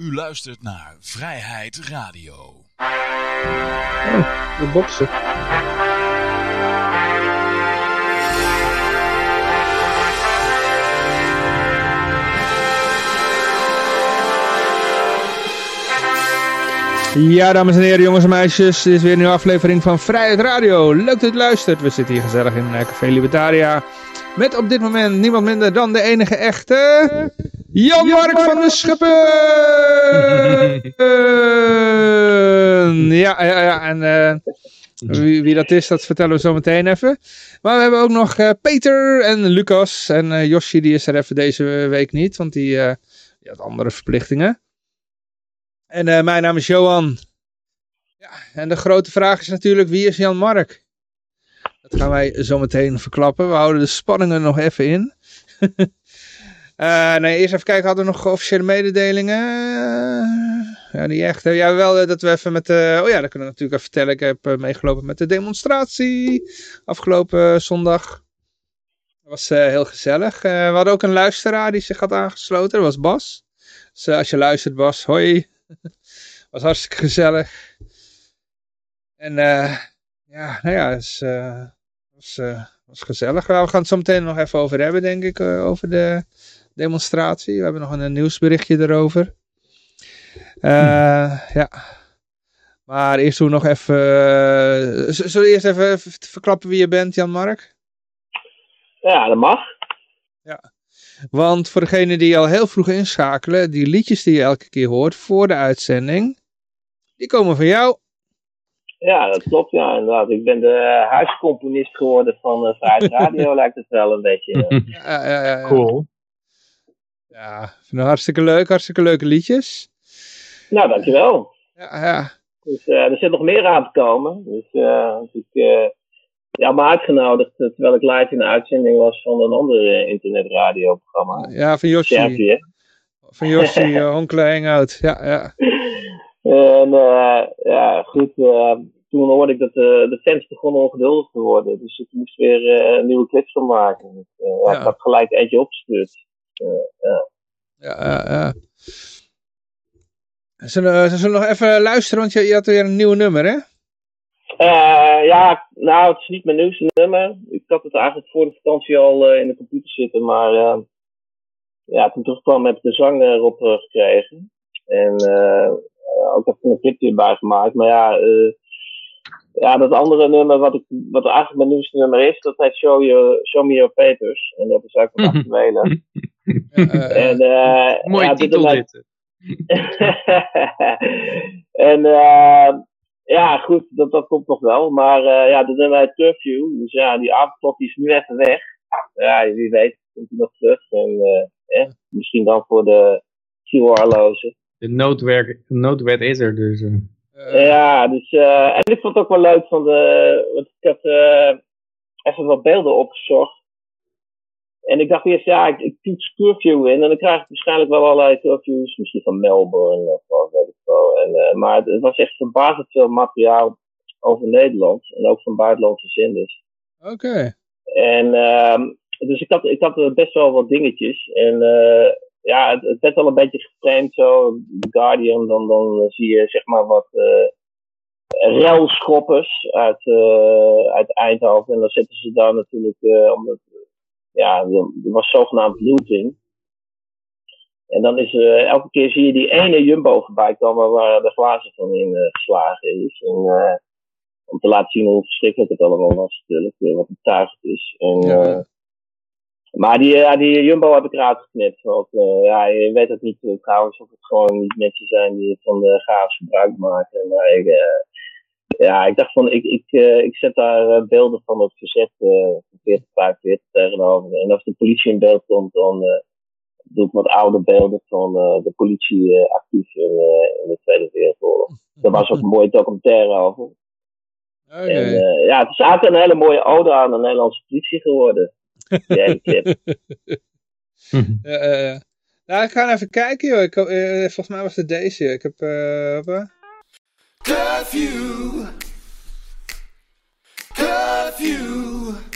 U luistert naar Vrijheid Radio. Oh, de boksen. Ja, dames en heren, jongens en meisjes. Dit is weer een nieuwe aflevering van Vrijheid Radio. Leuk dat u luistert. We zitten hier gezellig in uh, Café Libertaria. Met op dit moment niemand minder dan de enige echte... Jan-Mark van der Schuppen! ja, ja, ja, en uh, wie, wie, dat is, dat vertellen we zo meteen even. Maar we hebben ook nog uh, Peter en Lucas. En uh, Yoshi, die is er even deze week niet, want die, die had andere verplichtingen. En mijn naam is Johan. Ja, en de grote vraag is natuurlijk, wie is Jan-Mark? Dat gaan wij zo meteen verklappen. We houden de spanningen nog even in. Uh, nee, eerst even kijken, hadden we nog officiële mededelingen? Uh, ja, niet echt. Ja, wel dat we even met. Oh ja, dat kunnen we natuurlijk even vertellen. Ik heb meegelopen met de demonstratie afgelopen zondag. Dat was heel gezellig. we hadden ook een luisteraar die zich had aangesloten. Dat was Bas. Dus als je luistert, Bas, hoi. was hartstikke gezellig. En ja, nou ja, het was, was gezellig. we gaan het zo meteen nog even over hebben, denk ik. over de demonstratie. We hebben nog een, nieuwsberichtje erover. Uh, Ja. Maar eerst doen we nog even... Uh, zullen we eerst even verklappen wie je bent, Jan-Mark? Ja, dat mag. Ja. Want voor degenen die al heel vroeg inschakelen, die liedjes die je elke keer hoort voor de uitzending, die komen van jou. Ja, dat klopt, ja, inderdaad. Ik ben de huiscomponist geworden van uh, Vrijheid Radio, lijkt het wel een beetje. Ja, ja, ja, ja. Cool. Ja, vind het hartstikke leuk, hartstikke leuke liedjes. Nou, dankjewel. Ja, ja. Dus uh, er zit nog meer aan te komen. Dus uh, ik uh, ja, me uitgenodigd terwijl ik live in de uitzending was van een ander internetradioprogramma. Ja, van. Servië. Van Jossi, Honkle Hangout. Ja, ja. En ja, goed. toen hoorde ik dat de fans begonnen ongeduldig te worden. Dus ik moest weer nieuwe clips van maken. Dus, ja. Ik had gelijk eentje opgestuurd. Eh, ja, ja, ja. Zullen, we nog even luisteren, want je, je had weer een nieuw nummer, hè? Uh, ja, nou, het is niet mijn nieuwste nummer. Ik had het eigenlijk voor de vakantie al uh, in de computer zitten, maar uh, ja, toen terugkwam heb ik de zang erop gekregen. En ook even een clipje bij gemaakt. Maar ja, ja, dat andere nummer, wat, ik, wat eigenlijk mijn nieuwste nummer is, dat heet Show, you, Show Me Your Papers. En dat is eigenlijk een actuele. en, uh, Mooi ja, titel dit. en uh, ja, goed, dat, dat komt nog wel. Maar uh, ja, de nummer heet Curfew. Dus ja, die avondklok is nu even weg. Ja, wie weet komt hij nog terug. En eh, misschien dan voor de QR-lozen. De noodwerk, noodwet is er dus. ja, dus uh, en ik vond het ook wel leuk van de, want ik had uh, even wat beelden opgezocht. En ik dacht eerst, ja, ik, ik toets curfew in en dan krijg ik waarschijnlijk wel allerlei curfews, misschien van Melbourne of wat weet ik wel. En, uh, maar het, het, was echt verbazend veel materiaal over Nederland en ook van buitenlandse zenders. Oké. Okay. En um, dus ik had, ik had best wel wat dingetjes. En uh, ja, het, het werd wel een beetje geframed zo. The Guardian, dan, dan zie je zeg maar wat uh, relschoppers uit, uit Eindhoven. En dan zetten ze daar natuurlijk, omdat ja, er was zogenaamd looting. En dan is uh, elke keer zie je die ene jumbo voorbij komen waar de glazen van in uh, geslagen is. En, uh, om te laten zien hoe verschrikkelijk het allemaal was natuurlijk, wat betuigd is. En, ja. maar die, ja, die jumbo heb ik eruit geknipt. Want ja, je weet het niet trouwens of het gewoon niet mensen zijn die van de gaaf gebruik maken. Maar ik, ja, ik dacht van, ik, ik, uh, ik zet daar uh, beelden van het verzet uh, 40, 45 tegenover. En als de politie in beeld komt, dan doe ik wat oude beelden van de politie actief in, in, de Tweede Wereldoorlog. Daar was ook een mooie documentaire over. Okay. En, ja, het is eigenlijk een hele mooie ode aan de Nederlandse politie geworden. Die clip. nou, ik ga even kijken, joh. Ik, volgens mij was het deze. Ik heb... Curfew. Curfew.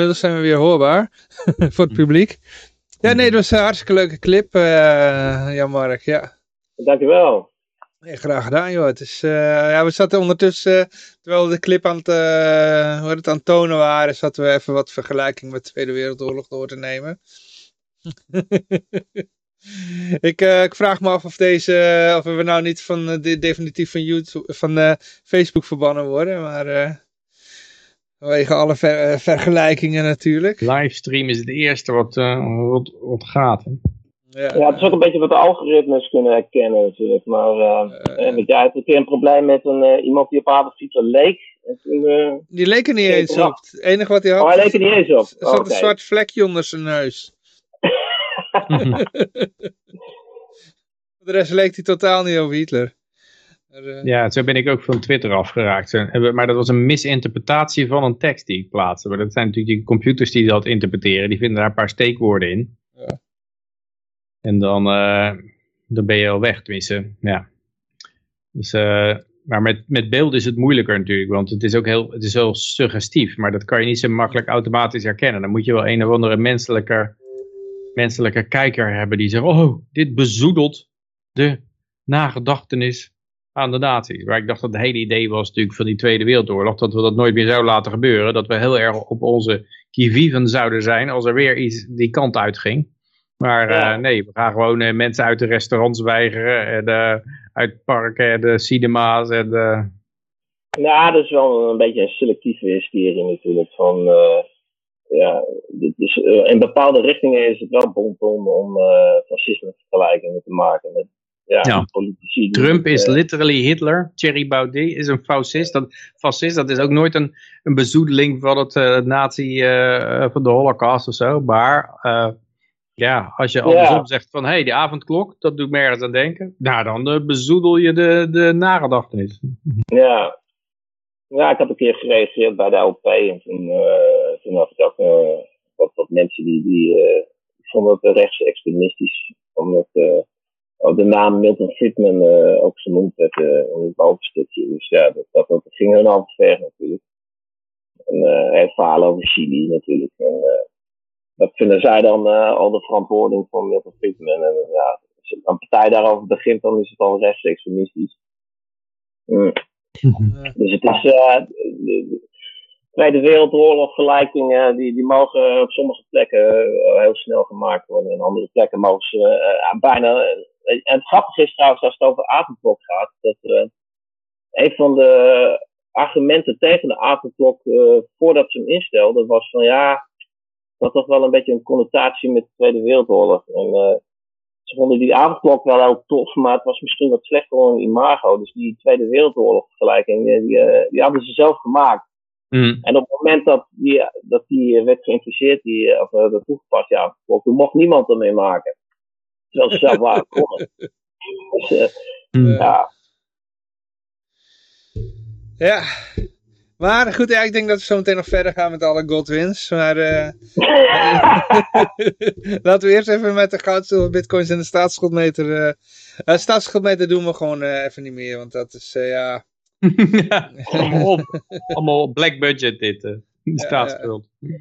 Inmiddels zijn we weer hoorbaar voor het publiek. Ja, nee, dat was een hartstikke leuke clip, uh, Jan-Mark, ja. Dankjewel. Ja, graag gedaan, joh. Het is, uh, ja, we zaten ondertussen, terwijl we de clip aan het, uh, het aan tonen waren, zaten we even wat vergelijking met de Tweede Wereldoorlog door te nemen. ik, ik, vraag me af of deze, of we nou niet van, definitief van, YouTube, van Facebook verbannen worden, maar... Vanwege alle ver, vergelijkingen natuurlijk. Livestream is het eerste wat, uh, wat, wat gaat. Hè? Ja. ja, het is ook een beetje wat de algoritmes kunnen herkennen natuurlijk. Maar uh, uh, jij hebt een keer een probleem met een, iemand die op avondfietsen leek. Toen, die leek er niet eens op. Het enige wat hij had... Oh, hij leek er niet eens op. Er zat okay. een zwart vlekje onder zijn neus. de rest leek hij totaal niet op Hitler. Er, ja, zo ben ik ook van Twitter afgeraakt. Maar dat was een misinterpretatie van een tekst die ik plaatste. Maar dat zijn natuurlijk die computers die dat interpreteren. Die vinden daar een paar steekwoorden in. Ja. En dan, uh, dan ben je al weg, tenminste. Ja. Dus, uh, maar met, met beeld is het moeilijker natuurlijk, want het is ook heel, het is heel suggestief. Maar dat kan je niet zo makkelijk automatisch herkennen. Dan moet je wel een of andere menselijke, menselijke kijker hebben die zegt, oh, dit bezoedelt de nagedachtenis aan de nazi's. Waar ik dacht dat het hele idee was natuurlijk van die Tweede Wereldoorlog, dat we dat nooit meer zouden laten gebeuren. Dat we heel erg op onze kiviven zouden zijn als er weer iets die kant uitging. Maar ja. uh, nee, we gaan gewoon uh, mensen uit de restaurants weigeren, en, uh, uit parken, de cinema's en. Ja, dat is wel een beetje een selectieve investering natuurlijk. Van, ja, dit is, in bepaalde richtingen is het wel bonton om fascisme vergelijkingen te maken met ja, ja. politici. Trump is literally Hitler. Thierry Baudet is een fascist. Dat, fascist, dat is ook nooit een, een bezoedeling van het uh, nazi uh, van de holocaust of zo. Maar ja, als je andersom ja. zegt van, hé, hey, die avondklok, dat doet me ergens aan denken. Nou, dan bezoedel je de, de nagedachtenis. Ja. Ja, ik heb een keer gereageerd bij de LP en toen, toen had ik ook wat, wat mensen die, die vonden het rechtsextremistisch. Omdat ook de naam Milton Friedman uh, ook genoemd werd uh, in het bovenstukje. Dus ja, dat, dat, dat ging hun al ver natuurlijk. En uh, het verhaal over Chili natuurlijk. En, dat vinden zij dan al de verantwoording van Milton Friedman. En ja, als een partij daarover begint, dan is het al rechtsextremistisch. Mm. Dus het is, de, Tweede Wereldoorlog vergelijkingen, die, die mogen op sommige plekken heel snel gemaakt worden. En andere plekken mogen ze bijna en het grappige is trouwens, als het over avondklok gaat, dat uh, een van de argumenten tegen de avondklok uh, voordat ze hem instelden was van ja, dat toch wel een beetje een connotatie met de Tweede Wereldoorlog. En uh, ze vonden die avondklok wel heel tof, maar het was misschien wat slechter voor een imago. Dus die Tweede Wereldoorlog vergelijking, die, die, die hadden ze zelf gemaakt. Mm. En op het moment dat die, dat die werd geïnteresseerd, die, of uh, toegepast, ja, toen mocht niemand ermee maken. Ze zelf waren begonnen. Dus, uh, mm. ja. Ja. Maar goed, ja, ik denk dat we zo meteen nog verder gaan met alle Godwins. Maar uh, laten we eerst even met de goud, bitcoins en de staatsschuldmeter. Uh, uh, staatsschuldmeter doen we gewoon even niet meer, want dat is, ja... ja allemaal, allemaal black budget dit, de ja, staatsschuld. We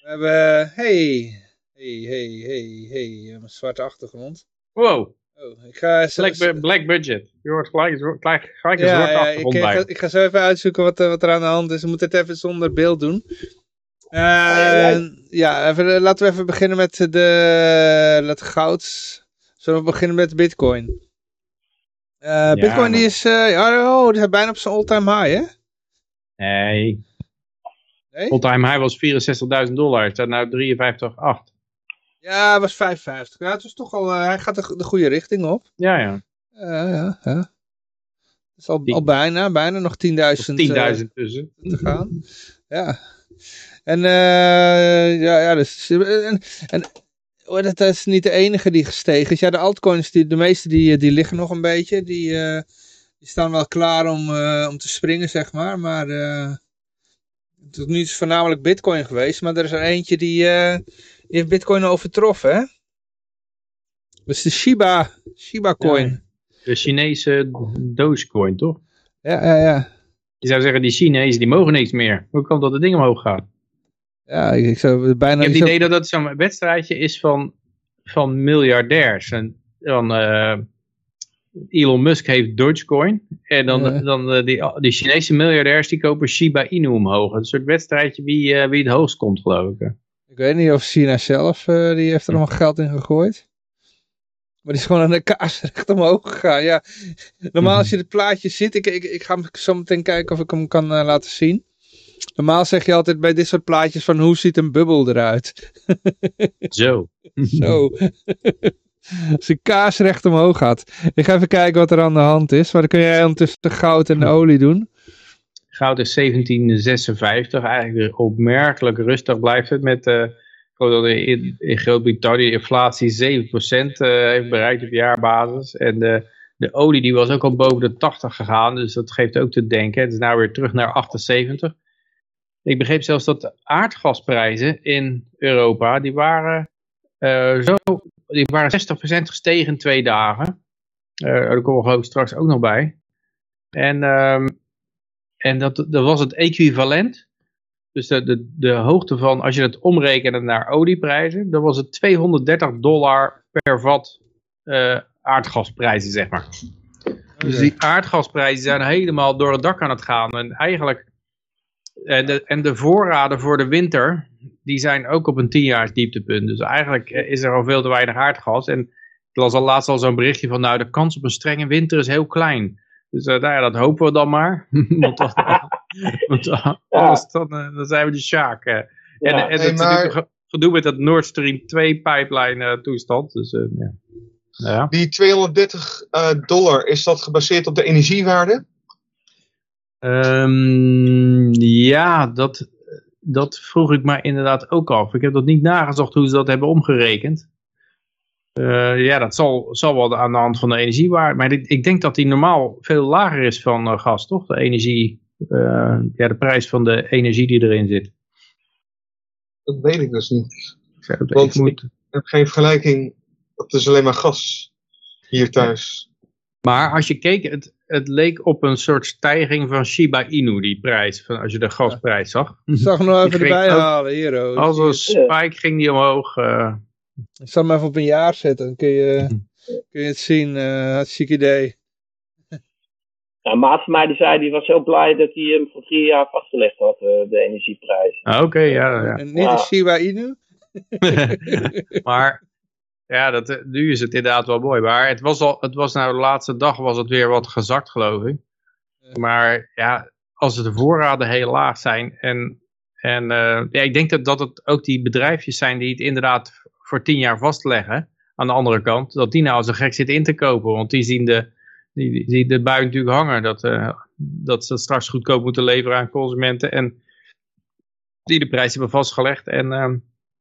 hebben, hey, Hey, hey, hey, hey, een zwarte achtergrond. Wow. Oh, ik ga black, black budget. Je hoort gelijk, gelijk, gelijk een ja, zwarte ja, achtergrond ik, bij. Ik ga, ik ga zo even uitzoeken wat, wat er aan de hand is. We moeten het even zonder beeld doen. Uh, ja, ja even, laten we even beginnen met de het goud. Zullen we beginnen met bitcoin? Uh, bitcoin die is, uh, oh, die is bijna op zijn all-time high, hè? Nee. nee? All-time high was 64.000 dollar. Het staat nu 53,8. Ja, hij was 55. Ja, het was toch al, uh, hij gaat de, de, goede richting op. Ja, ja. Uh, ja, ja. Het is al, al bijna, bijna nog 10.000 10.000 uh, tussen te gaan. Ja. En uh, ja, ja, dus, en, en oh, dat is niet de enige die gestegen is. Ja, de altcoins, die, de meeste die, die liggen nog een beetje. Die, die staan wel klaar om, om te springen, zeg maar. Maar tot nu is het voornamelijk bitcoin geweest. Maar er is er eentje die die heeft Bitcoin overtroffen, hè? Dat is de Shiba, Shiba coin. Ja, de Chinese Dogecoin, toch? Ja, ja, ja. Je zou zeggen, die Chinezen die mogen niks meer. Hoe komt dat het ding omhoog gaat? Ja, ik, ik zou bijna... Ik heb het idee dat dat zo'n wedstrijdje is van, van miljardairs. En dan, eh, Elon Musk heeft Dogecoin. En dan, Ja. dan eh, die, die Chinese miljardairs die kopen Shiba Inu omhoog. Een soort wedstrijdje wie, eh, wie het hoogst komt, geloof ik. Ik weet niet of China zelf, eh, die heeft er allemaal geld in gegooid. Maar die is gewoon aan de kaas recht omhoog gegaan. Ja, normaal als je het plaatje ziet, ik, ik, ik ga zo meteen kijken of ik hem kan eh, laten zien. Normaal zeg je altijd bij dit soort plaatjes van hoe ziet een bubbel eruit? Zo. Zo. Als de kaas recht omhoog gaat. Ik ga even kijken wat er aan de hand is. Maar dan kun jij ondertussen de goud en de olie doen. Goud is 1756. Eigenlijk opmerkelijk rustig blijft het. Met, dat in, in Groot-Brittannië inflatie 7% eh, heeft bereikt op jaarbasis. En de, de olie die was ook al boven de 80 gegaan. Dus dat geeft ook te denken. Het is nou weer terug naar 78. Ik begreep zelfs dat de aardgasprijzen in Europa, die waren, eh, zo, die waren 60% gestegen twee dagen. Eh daar komen we geloof straks ook nog bij. En, ehm, en dat, dat was het equivalent. Dus de, de, de hoogte van, als je het omrekende naar olieprijzen, dan was het 230 dollar per vat eh, aardgasprijzen, zeg maar. Dus die aardgasprijzen zijn helemaal door het dak aan het gaan. En eigenlijk, en de, en de voorraden voor de winter, die zijn ook op een tienjaars dieptepunt. Dus eigenlijk eh, is er al veel te weinig aardgas. En ik las al laatst al zo'n berichtje van, nou de kans op een strenge winter is heel klein. Dus eh, nou ja, dat hopen we dan maar. want eh, anders dan, eh, dan zijn we de Sjaak. eh. En, Ja. en het Hey, maar- gedoe met dat Nord Stream 2 pipeline eh, toestand. Dus eh, ja. ja. Die 230 eh, dollar, is dat gebaseerd op de energiewaarde? Ehm, ja, dat, dat vroeg ik me inderdaad ook af. Ik heb dat niet nagezocht hoe ze dat hebben omgerekend. Eh, ja, dat zal, zal wel aan de hand van de energiewaarde. Maar ik, ik denk dat die normaal veel lager is van eh, gas, toch? De energie, eh, ja, de prijs van de energie die erin zit. Dat weet ik dus niet. Ik Want moeten- Ik heb geen vergelijking. Dat is alleen maar gas hier thuis. Maar als je keek, het, het leek op een soort stijging van Shiba Inu, die prijs. Van, als je de gasprijs zag. Ik zal hem nog even erbij halen. Hier, oh. Als een spike ging die omhoog. eh. Ik zal hem even op een jaar zetten. Dan kun je, kun je het zien. eh hartstikke idee. Nou, maat van mij die zei, die was heel blij dat hij hem voor drie jaar vastgelegd had, eh, de energieprijs. Ah, Oké, ja, ja. En niet Ja. de Shiba Inu. maar ja, dat, eh, nu is het inderdaad wel mooi. Maar het was, al, het was nou de laatste dag was het weer wat gezakt, geloof ik. Maar ja, als de voorraden heel laag zijn en, en eh, ja, ik denk dat, dat het ook die bedrijfjes zijn die het inderdaad voor tien jaar vastleggen. Aan de andere kant, dat die nou als een gek zitten in te kopen. Want die zien de, die, die de bui natuurlijk hangen. Dat, eh, dat ze straks goedkoop moeten leveren aan consumenten. En die de prijs hebben vastgelegd en, ehm,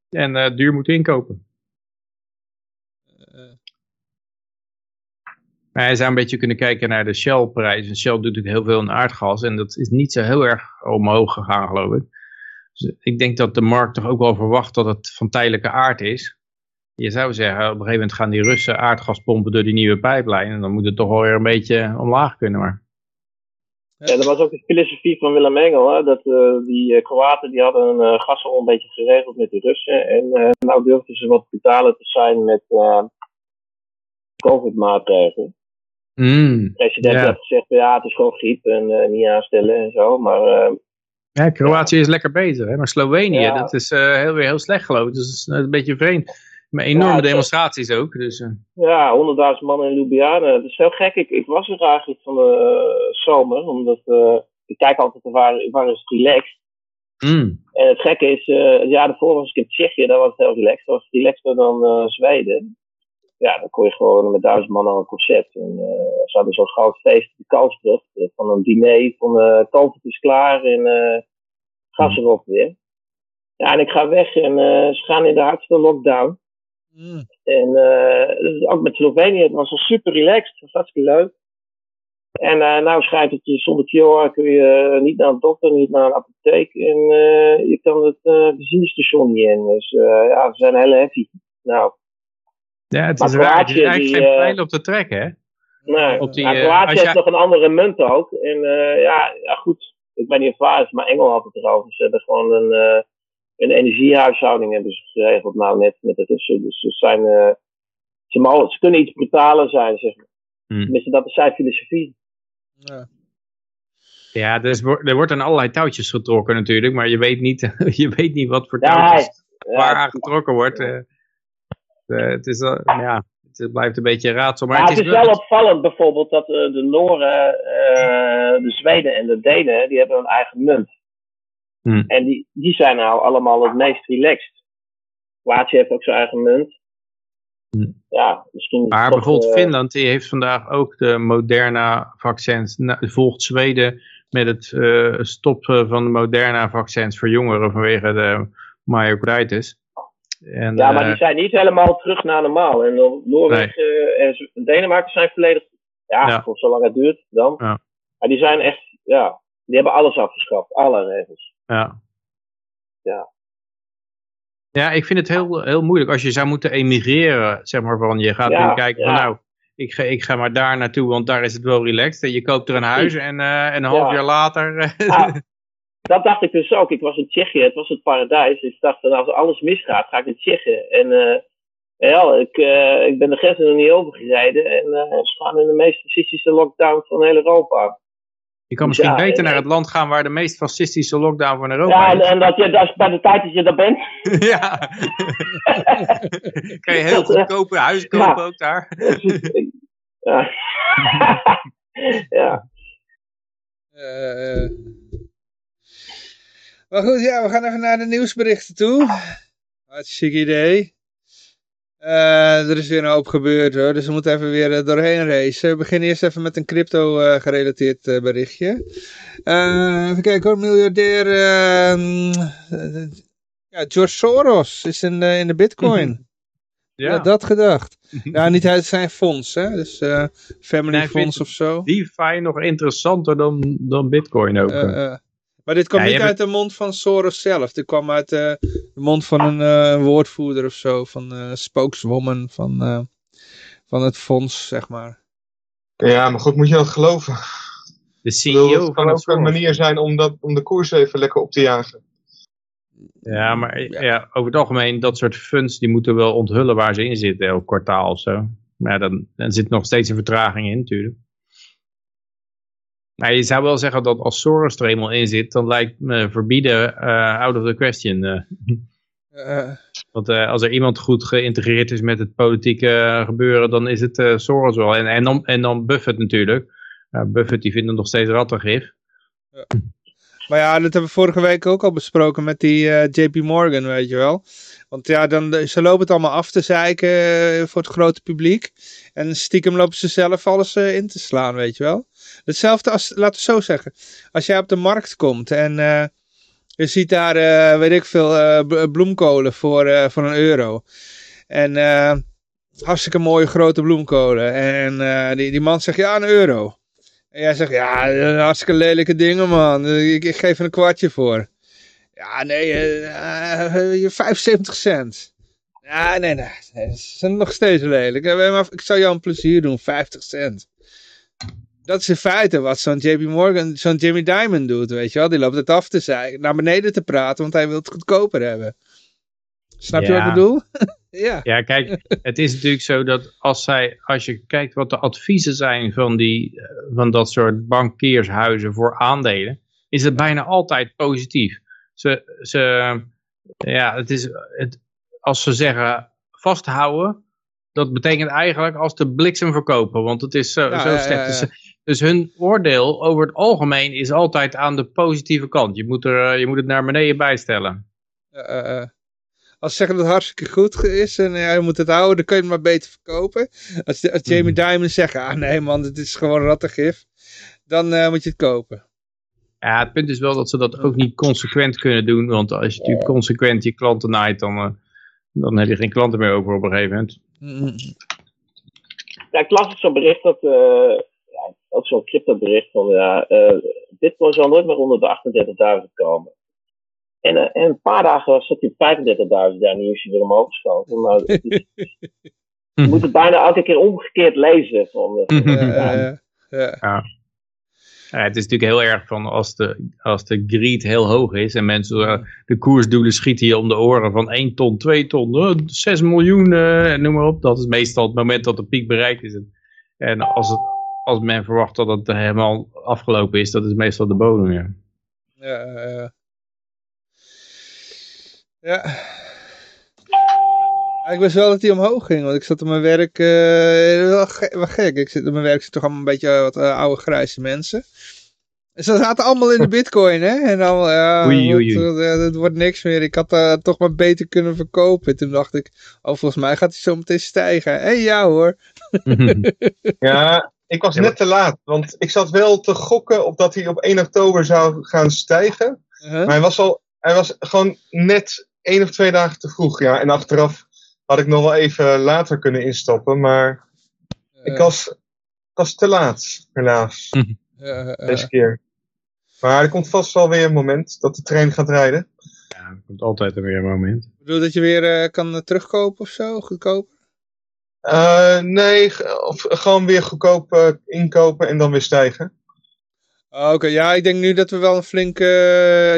en eh, duur moeten inkopen. Maar je zou een beetje kunnen kijken naar de Shell-prijs. Shell doet natuurlijk heel veel in aardgas. En dat is niet zo heel erg omhoog gegaan, geloof ik. Dus ik denk dat de markt toch ook wel verwacht dat het van tijdelijke aard is. Je zou zeggen, op een gegeven moment gaan die Russen aardgas pompen door die nieuwe pijplijn. En dan moet het toch wel weer een beetje omlaag kunnen. Maar... Ja, dat was ook de filosofie van Willem Engel. Hè? Dat eh, die eh, Kroaten die hadden hun eh, gas al een beetje geregeld met de Russen. En eh nou durfden ze wat brutaler te zijn met COVID-maatregelen. Mm, De president Ja. had gezegd, ja, het is gewoon griep en niet aanstellen en zo. Maar Ja, Kroatië is lekker bezig. Hè? Maar Slovenië, Ja. dat is eh, heel, weer heel slecht geloof ik. Dus het is een beetje vreemd. Met enorme Ja, demonstraties ook. Dus, eh, ja, 100.000 man in Ljubljana. Dat is heel gek. Ik, ik was er eigenlijk van de eh, zomer. Omdat eh, ik kijk altijd waar, waar is het relaxed. mm. En het gekke is, eh, het jaar daarvoor was ik in Tsjechië, daar was het heel relaxed. Dat was relaxter dan eh, Zweden. Ja, dan kon je gewoon met duizend man aan een concert. En eh ze hadden zo'n groot feest op de Kousbrug. eh, Van een diner, van eh COVID is klaar en eh gas erop weer. Ja, en ik ga weg en ze gaan in de hardste lockdown. Mm. En dus ook met Slovenië, het was al super relaxed, het was hartstikke leuk. En nou schrijft het je zonder QR kun je niet naar een dokter, niet naar een apotheek en je kan het benzinestation niet in. Dus ja, ze zijn heel heavy. Nou, Ja, het Maar is. Het Kroatië, eigenlijk die, geen eh, pijl op te trekken, hè? nee. Op die, eh, Kroatië heeft jij- nog een andere munt ook. En eh, ja, ja, goed, ik ben niet ervaren, maar Engel had het erover. Ze hebben gewoon een, eh, een energiehuishouding hebben ze geregeld, nou net met de Russen. Dus ze zijn, uh, ze, mogen, ze kunnen iets brutaler zijn, zeg maar. Hmm. Tenminste, dat is zijn filosofie. Ja. Ja, er, is, er wordt aan allerlei touwtjes getrokken natuurlijk, maar je weet niet, je weet niet wat voor touwtjes Ja, waar aan getrokken wordt. eh. Eh, het, is, ja, het blijft een beetje raadsel, maar Maar het is wel... opvallend bijvoorbeeld dat eh, de Noren, eh, de Zweden en de Denen, die hebben een eigen munt. Hmm. En die, die zijn nou allemaal het meest relaxed. Kroatië heeft ook zijn eigen munt. Hmm. Ja, misschien... Maar toch, bijvoorbeeld Finland, die heeft vandaag ook de Moderna-vaccins. Nou, volgt Zweden met het stoppen van de Moderna-vaccins voor jongeren vanwege de myocarditis. En, Ja, maar eh, die zijn niet helemaal terug naar normaal. En Noorwegen en Denemarken zijn volledig... Ja, Ja. voor zolang het duurt dan. Ja. Maar die zijn echt... Ja, die hebben alles afgeschaft. Alle regels. Ja. Ja. Ja, ik vind het heel, heel moeilijk. Als je zou moeten emigreren, zeg maar van, je gaat Ja, nu kijken van nou, ik ga, ik ga maar daar naartoe, want daar is het wel relaxed. En je koopt er een huis en, en een half Ja. jaar later... eh, Ah, dat dacht ik dus ook. Ik was in Tsjechië, het was het paradijs. Ik dacht, van, als alles misgaat, ga ik naar Tsjechië. En eh, ja, ik, eh, ik ben de grens er nog niet overgereden. En eh we staan in de meest fascistische lockdown van heel Europa. je kan misschien Ja, beter en- naar het land gaan waar de meest fascistische lockdown van Europa Ja, en, is. en dat je, dat bij de tijd dat je daar bent. ja. kan je heel goedkope huis kopen Ja. ook daar. ja. ja. Eh, eh. Maar goed, ja, we gaan even naar de nieuwsberichten toe. Hartstikke idee. Eh, er is weer een hoop gebeurd hoor, dus we moeten even weer eh, doorheen racen. We beginnen eerst even met een crypto eh, gerelateerd berichtje. Even kijken hoor, miljardair ehm, eh, ja, George Soros is in de, in de bitcoin. Ja. Ja, dat gedacht. Ja, niet uit zijn fonds, hè? Dus family Nee, fonds of zo. DeFi nog interessanter dan, dan Bitcoin ook. Maar dit kwam Ja, niet uit de mond van Soros zelf. Dit kwam uit eh, de mond van een eh, woordvoerder of zo. Van eh spokeswoman van, eh, van het fonds, zeg maar. Ja, maar goed, moet je dat geloven? de Ik bedoel, CEO het kan ook een manier zijn om, dat, om de koers even lekker op te jagen. Ja, maar Ja. ja. over het algemeen, dat soort funds, die moeten wel onthullen waar ze in zitten, elk kwartaal of zo. Maar ja, dan, dan zit nog steeds een vertraging in, natuurlijk. Maar je zou wel zeggen dat als Soros er eenmaal in zit, dan lijkt me verbieden eh, out of the question. eh. Eh, want als er iemand goed geïntegreerd is met het politieke gebeuren, dan is het Soros wel. En, en, dan, en dan Buffett natuurlijk. Ja, Buffett die vindt hem nog steeds rattengif. maar ja, dat hebben we vorige week ook al besproken met die JP Morgan, weet je wel. Want ja, dan, ze lopen het allemaal af te zeiken voor het grote publiek. En stiekem lopen ze zelf alles in te slaan, weet je wel. Hetzelfde als, laten we zo zeggen. Als jij op de markt komt en eh, je ziet daar, eh, weet ik veel, eh, bloemkolen voor, voor een euro. En hartstikke mooie grote bloemkolen. En die, die man zegt, ja, een euro. En jij zegt, ja, hartstikke lelijke dingen, man. Ik, ik geef er een kwartje voor. Ja, nee, je 75 cent. Ja, nee, nee, nee, ze zijn nog steeds lelijk. Ik zou jou een plezier doen, 50 cent. Dat is in feite wat zo'n JP Morgan, zo'n Jimmy Dimon doet, weet je wel. Die loopt het af te zeiken, naar beneden te praten, want hij wil het goedkoper hebben. Snap je wat ik bedoel? ja. Ja, kijk, het is natuurlijk zo dat als, zij, als je kijkt wat de adviezen zijn van, die, eh, van dat soort bankiershuizen voor aandelen, is het bijna altijd positief. Ze, ze, ja, het is, het, als ze zeggen vasthouden, dat betekent eigenlijk als de bliksem verkopen, want het is zo, Ja, zo slecht. ja, ja. Dus, dus hun oordeel over het algemeen is altijd aan de positieve kant. Je moet, er, eh, je moet het naar beneden bijstellen. Eh, eh, als ze zeggen dat het hartstikke goed is en ja, je moet het houden, dan kun je het maar beter verkopen. Als, als Jamie Dimon zegt, ah nee man, dit is gewoon rattengif, dan eh, moet je het kopen. Ja, het punt is wel dat ze dat ook niet consequent kunnen doen. Want als je natuurlijk consequent je klanten naait, dan, dan heb je geen klanten meer over op een gegeven moment. Mm, Ja, ik las ook zo'n bericht dat, eh, ook zo'n crypto bericht van, ja, eh, Bitcoin zal nooit meer onder de 38.000 komen. En, eh, en een paar dagen zat hij op 35.000, ja, nu is hij weer omhoog geschoten. Maar het is- je moet het bijna elke keer omgekeerd lezen. Van, eh, ja. Ja, Ja, het is natuurlijk heel erg van als de, als de greed heel hoog is en mensen de koersdoelen schieten je om de oren van 1 ton, 2 ton, uh, 6 miljoen, uh, noem maar op. Dat is meestal het moment dat de piek bereikt is. En, en als, het, als men verwacht dat het helemaal afgelopen is, dat is meestal de bodem. Ja, ja, ja. ja. Ik wist wel dat hij omhoog ging, want ik zat op mijn werk, uh, wel, gek, wel gek. Ik zit op mijn werk zit toch allemaal een beetje wat uh, oude grijze mensen. En ze zaten allemaal in de bitcoin, hè? En dan, ja, oei, oei, oei. Het, het, wordt niks meer. Ik had uh, toch maar beter kunnen verkopen. Toen dacht ik, oh, volgens mij gaat hij zo meteen stijgen. Hé, hey, ja hoor. ja, ik was net te laat. Want ik zat wel te gokken op dat hij op 1 oktober zou gaan stijgen. -huh. Maar hij was, al, hij was gewoon net één of twee dagen te vroeg. Ja, en achteraf had ik nog wel even later kunnen instappen, maar uh, ik was, ik was te laat, helaas. Uh, Deze keer. Maar er komt vast wel weer een moment dat de trein gaat rijden. Ja, er komt altijd weer een moment. Ik bedoel dat je weer uh, kan terugkopen of zo, goedkoper? Uh, nee, of gewoon weer goedkoop inkopen en dan weer stijgen. Oké, okay, ja, ik denk nu dat we wel een flinke...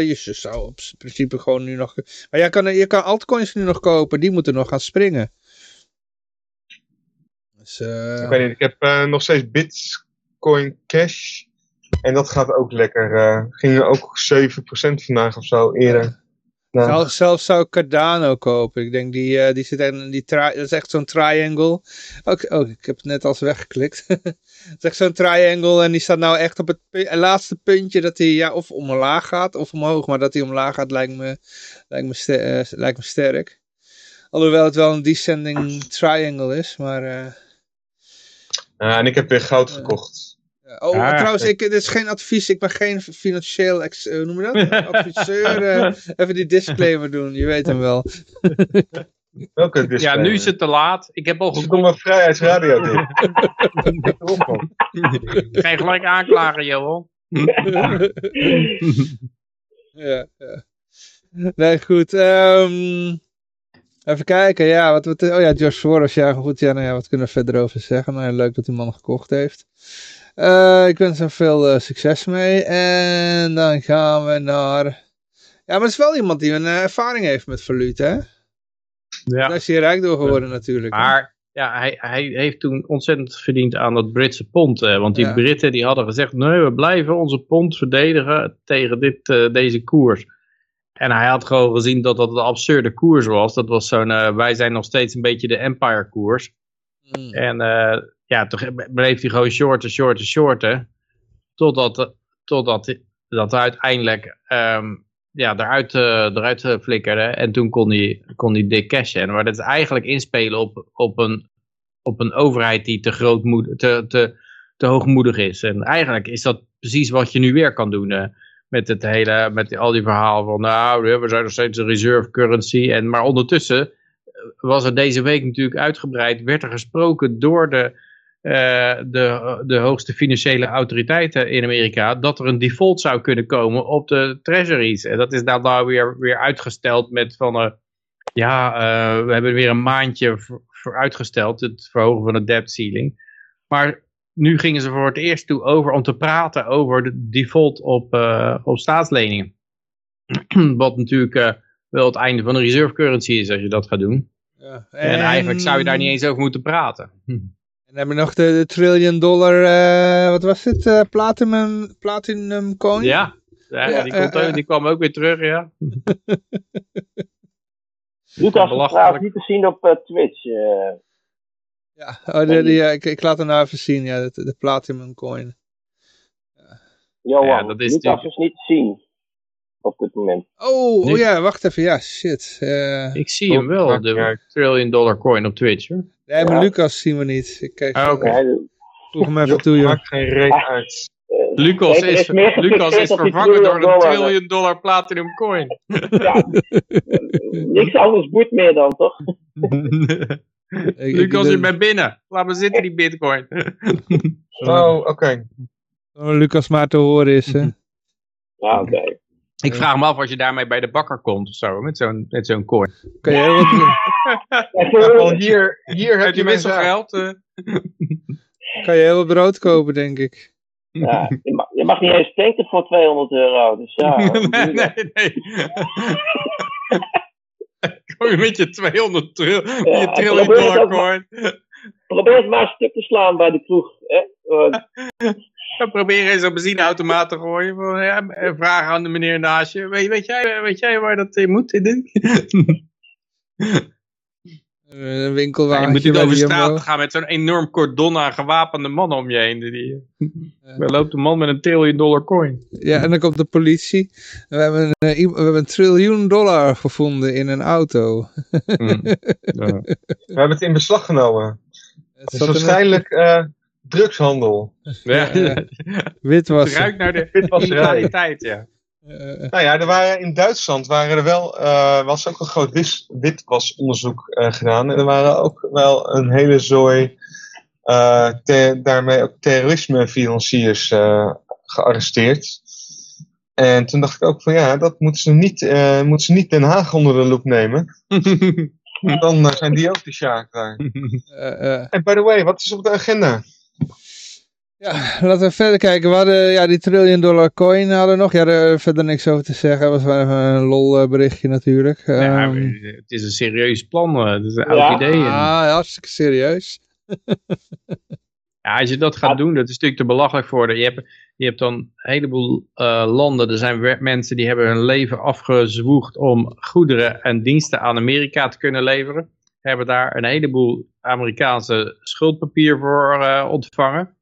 Je zou op principe gewoon nu nog... Maar jij kan, je kan altcoins nu nog kopen, die moeten nog gaan springen. Dus, uh... Ik weet niet, ik heb nog steeds Bitcoin Cash. En dat gaat ook lekker. Uh, ging ook 7% vandaag of zo eerder. Nou. Zelf, zelf zou ik Cardano kopen. Ik denk die, uh, die zit in die dat is echt zo'n triangle. Oh, oh, ik heb het net als weggeklikt. Het is echt zo'n triangle en die staat nou echt op het, het laatste puntje dat hij ja, of omlaag gaat of omhoog. Maar dat hij omlaag gaat lijkt me, lijkt me, ster, uh, lijkt me sterk. Alhoewel het wel een descending triangle is, maar... Uh, en ik heb weer goud gekocht. Oh, ja, trouwens, ik, dit is geen advies. Ik ben geen financieel, ex, uh, noem je dat? Adviseur. Uh, even die disclaimer doen, je weet hem wel. Welke disclaimer? Ja, nu is het te laat. Ik heb al gekocht. Kom maar vrijheidsradio dit. Ga je gelijk aanklagen, Johan. ja, ja. Nee, goed. Um, even kijken, ja, wat, wat, oh ja, Josh Soros, ja, goed, ja, nou ja, wat kunnen we verder over zeggen? Nou, leuk dat die man gekocht heeft. Uh, ik wens hem veel uh, succes mee. En dan gaan we naar... Ja, maar het is wel iemand die een uh, ervaring heeft met valuta, hè? Ja. Daar is hij rijk door geworden natuurlijk. Maar hè? ja, hij, hij heeft toen ontzettend verdiend aan dat Britse pond. want die ja. Britten die hadden gezegd, nee, we blijven onze pond verdedigen tegen dit, deze koers. En hij had gewoon gezien dat dat een absurde koers was. Dat was zo'n, wij zijn nog steeds een beetje de empire koers. Mm. En ja, toch bleef hij gewoon shorten, shorten, shorten. Totdat, totdat dat uiteindelijk um, ja, eruit, uh, eruit flikkerde. En toen kon hij, kon hij dik cashen. Maar dat is eigenlijk inspelen op, op, een, op een overheid die te, grootmoed, te, te, te hoogmoedig is. En eigenlijk is dat precies wat je nu weer kan doen. Met, het hele, met al die verhalen van nou, we zijn nog steeds een reserve currency. En, maar ondertussen was er deze week natuurlijk uitgebreid, werd er gesproken door de de, de hoogste financiële autoriteiten in Amerika, dat er een default zou kunnen komen op de treasuries. En dat is nou weer, weer uitgesteld met van, uh, ja, uh, we hebben weer een maandje voor, voor, uitgesteld, het verhogen van de debt ceiling. Maar nu gingen ze voor het eerst toe over om te praten over de default op, op staatsleningen. Wat natuurlijk wel het einde van de reserve currency is als je dat gaat doen. Ja, en... en eigenlijk zou je daar niet eens over moeten praten. En dan hebben we nog de, de trillion dollar, uh, wat was het, uh, platinum, platinum coin? Ja, ja, ja die, komt uh, ook, die kwam ook weer terug, ja. Lucas is trouwens niet te zien op Twitch. Ja, oh, die, die, ik, ik laat hem nou even zien, ja, de, de platinum coin. Ja. Johan, ja, dat is Lucas die... is niet te zien op dit moment. Oh, oh ja, wacht even, ja, shit. ik zie hem wel, de trillion dollar coin op Twitch, hoor. Nee, maar ja. Lucas zien we niet. Ik kijk ah, oké. Okay. Voeg hem even toe, joh. Maakt geen reet uit. Lucas is, is, Lucas is vervangen door een trillion dollar platinum coin. Ja, niks anders boeit meer dan, toch? Lucas, je bent binnen. Laat maar zitten, die bitcoin. oh, oké. Okay. Oh, Lucas maar te horen is, hè? Ja, oké. Okay. Ik vraag me af als je daarmee bij de bakker komt of zo, met zo'n met zo'n coin. Kan je heel hier, hier heb je mensen geld. Uh... kan je heel wat brood kopen, denk ik. Ja, je, mag, je mag niet eens tanken voor 200 euro. Dus ja. nee, nee, nee. Kom je met je 200 tril, ja, je trillion dollar coin. Probeer het maar een stuk te slaan bij de kroeg. Hè? Ja, probeer eens een benzineautomaat te gooien. Voor, ja, vragen aan de meneer naast je. Weet, weet, jij, weet jij waar dat in moet? Een winkelwagen. Ja, je moet niet over straat gaan met zo'n enorm cordon aan gewapende mannen om je heen. Die, ja. loopt een man met een triljoen dollar coin. Ja, en dan komt de politie. We hebben een, we hebben een triljoen dollar gevonden in een auto. Mm. Ja. We hebben het in beslag genomen. Het is waarschijnlijk uh, drugshandel. Ja. Witwas. Het ruikt naar de witwasserij. ja. Uh, nou ja, er waren, in Duitsland waren er wel, uh, was ook een groot wis, witwasonderzoek uh, gedaan. En er waren ook wel een hele zooi, daarmee ook terrorismefinanciers gearresteerd. En toen dacht ik ook van ja, dat moeten ze niet, moeten ze niet Den Haag onder de loep nemen. Dan zijn die ook de sjaak daar. En by the way, wat is op de agenda? Ja, laten we verder kijken. We hadden ja, die trillion dollar coin hadden nog. Ja, er verder niks over te zeggen. Dat was een lol berichtje natuurlijk. Ja, um, het is een serieus plan. Het is een oud idee. Ah, ja, hartstikke serieus. ja, als je dat gaat doen, dat is natuurlijk te belachelijk voor. Je hebt, je hebt dan een heleboel uh, landen. Er zijn mensen die hebben hun leven afgezwoegd om goederen en diensten aan Amerika te kunnen leveren. Hebben daar een heleboel Amerikaanse schuldpapier voor uh, ontvangen.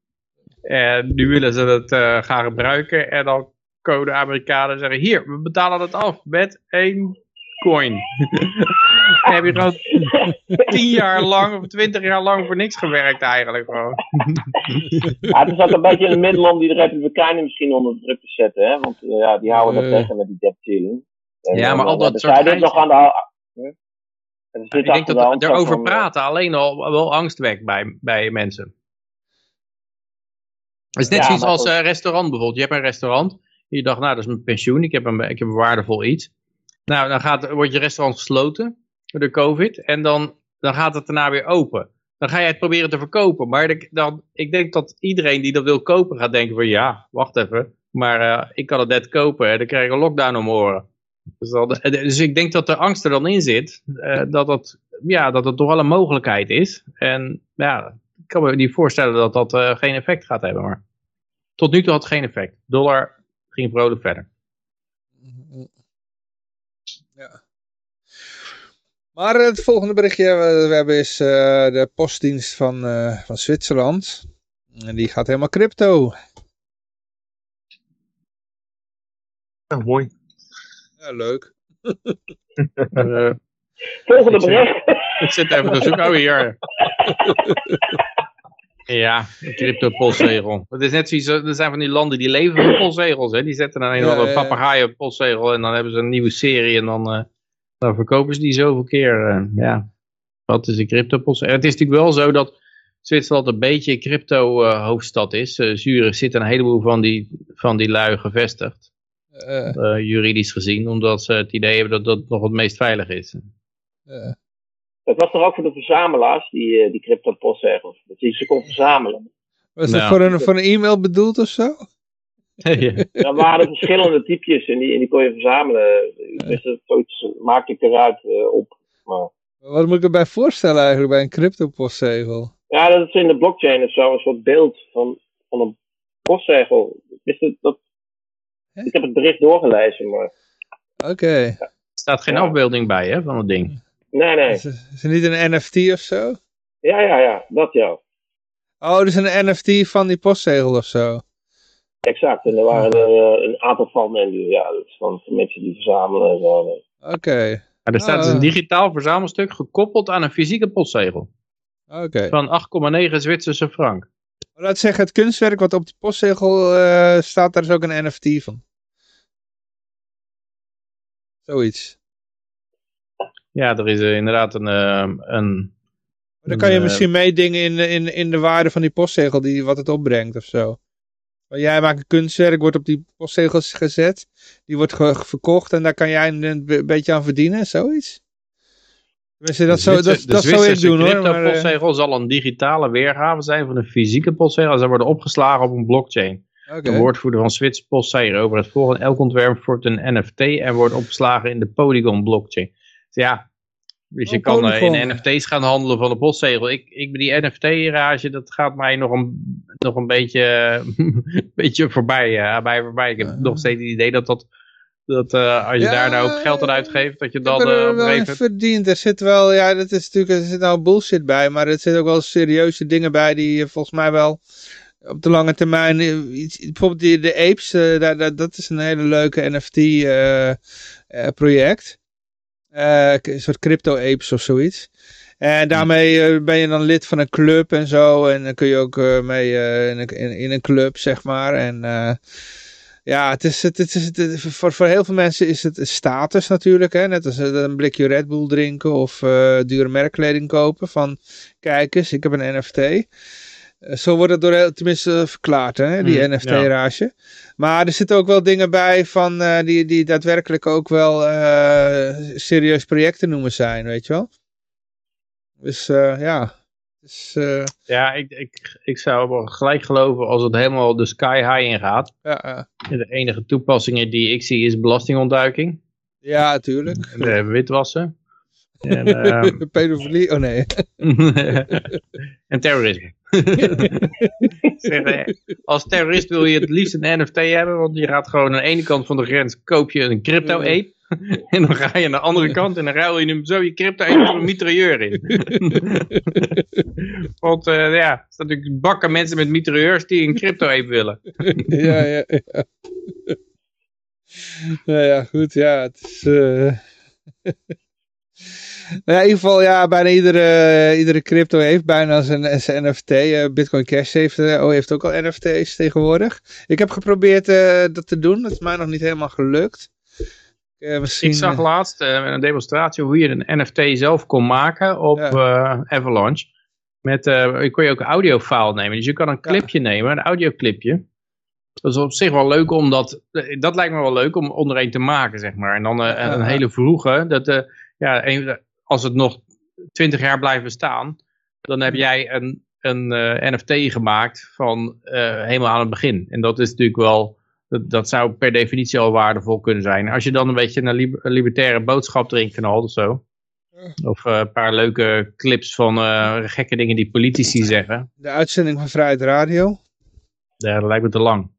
En nu willen ze het uh, gaan gebruiken. En dan komen de Amerikanen zeggen, hier, we betalen het af met één coin. dan heb je gewoon tien jaar lang of twintig jaar lang voor niks gewerkt eigenlijk gewoon. ja, het is ook een beetje een middel om die Republikeinen misschien onder druk te zetten. Hè? Want uh, ja, die houden dat uh, tegen met die debt ceiling. En, ja, maar al dat soort dit nog aan de... Ik denk dat erover praten alleen al wel angst wekt bij, bij mensen. Het is net ja, zoiets als uh, restaurant bijvoorbeeld. Je hebt een restaurant. Je dacht, nou, dat is mijn pensioen. Ik heb een, ik heb een waardevol iets. Nou, dan gaat, wordt je restaurant gesloten door de COVID. En dan, dan gaat het daarna weer open. Dan ga je het proberen te verkopen. Maar dan, ik denk dat iedereen die dat wil kopen gaat denken van... Ja, wacht even. Maar uh, ik kan het net kopen. En dan krijg ik een lockdown om oren. Dus, dat, dus, ik denk dat de angst er dan in zit. Uh, dat, dat, ja, dat het toch wel een mogelijkheid is. En ja, kan me niet voorstellen dat dat uh, geen effect gaat hebben. Maar tot nu toe had het geen effect. Dollar ging vrolijk verder. Ja. Maar het volgende berichtje we, we hebben is uh, de postdienst van, uh, van Zwitserland. En die gaat helemaal crypto. Ja, mooi. Ja, leuk. volgende bericht. Ik zit even te zoeken. Oh, hier. Ja, een crypto postzegel. Het is net zoiets, er zijn van die landen die leven van postzegels. Hè? Die zetten dan een of andere papegaai op postzegel en dan hebben ze een nieuwe serie en dan, uh, dan verkopen ze die zoveel keer. Uh, ja, wat is een crypto postzegel? Het is natuurlijk wel zo dat Zwitserland een beetje een crypto uh, hoofdstad is. Uh, Zurich zit een heleboel van die, van die lui gevestigd. juridisch gezien, omdat ze het idee hebben dat dat nog het meest veilig is. Dat was toch ook voor de verzamelaars, die, die crypto postzegels. Dat je ze kon verzamelen. Was dat nou. voor, een, voor een e-mail bedoeld of zo? ja. Er waren verschillende typjes en die, en die kon je verzamelen. Dus dat zoiets maak ik eruit uh, op. Maar... Wat moet ik erbij voorstellen eigenlijk bij een crypto postzegel? Ja, dat is in de blockchain of zo, een soort beeld van, van een postzegel. Is het, dat... Ik heb het bericht doorgelezen, maar... Oké. Okay. Ja. Er staat geen ja. afbeelding bij, hè, van het ding. Nee, nee. Is, is het niet een NFT of zo? Ja, ja, ja. Dat ja. Oh, dus een NFT van die postzegel of zo? Exact. En er waren er uh, een aantal van. En die, ja, dat is van mensen die verzamelen en zo. Oké. Okay. Er staat dus een digitaal verzamelstuk gekoppeld aan een fysieke postzegel. Oké. Okay. Van 8,9 Zwitserse frank. Laat zeggen, het kunstwerk wat op de postzegel uh, staat, daar is ook een NFT van. Zoiets. Ja, er is uh, inderdaad een... Uh, een dan kan je misschien meedingen in, in, in de waarde van die postzegel, die, wat het opbrengt of zo. Jij maakt een kunstwerk, wordt op die postzegels gezet. Die wordt verkocht en daar kan jij een, een beetje aan verdienen, zoiets. Mensen, dat, zou, dat, dat zou ik doen hoor. De postzegel zal een digitale weergave zijn van een fysieke postzegel. Ze worden opgeslagen op een blockchain. De woordvoerder van Post zei het volgende. Elk ontwerp wordt een NFT en wordt opgeslagen in de Polygon blockchain. Ja, dus je kan uh, in NFT's gaan handelen van de postzegel. Ik, ik ben die NFT-rage, dat gaat mij nog een, nog een beetje, beetje voorbij, uh, bij voorbij. Ik heb nog steeds het idee dat dat dat uh, als je daar nou ook geld aan uitgeeft, dat je dan... Ik er wel verdient. Er zit wel, ja, dat is natuurlijk, er zit nou bullshit bij, maar er zitten ook wel serieuze dingen bij die volgens mij wel op de lange termijn, iets, bijvoorbeeld die, de apes, uh, daar, dat is een hele leuke NFT-project. Een soort crypto-apes of zoiets. En daarmee ben je dan lid van een club en zo. En dan kun je ook mee in, een, in, een club, zeg maar. En ja, het is, het, is, het, voor, voor heel veel mensen is het status natuurlijk. Hè? Net als een blikje Red Bull drinken of dure merkkleding kopen. Van kijk eens, ik heb een NFT. Uh, eh, zo wordt het door, tenminste verklaard, hè, die mm, NFT-rage. Maar er zitten ook wel dingen bij van, uh, die, die daadwerkelijk ook wel serieus projecten noemen zijn, weet je wel. Dus ja, dus, uh... Ja, ik, ik, ik zou wel gelijk geloven als het helemaal de sky high in gaat. Ja, De enige toepassingen die ik zie is belastingontduiking. Ja, natuurlijk. De witwassen. En, um... Pedofilie, oh nee. en terrorisme. zeg, als terrorist wil je het liefst een NFT hebben, want je gaat gewoon aan de ene kant van de grens koop je een crypto-ape. en dan ga je naar de andere kant en dan ruil je hem zo je crypto even een mitrailleur in. Want uh, ja, er staan natuurlijk bakken mensen met mitrailleurs die een crypto even willen. ja, ja, ja. Nou ja, goed, ja, het is... Uh... Nou ja, in ieder geval, ja, bijna iedere, iedere crypto heeft bijna zijn, zijn NFT. Uh, Bitcoin Cash heeft, uh, oh, heeft ook al NFT's tegenwoordig. Ik heb geprobeerd uh, dat te doen. Dat is mij nog niet helemaal gelukt. Misschien... Ik zag laatst een demonstratie hoe je een NFT zelf kon maken op Avalanche. Met, je kon je ook een audiofile nemen. Dus je kan een clipje nemen, een audioclipje. Dat is op zich wel leuk om dat, dat lijkt me wel leuk om ondereen te maken, zeg maar. En dan een hele vroege, dat, ja, als het nog twintig jaar blijft bestaan, dan heb jij een, een uh, eh, NFT gemaakt van uh, helemaal aan het begin. En dat is natuurlijk wel, dat, dat, zou per definitie al waardevol kunnen zijn. Als je dan een beetje een, libertaire boodschap erin knalt of zo. Of uh, een paar leuke clips van gekke dingen die politici zeggen. De uitzending van Vrijheid Radio. Ja, dat lijkt me te lang.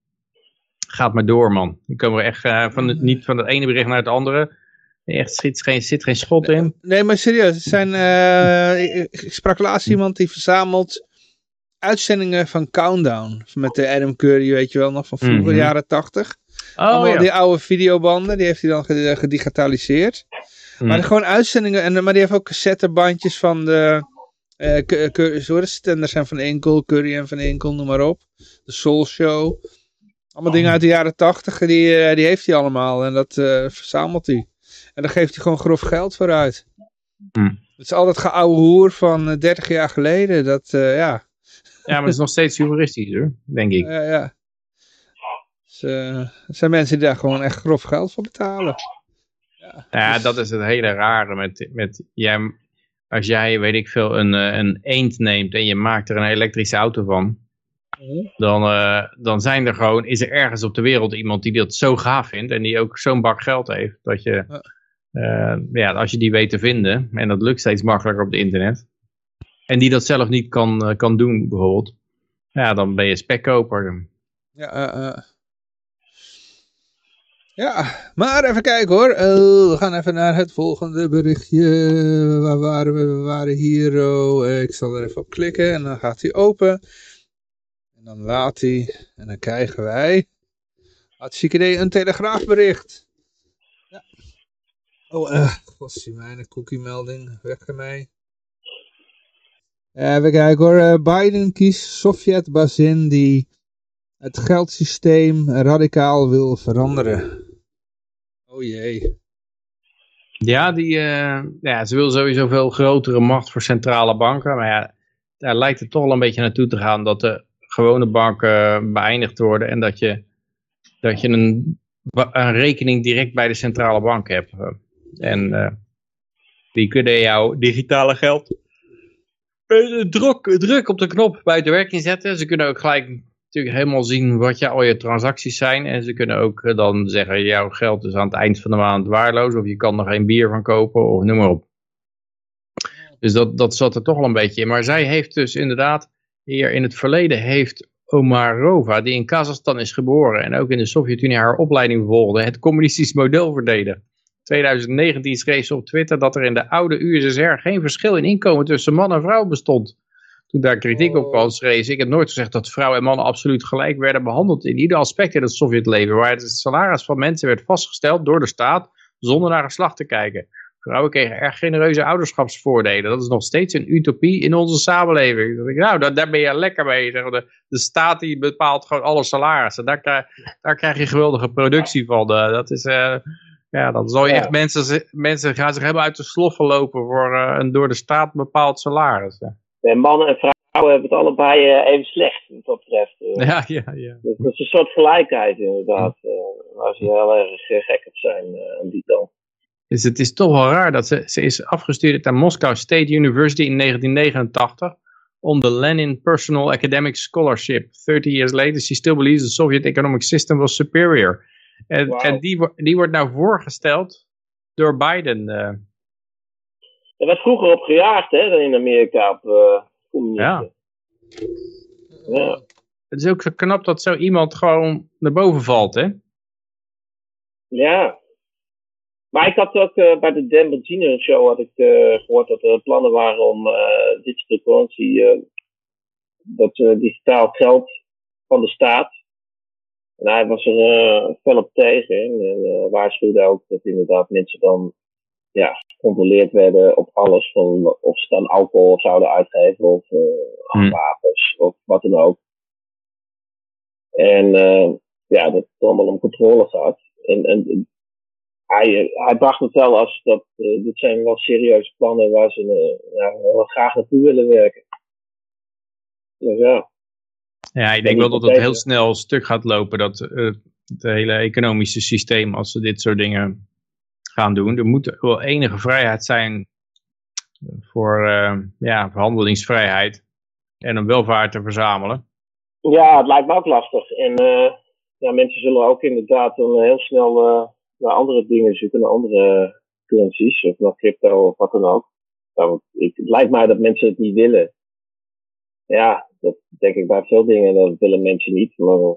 Gaat maar door, man. Je komen echt van het, niet van het ene bericht naar het andere. Echt, zit geen, zit geen schot in. Nee, maar serieus. Het zijn, uh, ik, sprak laatst iemand die verzamelt uitzendingen van Countdown. Met de Adam Curry, weet je wel, nog van vroeger, mhm. jaren tachtig. Oh, ja. die oude videobanden, die heeft hij dan gedigitaliseerd. Mm. Maar gewoon uitzendingen, en, maar die heeft ook cassettebandjes van de... Uh, Stenders en Van Enkel, Curry en Van Enkel, noem maar op. De Soul Show. Allemaal dingen uit de jaren tachtig, die, die heeft hij allemaal. En dat uh, verzamelt hij. En dan geeft hij gewoon grof geld vooruit. Mm. Het is altijd geouwe hoer van 30 eh, jaar geleden. Dat, uh, ja. Ja, maar het is nog steeds humoristisch hoor, denk ik. Ja, ja. Dus, er zijn mensen die daar gewoon echt grof geld voor betalen. Ja, ja dat is het hele rare met, met jij, als jij, weet ik veel, een, een eend neemt en je maakt er een elektrische auto van. Mhm. Dan, uh, dan zijn er gewoon, is er ergens op de wereld iemand die dat zo gaaf vindt en die ook zo'n bak geld heeft. Dat je, ja, als je die weet te vinden, en dat lukt steeds makkelijker op het internet, en die dat zelf niet kan, uh, kan doen bijvoorbeeld, ja, dan ben je spekkoper. Ja, ja, maar even kijken hoor. We gaan even naar het volgende berichtje. Waar waren we? We waren hier. Oh, ik zal er even op klikken en dan gaat hij open. En dan laat hij. En dan krijgen wij. Idee, een telegraafbericht. Oh, uh, gossie, mijn cookie melding, weg ermee. Even kijken hoor, uh, Biden kiest Sovjet-bazin die het geldsysteem radicaal wil veranderen. Oh jee. Ja, die, uh, ja, ze wil sowieso veel grotere macht voor centrale banken. Maar ja, daar lijkt het toch wel een beetje naartoe te gaan dat de gewone banken beëindigd worden. En dat je, dat je een, een rekening direct bij de centrale bank hebt. En uh, die kunnen jouw digitale geld druk, druk op de knop buiten werking zetten. Ze kunnen ook gelijk natuurlijk helemaal zien wat je, al je transacties zijn. En ze kunnen ook eh, dan zeggen, jouw geld is aan het eind van de maand waardeloos. Of je kan er geen bier van kopen, of noem maar op. Dus dat, dat zat er toch al een beetje in. Maar zij heeft dus inderdaad, hier in het verleden heeft Omarova, die in Kazachstan is geboren en ook in de Sovjet-Unie haar opleiding volgde, het communistisch model verdedigd. 2019 schreef ze op Twitter dat er in de oude USSR geen verschil in inkomen tussen man en vrouw bestond. Toen daar kritiek op kwam, schreef ik heb nooit gezegd dat vrouwen en mannen absoluut gelijk werden behandeld in ieder aspect in het Sovjetleven, waar het salaris van mensen werd vastgesteld door de staat zonder naar geslacht te kijken. Vrouwen kregen erg genereuze ouderschapsvoordelen. Dat is nog steeds een utopie in onze samenleving. Nou, daar, daar ben je lekker mee. De, de staat die bepaalt gewoon alle salarissen. Daar, krijg, daar krijg je geweldige productie van. Eh, dat is... Uh, ja, dan zal je echt mensen, mensen gaan zich helemaal uit de sloffen lopen voor uh, een door de staat bepaald salaris. En mannen en vrouwen hebben het allebei uh, even slecht, wat dat betreft. Uh, ja, ja, ja. Dus dat is een soort gelijkheid inderdaad, waar ze heel erg gek op zijn aan die kant. Dus het is toch wel raar dat ze, ze is afgestudeerd aan Moscow State University in 1989 on the Lenin Personal Academic Scholarship. 30 years later, she still believes the Soviet economic system was superior. En, en die, die wordt nou voorgesteld door Biden. Uh. Er werd vroeger op gejaagd hè, in Amerika op uh, ja. ja. Het is ook zo knap dat zo iemand gewoon naar boven valt, hè? Ja. Maar ik had ook uh, bij de Dan Benzine show had ik, uh, gehoord dat er plannen waren om uh, digital currency, dat digitaal geld van de staat. En hij was er fel op tegen en waarschuwde ook dat inderdaad mensen dan ja, gecontroleerd werden op alles. Van of ze dan alcohol zouden uitgeven of wapens of wat dan ook. En ja, dat het allemaal om controle gaat. En, en hij, hij bracht het wel als dat, uh, dit zijn wel serieuze plannen waar ze uh, ja, wel graag naartoe willen werken. Dus ja. Ja, ik denk wel dat het heel snel stuk gaat lopen, dat uh, het hele economische systeem, als ze dit soort dingen gaan doen. Er moet wel enige vrijheid zijn voor ja, verhandelingsvrijheid en om welvaart te verzamelen. Ja, het lijkt me ook lastig. En ja, mensen zullen ook inderdaad dan heel snel naar andere dingen zoeken, naar andere currencies of naar crypto of wat dan ook. Nou, ik, het lijkt mij dat mensen het niet willen. Ja, dat denk ik bij veel dingen, dat willen mensen niet. Maar,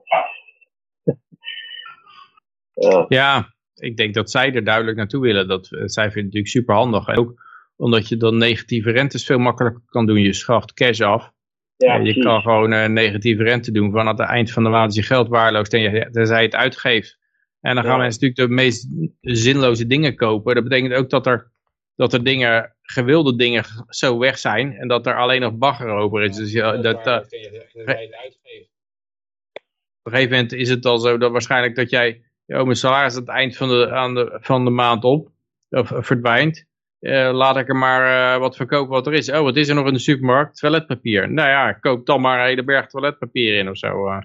ja. ja, ik denk dat zij er duidelijk naartoe willen. Dat, zij vinden het natuurlijk super handig. Ook omdat je dan negatieve rentes veel makkelijker kan doen. Je schaft cash af. Ja, je kan gewoon uh, negatieve rente doen. Van aan het eind van de maand is je geld waarloos. Tenzij je het uitgeeft. En dan gaan mensen natuurlijk de meest zinloze dingen kopen. Dat betekent ook dat er, dat er dingen, gewilde dingen zo weg zijn. En dat er alleen nog bagger over is. Dus ja, dat, uh, op een gegeven moment is het al zo dat waarschijnlijk dat jij... Oh, mijn salaris aan het eind van de, aan de, van de maand op. Of verdwijnt. Uh, laat ik er maar uh, wat verkopen wat er is. Oh, wat is er nog in de supermarkt? Toiletpapier. Nou ja, koop dan maar een hele berg toiletpapier in of zo. Uh.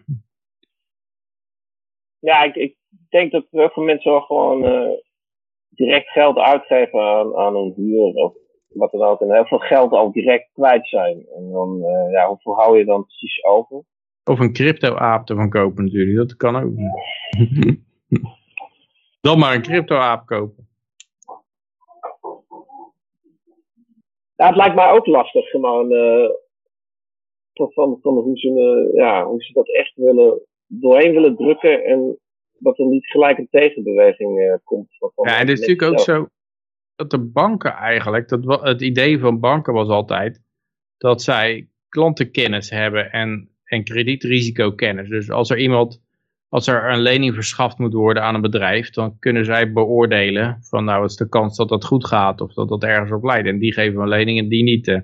Ja, ik, ik denk dat heel veel mensen wel gewoon uh, direct geld uitgeven aan, aan een huur of wat dan ook. En heel veel geld al direct kwijt zijn. En dan, uh, ja, hoeveel hou je dan precies over? Of een crypto-aap ervan kopen natuurlijk, dat kan ook. dan maar een crypto-aap kopen. Ja, het lijkt mij ook lastig, gewoon, uh, van, van hoe, ze, uh, ja, hoe ze dat echt willen, doorheen willen drukken en dat er niet gelijk een tegenbeweging uh, komt. Van ja, en het is natuurlijk ook zo dat de banken eigenlijk, dat, het idee van banken was altijd dat zij klantenkennis hebben en, en kredietrisicokennis. Dus als er iemand, als er een lening verschaft moet worden aan een bedrijf, dan kunnen zij beoordelen van nou is de kans dat dat goed gaat of dat dat ergens op leidt. En die geven een lening en die niet. Eh.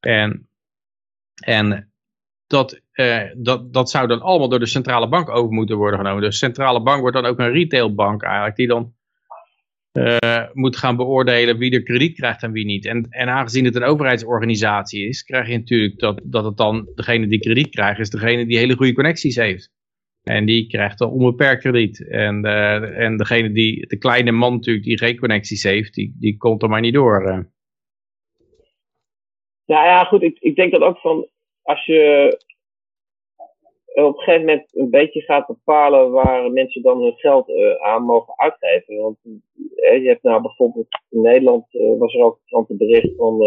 En, en dat uh, dat, dat zou dan allemaal door de centrale bank over moeten worden genomen. Dus de centrale bank wordt dan ook een retailbank eigenlijk, die dan uh, moet gaan beoordelen wie er krediet krijgt en wie niet. En, en aangezien het een overheidsorganisatie is, krijg je natuurlijk dat, dat het dan, degene die krediet krijgt, is degene die hele goede connecties heeft. En die krijgt dan onbeperkt krediet. En, uh, en degene die, de kleine man natuurlijk, die geen connecties heeft, die, die komt er maar niet door. Nou ja, goed, ik, ik denk dat ook van, als je op een gegeven moment een beetje gaat bepalen waar mensen dan hun geld aan mogen uitgeven. Want je hebt nou bijvoorbeeld in Nederland was er ook een bericht van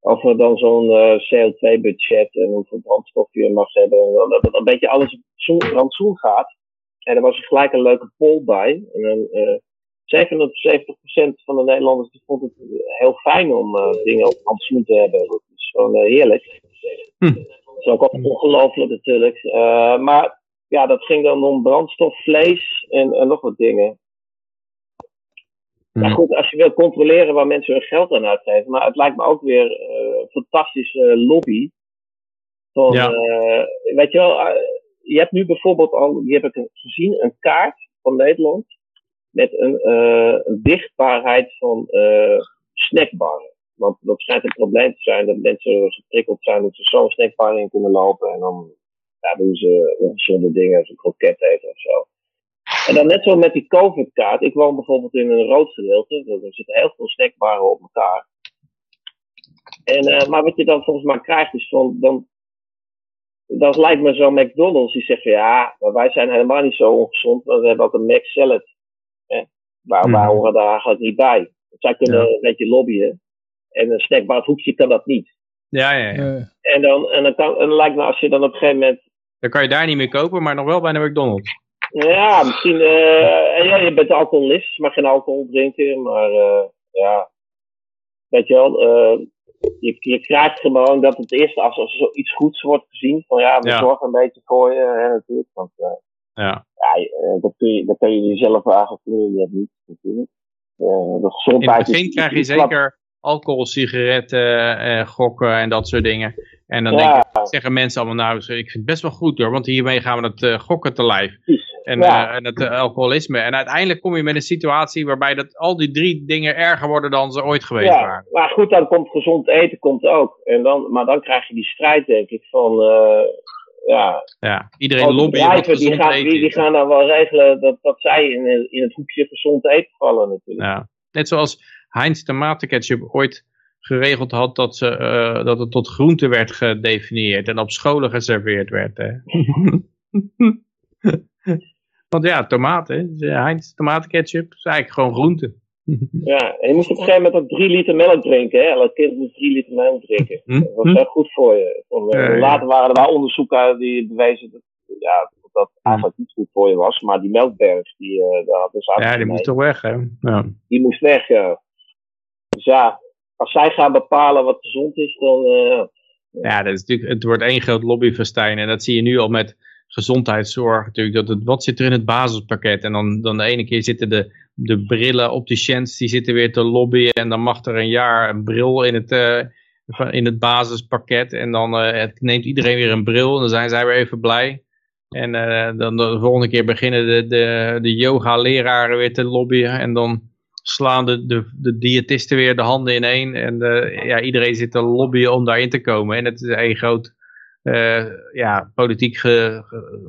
over dan zo'n CO2-budget en hoeveel brandstof je mag hebben. Dat het een beetje alles rantsoen gaat. En er was er gelijk een leuke poll bij. En dan, 77% van de Nederlanders die vond het heel fijn om dingen op handelschoen te hebben. Dat is gewoon heerlijk. Hm. Dat is ook ongelooflijk natuurlijk. Uh, maar ja, dat ging dan om brandstof, vlees en, en nog wat dingen. Maar goed, als je wil controleren waar mensen hun geld aan uitgeven. Maar het lijkt me ook weer een fantastische lobby. Van, ja. weet je wel, je hebt nu bijvoorbeeld al, die heb ik gezien, een kaart van Nederland met een, een dichtbaarheid van snackbarren. Want dat schijnt een probleem te zijn dat mensen geprikkeld zijn dat ze zo'n snackbar in kunnen lopen en dan ja, doen ze ongezonde dingen, als een kroket eten of zo. En dan net zo met die COVID-kaart. Ik woon bijvoorbeeld in een rood gedeelte. Er zitten heel veel snackbarren op elkaar. En, uh, maar wat je dan volgens mij krijgt is van, dan, dat lijkt me zo'n McDonald's die zegt van ja, maar wij zijn helemaal niet zo ongezond, want we hebben ook een Mac salad. Waar, waar horen daar eigenlijk niet bij? Zij kunnen een beetje lobbyen. En een snackbar hoekje kan dat niet. Ja, ja, ja. En, dan, en, dan kan, en dan lijkt me als je dan op een gegeven moment... Dan kan je daar niet meer kopen, maar nog wel bij de McDonald's. Ja, misschien... Uh, ja, je bent alcoholist, mag geen alcohol drinken, maar uh, ja... Weet je wel, uh, je, je krijgt gewoon dat het eerst als, als er zoiets goeds wordt gezien, van ja, we zorgen een beetje voor je, hè, natuurlijk. Want ja. ja eh, dat, kun je, dat kun je jezelf eigenlijk hebt niet natuurlijk. Uh, de gezondheid In het begin krijg je zeker alcohol, sigaretten, uh, gokken en dat soort dingen. En dan denk ik, zeggen mensen allemaal, nou, ik vind het best wel goed hoor, want hiermee gaan we het uh, gokken te lijf. En, ja. en het alcoholisme. En uiteindelijk kom je met een situatie waarbij dat, al die drie dingen erger worden dan ze ooit geweest ja, waren. Maar goed, dan komt gezond eten komt ook. En dan, maar dan krijg je die strijd, denk ik, van ja, ja iedereen lobbyen die gaan, die, die, gaan dan wel regelen dat, dat zij in, in het hoekje gezond eten vallen natuurlijk. Ja. Net zoals Heinz tomatenketchup ooit geregeld had dat, ze, uh, dat het tot groente werd gedefinieerd en op scholen geserveerd werd. Hè. Want ja, tomaten, Heinz tomatenketchup is eigenlijk gewoon groente. Ja, en je moest op een gegeven moment ook drie liter melk drinken. Hè? Elk kind moest drie liter melk drinken. Hm? Dat was hm? echt goed voor je. Uh, later waren er wel onderzoeken die bewezen dat, ja, dat hm. eigenlijk niet goed voor je was. Maar die melkberg, die, uh, Ja, die moest toch weg, hè? Ja. Die moest weg, ja. Dus ja, als zij gaan bepalen wat gezond is, dan... Uh, ja, dat is natuurlijk, het wordt één groot lobbyfestijn. En dat zie je nu al met gezondheidszorg natuurlijk. Dat het, wat zit er in het basispakket? En dan, dan de ene keer zitten de, de brillen opticiens, die zitten weer te lobbyen. En dan mag er een jaar een bril in het, uh, in het basispakket. En dan uh, neemt iedereen weer een bril. En dan zijn zij weer even blij. En dan de volgende keer beginnen de, de, de yoga-leraren weer te lobbyen. En dan slaan de, de, de diëtisten weer de handen in één. En ja, iedereen zit te lobbyen om daarin te komen. En het is één groot uh, ja, politiek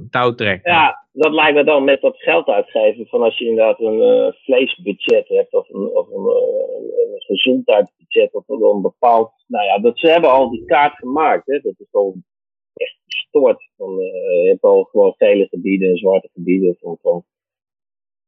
touwtrek. Ja, dat lijkt me dan met dat geld uitgeven. Van als je inderdaad een uh, vleesbudget hebt of een, of een, een gezondheidsbudget of een bepaald. Nou ja, dat ze hebben al die kaart gemaakt. Hè. Dat is gewoon echt gestoord. Van, je hebt al gewoon gele gebieden en zwarte gebieden. Van,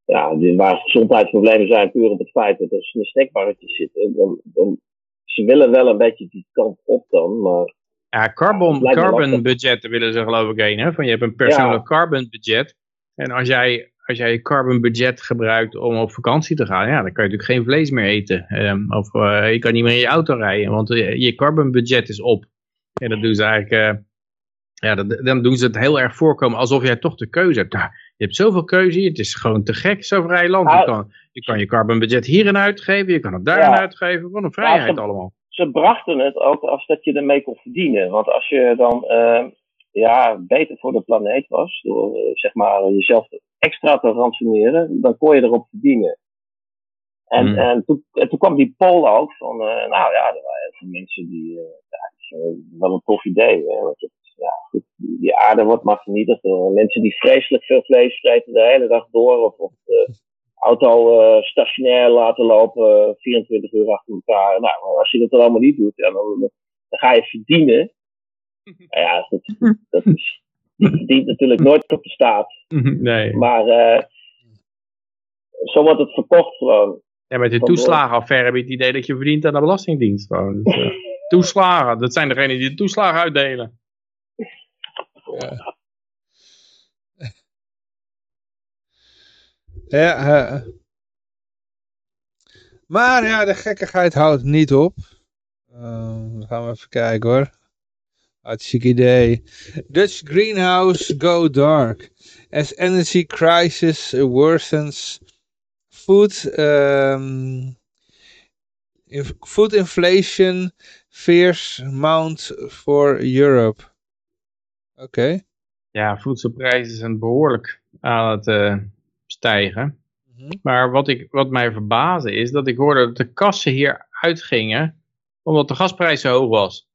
ja, waar gezondheidsproblemen zijn puur op het feit dat er een snackbarretjes zitten. Dan, dan, ze willen wel een beetje die kant op dan, maar ja, carbon, carbon budgetten willen ze geloof ik heen. Hè? Van je hebt een persoonlijk carbon budget. En als jij, als jij je carbon budget gebruikt om op vakantie te gaan, ja, dan kan je natuurlijk geen vlees meer eten. Um, of uh, je kan niet meer in je auto rijden, want uh, je carbon budget is op. En dat doen ze eigenlijk, uh, ja, dat, dan doen ze het heel erg voorkomen alsof jij toch de keuze hebt. Nou, je hebt zoveel keuze, het is gewoon te gek, zo vrij land. Je nou, kan, je kan je carbon budget hierin uitgeven, je kan het daarin uitgeven, wat een vrijheid allemaal ze brachten het ook als dat je ermee kon verdienen. Want als je dan uh, ja, beter voor de planeet was, door uh, zeg maar jezelf extra te ransoneren, dan kon je erop verdienen. En, mm. en, toen, en toen kwam die poll ook van, uh, nou ja, er waren heel veel mensen die, ja, wel een tof idee. Hè, want het, ja, goed, die aarde wordt maar vernietigd door mensen die vreselijk veel vlees vreten de hele dag door. Of, of auto uh, stationair laten lopen, 24 uur achter elkaar. Nou, als je dat allemaal niet doet, ja, dan, dan ga je verdienen. ja, dat, dat, is, die verdient natuurlijk nooit op de staat. Nee. Maar uh, zo wordt het verkocht gewoon. Ja, met de toeslagenaffaire heb je het idee dat je verdient aan de Belastingdienst. Gewoon. Dus, uh, toeslagen, dat zijn degenen die de toeslagen uitdelen. Ja. Ja, uh, maar ja, de gekkigheid houdt niet op. Uh, gaan we even kijken hoor. Hartstikke idee. Dutch greenhouse go dark. As energy crisis worsens. Food, um, inf food inflation fears mount for Europe. Oké. Okay. Ja, voedselprijzen zijn behoorlijk aan het uh, stijgen. Mm -hmm. Maar wat, ik, wat mij verbaasde is dat ik hoorde dat de kassen hier uitgingen omdat de gasprijs zo hoog was.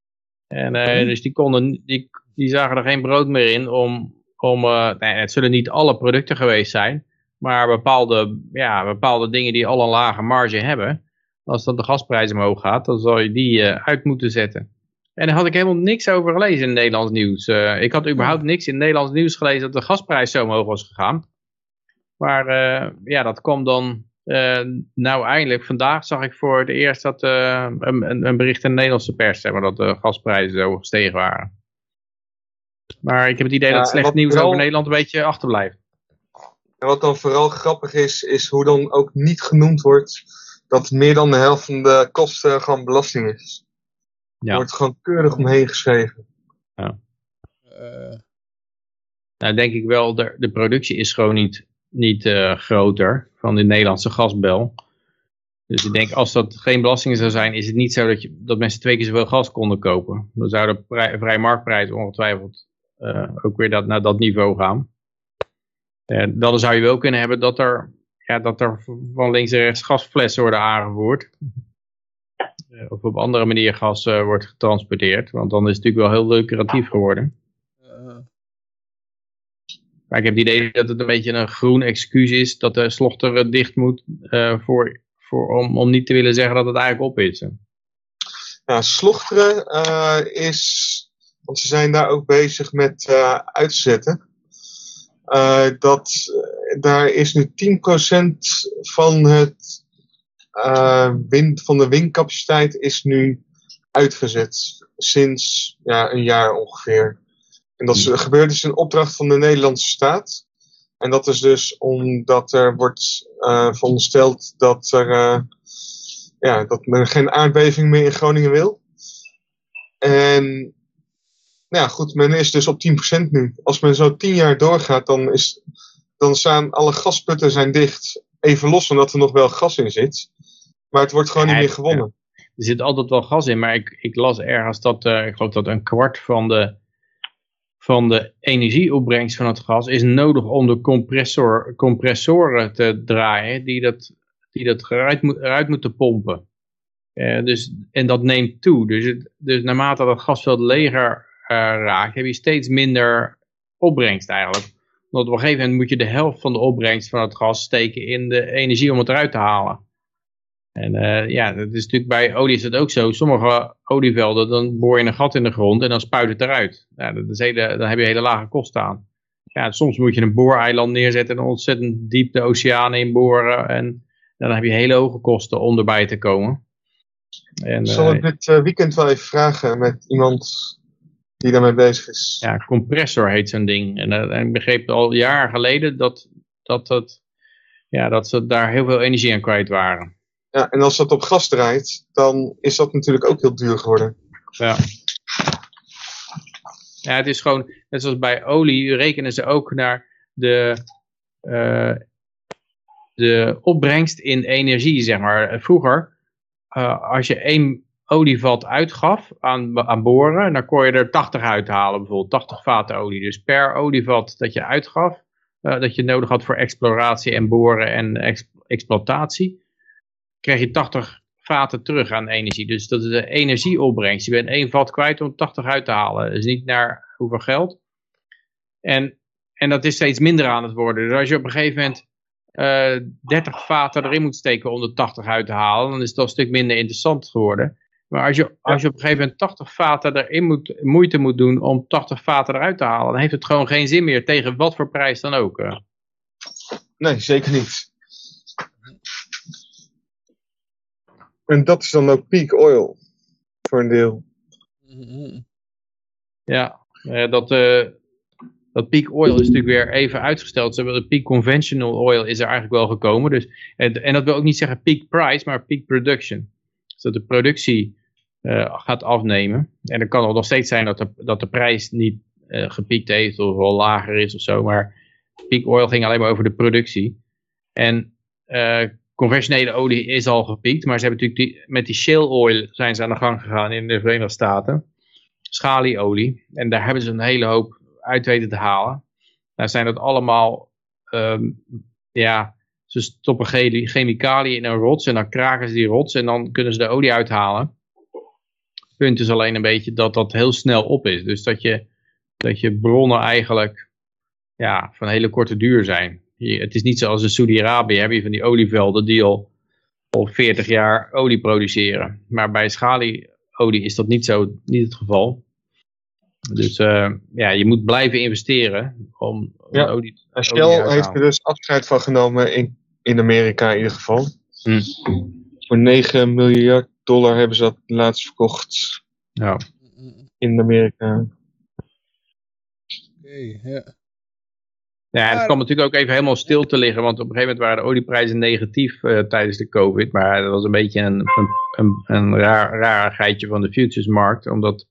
En uh, dus die, konden, die, die zagen er geen brood meer in om, om uh, nee, het zullen niet alle producten geweest zijn, maar bepaalde, ja, bepaalde dingen die al een lage marge hebben, als dat de gasprijs omhoog gaat, dan zal je die uit moeten zetten. En daar had ik helemaal niks over gelezen in het Nederlands nieuws. ik had überhaupt niks in het Nederlands nieuws gelezen dat de gasprijs zo omhoog was gegaan. Maar ja, dat kwam dan uh, nou, eindelijk, vandaag zag ik voor het eerst dat, een, een, bericht in de Nederlandse pers, zeg maar, dat de gasprijzen zo gestegen waren. Maar ik heb het idee ja, dat slecht nieuws vooral, over Nederland een beetje achterblijft. En wat dan vooral grappig is, is hoe dan ook niet genoemd wordt dat meer dan de helft van de kosten gewoon belasting is. Ja. Wordt gewoon keurig omheen geschreven. Ja. Uh. Nou, denk ik wel, de, de productie is gewoon niet niet uh, groter van de Nederlandse gasbel. Dus ik denk, als dat geen belastingen zou zijn, is het niet zo dat, je, dat mensen twee keer zoveel gas konden kopen. Dan zou de vrije marktprijs ongetwijfeld uh, ook weer dat, naar dat niveau gaan. Uh, dan zou je wel kunnen hebben dat er, ja, dat er van links en rechts gasflessen worden aangevoerd. Of op andere manier gas wordt getransporteerd. Want dan is het natuurlijk wel heel lucratief geworden. Maar ik heb het idee dat het een beetje een groen excuus is dat de slochter dicht moet uh, voor, voor, om, om niet te willen zeggen dat het eigenlijk op is. Slochteren is, want ze zijn daar ook bezig met uitzetten. dat, daar is nu 10% van, het, wind, van de windcapaciteit is nu uitgezet. Sinds ja, een jaar ongeveer. En dat is, hmm. gebeurt dus in opdracht van de Nederlandse staat. En dat is dus omdat er wordt uh, verondersteld dat, er, uh, ja, dat men geen aardbeving meer in Groningen wil. En nou ja, goed, men is dus op 10% nu. Als men zo 10 jaar doorgaat, dan, is, dan staan alle gasputten zijn dicht. Even los van dat er nog wel gas in zit. Maar het wordt gewoon niet meer gewonnen. Er zit altijd wel gas in, maar ik, ik las ergens dat, uh, ik geloof dat een kwart van de van de energieopbrengst van het gas is nodig om de compressor, compressoren te draaien die dat, die dat eruit, moet, eruit moeten pompen. Uh, dus, en dat neemt toe. Dus, het, dus naarmate dat gasveld leger uh, raakt, heb je steeds minder opbrengst eigenlijk. Want op een gegeven moment moet je de helft van de opbrengst van het gas steken in de energie om het eruit te halen. En uh, ja, dat is natuurlijk bij olie is het ook zo. Sommige olievelden, dan boor je een gat in de grond en dan spuit het eruit. Ja, dat is hele, dan heb je hele lage kosten aan. Ja, soms moet je een booreiland neerzetten en ontzettend diep de oceaan inboren. En dan heb je hele hoge kosten om erbij te komen. En, Zal ik uh, dit uh, weekend wel even vragen met iemand die daarmee bezig is. Ja, compressor heet zo'n ding. En, eh, en ik begreep al jaren geleden dat, dat, dat, ja, dat ze daar heel veel energie aan kwijt waren. Ja, en als dat op gas draait, dan is dat natuurlijk ook heel duur geworden. Ja. Ja, het is gewoon, net zoals bij olie, rekenen ze ook naar de, eh, de opbrengst in energie, zeg maar. Vroeger, eh, als je één Olievat uitgaf aan, aan boren, en dan kon je er 80 uit halen, bijvoorbeeld 80 vaten olie. Dus per olievat dat je uitgaf, eh, dat je nodig had voor exploratie en boren en exploitatie, kreeg je 80 vaten terug aan energie. Dus dat is de energieopbrengst. Je bent één vat kwijt om 80 uit te halen. Dus niet naar hoeveel geld. En, en dat is steeds minder aan het worden. Dus als je op een gegeven moment eh, 30 vaten erin moet steken om de 80 uit te halen, dan is dat een stuk minder interessant geworden. Maar als je, als je op een gegeven moment 80 vaten erin moet, moeite moet doen om 80 vaten eruit te halen, dan heeft het gewoon geen zin meer tegen wat voor prijs dan ook. Uh. Nee, zeker niet. En dat is dan ook peak oil, voor een deel. Ja, dat, uh, dat peak oil is natuurlijk weer even uitgesteld. De peak conventional oil is er eigenlijk wel gekomen. Dus, en, en dat wil ook niet zeggen peak price, maar peak production. Dus dat de productie gaat afnemen. En dan kan het nog steeds zijn dat de, dat de prijs niet uh, gepiekt heeft of wel lager is of zo. Maar peak oil ging alleen maar over de productie. En uh, conventionele olie is al gepiekt. Maar ze hebben natuurlijk die, met die shale oil zijn ze aan de gang gegaan in de Verenigde Staten. Schalieolie. En daar hebben ze een hele hoop uit weten te halen. Nou zijn dat allemaal, um, ja, ze stoppen chemicaliën in een rots en dan kraken ze die rots en dan kunnen ze de olie uithalen. Punt is alleen een beetje dat dat heel snel op is. Dus dat je, dat je bronnen eigenlijk ja, van hele korte duur zijn. het is niet zoals in Saudi-Arabië, heb je van die olievelden die al, al 40 jaar olie produceren. Maar bij schalieolie is dat niet zo niet het geval. Dus uh, ja, je moet blijven investeren om ja. olie, Shell heeft er dus afscheid van genomen in, in Amerika in ieder geval. Hm. Voor 9 miljard dollar hebben ze dat laatst verkocht. Ja. In Amerika. Oké, okay, ja. Ja, het kwam natuurlijk ook even helemaal stil te liggen, want op een gegeven moment waren de olieprijzen negatief uh, tijdens de COVID. Maar dat was een beetje een, een, een, een raar, rarigheidje van de futuresmarkt, omdat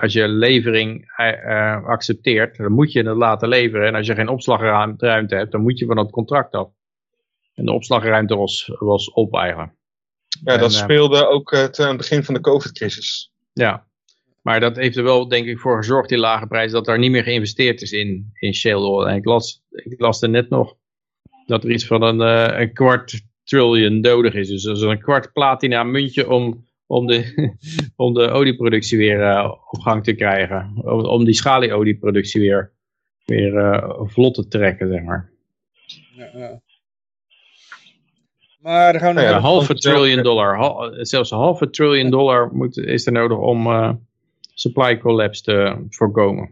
als je levering uh, accepteert, dan moet je het laten leveren. En als je geen opslagruimte hebt, dan moet je van dat contract af. En de opslagruimte was, was op eigenlijk. Ja, dat speelde ook uh, aan het begin van de COVID-crisis. Ja, maar dat heeft er wel denk ik voor gezorgd, die lage prijzen, dat er niet meer geïnvesteerd is in, in shale oil. En ik las, ik las er net nog dat er iets van een, uh, een kwart trillion nodig is. Dus dat is een kwart platina muntje om om de, om de olieproductie weer uh, op gang te krijgen. Om, om die schalieolieproductie weer, weer uh, vlot te trekken, zeg maar. Ja, ja. Maar dan gaan we ja, een halve trillion dollar, hal, zelfs een halve trillion dollar moet, is er nodig om uh, supply collapse te voorkomen.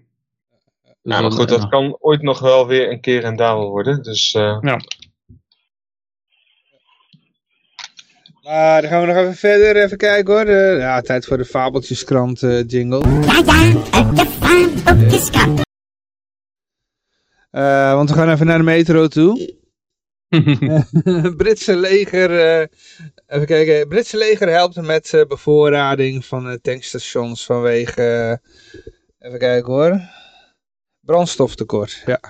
Dus nou, maar goed, dat kan ooit nog wel weer een keer een daal worden. Dus, ja. Maar dan gaan we nog even verder even kijken hoor. ja, tijd voor de Fabeltjeskrant uh, jingle. Ja, ja, de Fabeltjeskrant. Uh, want we gaan even naar de metro toe. Britse leger, uh, even kijken. Britse leger helpt met bevoorrading van tankstations vanwege, even kijken hoor, brandstoftekort, ja.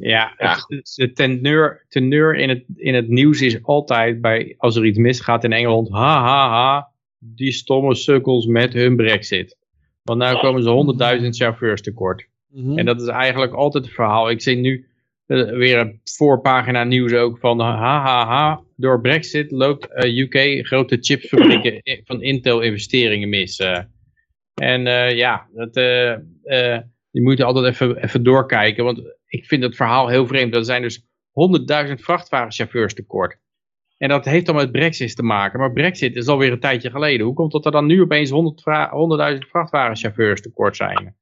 Ja, ja. de teneur, teneur in, het, in het nieuws is altijd bij, als er iets misgaat in Engeland, ha ha ha, die stomme sukkels met hun brexit. Want nu komen ze honderdduizend chauffeurs tekort. Mm En dat is eigenlijk altijd het verhaal. Ik zie nu weer een voorpagina nieuws ook van ha ha ha, door brexit loopt uh, UK grote chipfabrieken van Intel investeringen mis. Uh. En ja, dat, je moet altijd even, even doorkijken, want ik vind het verhaal heel vreemd. Er zijn dus 100.000 vrachtwagenchauffeurs tekort. En dat heeft dan met brexit te maken. Maar brexit is alweer een tijdje geleden. Hoe komt dat er dan nu opeens 100.000 100 vrachtwagenchauffeurs tekort zijn?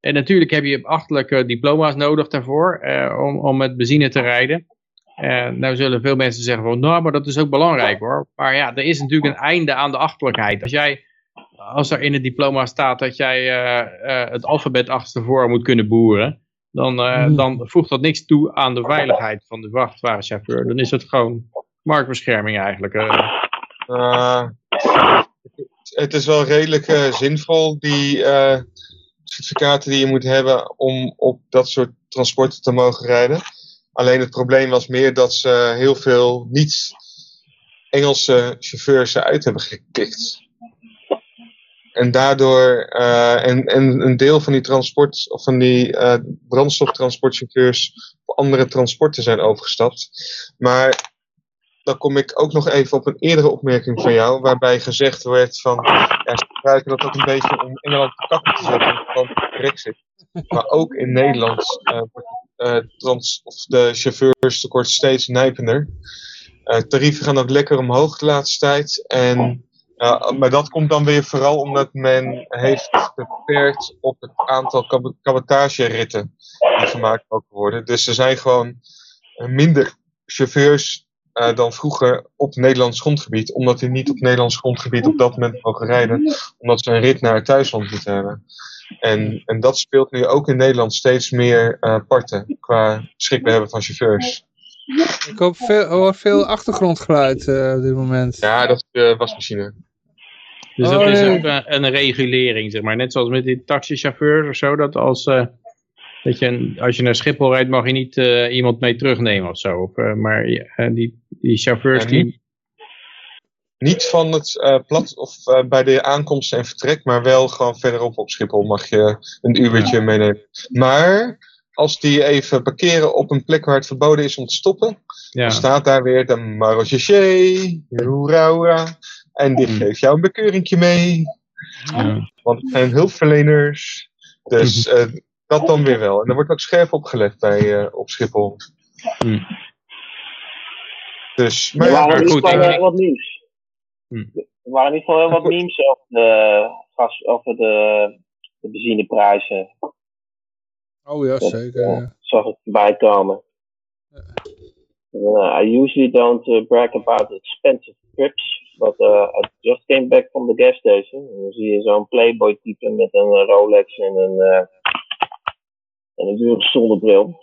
En natuurlijk heb je achterlijke diploma's nodig daarvoor. Eh, om, om met benzine te rijden. Uh, nou zullen veel mensen zeggen van, nou, maar dat is ook belangrijk hoor. Maar ja, er is natuurlijk een einde aan de achterlijkheid. Als jij, als er in het diploma staat dat jij uh, uh, het alfabet achterstevoren moet kunnen boeren dan, uh, dan voegt dat niks toe aan de veiligheid van de vrachtwagenchauffeur. Dan is het gewoon marktbescherming eigenlijk. Uh. het is wel redelijk zinvol, die certificaten die je moet hebben om op dat soort transporten te mogen rijden. Alleen het probleem was meer dat ze heel veel niet-Engelse chauffeurs eruit hebben gekikt. En daardoor, uh, en, en een deel van die transport, of van die uh, brandstoftransportchauffeurs op andere transporten zijn overgestapt. Maar dan kom ik ook nog even op een eerdere opmerking van jou, waarbij gezegd werd van, ja, ze gebruiken dat ook een beetje om Engeland te te zetten van Brexit. Maar ook in Nederland uh, wordt trans, of de chauffeurstekort steeds nijpender. tarieven gaan ook lekker omhoog de laatste tijd. En maar dat komt dan weer vooral omdat men heeft beperkt op het aantal cabotageritten die gemaakt mogen worden. Dus er zijn gewoon minder chauffeurs uh, dan vroeger op Nederlands grondgebied, omdat die niet op Nederlands grondgebied op dat moment mogen rijden, omdat ze een rit naar het thuisland moeten hebben. En, en dat speelt nu ook in Nederland steeds meer uh, parten qua beschikbaar hebben van chauffeurs. Ik hoop veel, hoor veel achtergrondgeluid uh, op dit moment. Ja, dat is de wasmachine. Dus dat oh, is ook een, een, regulering, zeg maar. Net zoals met die taxichauffeurs of zo, dat als... Dat je, als je naar Schiphol rijdt, mag je niet uh, iemand mee terugnemen of zo. Of, uh, maar die, die chauffeurs ja, die... Niet van het plat of bij de aankomst en vertrek, maar wel gewoon verderop op Schiphol mag je een uurtje ja. meenemen. Maar als die even parkeren op een plek waar het verboden is om te stoppen, ja. dan staat daar weer de Marocheche, Roeraura, en die mm. geeft jou een bekeuringje mee. Ja. Want het zijn hulpverleners. Dus uh, dat dan weer wel. En er wordt ook scherp opgelegd bij, uh, op Schiphol. Mm. Dus, maar ja, er goed, waren ik... wat nieuws. Er waren in ieder geval heel wat memes over de, gas, over de, de benzineprijzen. Oh ja, dat, zeker. Uh, ja. Zag het erbij komen. Uh, I usually don't uh, brag about expensive trips, but uh, I just came back from the gas station. En dan zie je zo'n playboy type met een Rolex en een, en een dure zonnebril.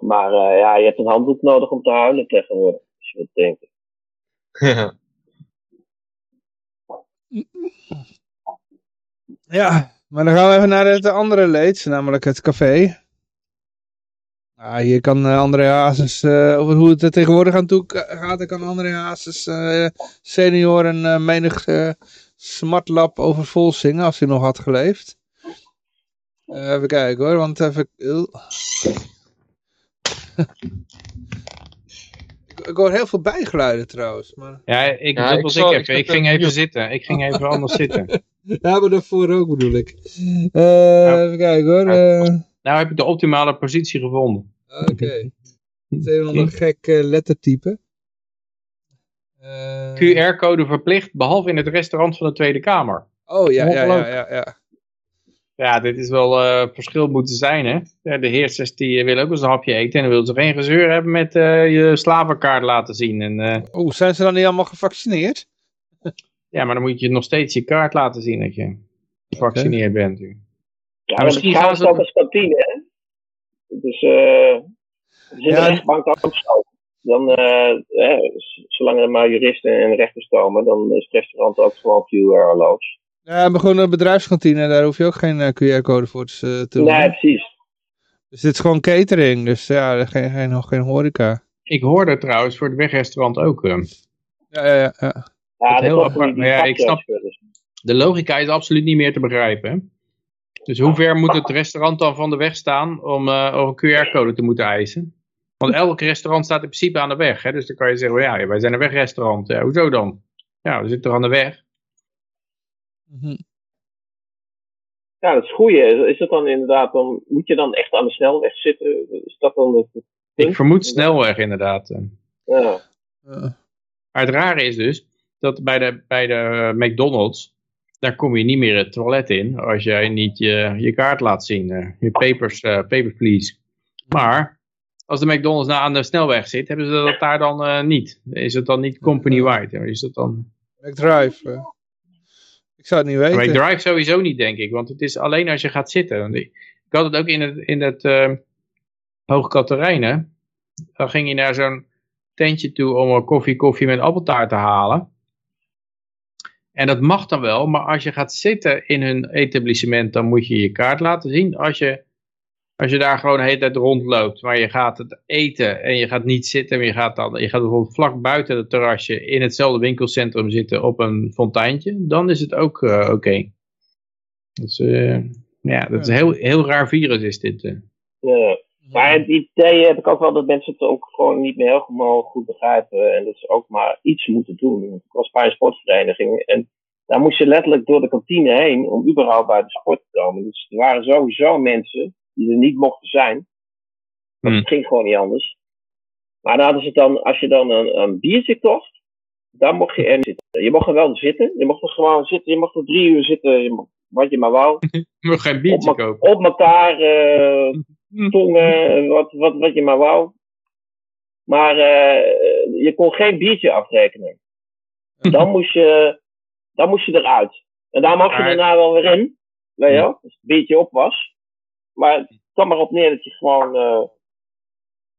Maar ja, je hebt een handdoek nodig om te huilen tegenwoordig, als je wilt denken. Ja. Maar dan gaan we even naar het andere leeds, namelijk het café. Ah, hier kan uh, André Hazes, uh, over hoe het er tegenwoordig aan toe gaat, dan kan André Hazes uh, senior een menig smartlap over vol zingen, als hij nog had geleefd. Even kijken hoor, want even... ik hoor heel veel bijgeluiden trouwens. Maar... Ja, ik, ja, dat was ik, even. Ik, ging even zitten. Ik ging even anders zitten. Ja, maar daarvoor ook bedoel ik. Uh, nou, even kijken hoor. Uh... Nou heb ik de optimale positie gevonden. Oké. Okay. Het is een een gek uh, lettertype. QR-code verplicht, behalve in het restaurant van de Tweede Kamer. Oh ja, ja, ja, ja, ja. Ja, dit is wel uh, verschil moeten zijn, hè. De heersers die willen ook eens een hapje eten en dan willen ze geen gezeur hebben met uh, je slavenkaart laten zien. En, uh... Oeh, zijn ze dan niet allemaal gevaccineerd? Ja, maar dan moet je nog steeds je kaart laten zien dat je gevaccineerd okay. bent. U. Ja, misschien gaan ze ook als kantine, hè? Dus uh, in ja. de rechtbank ook zo. Dan, uh, zolang er maar juristen en rechters komen, dan is het restaurant ook gewoon QR-loos. Ja, maar gewoon een bedrijfskantine, daar hoef je ook geen uh, QR-code voor te, doen. Nee, precies. Dus dit is gewoon catering, dus ja, geen, geen, nog geen horeca. Ik hoorde trouwens voor het wegrestaurant ook. Ja, ja, ja. ja. Ja, heel apart. Maar ja, ik snap, de logica is absoluut niet meer te begrijpen. Dus hoe ver moet het restaurant dan van de weg staan om, uh, een QR-code te moeten eisen? Want elk restaurant staat in principe aan de weg. Hè? Dus dan kan je zeggen, ja, wij zijn een wegrestaurant. Ja, hoezo dan? Ja, we zitten toch aan de weg? Mhm. Ja, dat is goed. Is het dan inderdaad, dan moet je dan echt aan de snelweg zitten? Is dat dan het ding? Ik vermoed snelweg inderdaad. Ja. Maar het rare is dus, dat bij de, bij de McDonald's, daar kom je niet meer het toilet in als jij niet je, je kaart laat zien, uh, je papers, uh, paper please. Maar als de McDonald's nou aan de snelweg zit, hebben ze dat daar dan uh, niet. Is het dan niet company-wide? Is het dan... McDrive. Ik zou het niet weten. McDrive sowieso niet, denk ik. Want het is alleen als je gaat zitten. Ik had het ook in het, in het uh, Hoge Katerijnen. Dan ging je naar zo'n tentje toe om een koffie, koffie met appeltaart te halen. En dat mag dan wel, maar als je gaat zitten in hun etablissement, dan moet je je kaart laten zien. Als je, als je daar gewoon de hele tijd rondloopt, maar je gaat het eten en je gaat niet zitten, maar je gaat, dan, je gaat bijvoorbeeld vlak buiten het terrasje in hetzelfde winkelcentrum zitten op een fonteintje, dan is het ook uh, oké. Okay. Dat is, uh, ja, dat is een heel, heel raar virus is dit. Uh. Ja. Maar het idee heb ik ook wel dat mensen het ook gewoon niet meer helemaal goed begrijpen. En dat ze ook maar iets moeten doen. Ik was bij een sportvereniging en daar moest je letterlijk door de kantine heen om überhaupt bij de sport te komen. Dus er waren sowieso mensen die er niet mochten zijn. Dat hmm. ging gewoon niet anders. Maar dan hadden ze dan, als je dan een, een biertje kocht, daar mocht je er niet zitten. Je mocht er wel zitten. Je mocht er gewoon zitten. Je mocht er drie uur zitten. Je mocht, wat je maar wou. Je mocht geen biertje op, kopen. Op elkaar uh, tongen. Wat, wat, wat je maar wou. Maar uh, je kon geen biertje afrekenen. Dan moest je, dan moest je eruit. En daar mocht je daarna wel weer in. Weet je wel? Als het biertje op was. Maar het kwam erop neer dat je gewoon... Uh,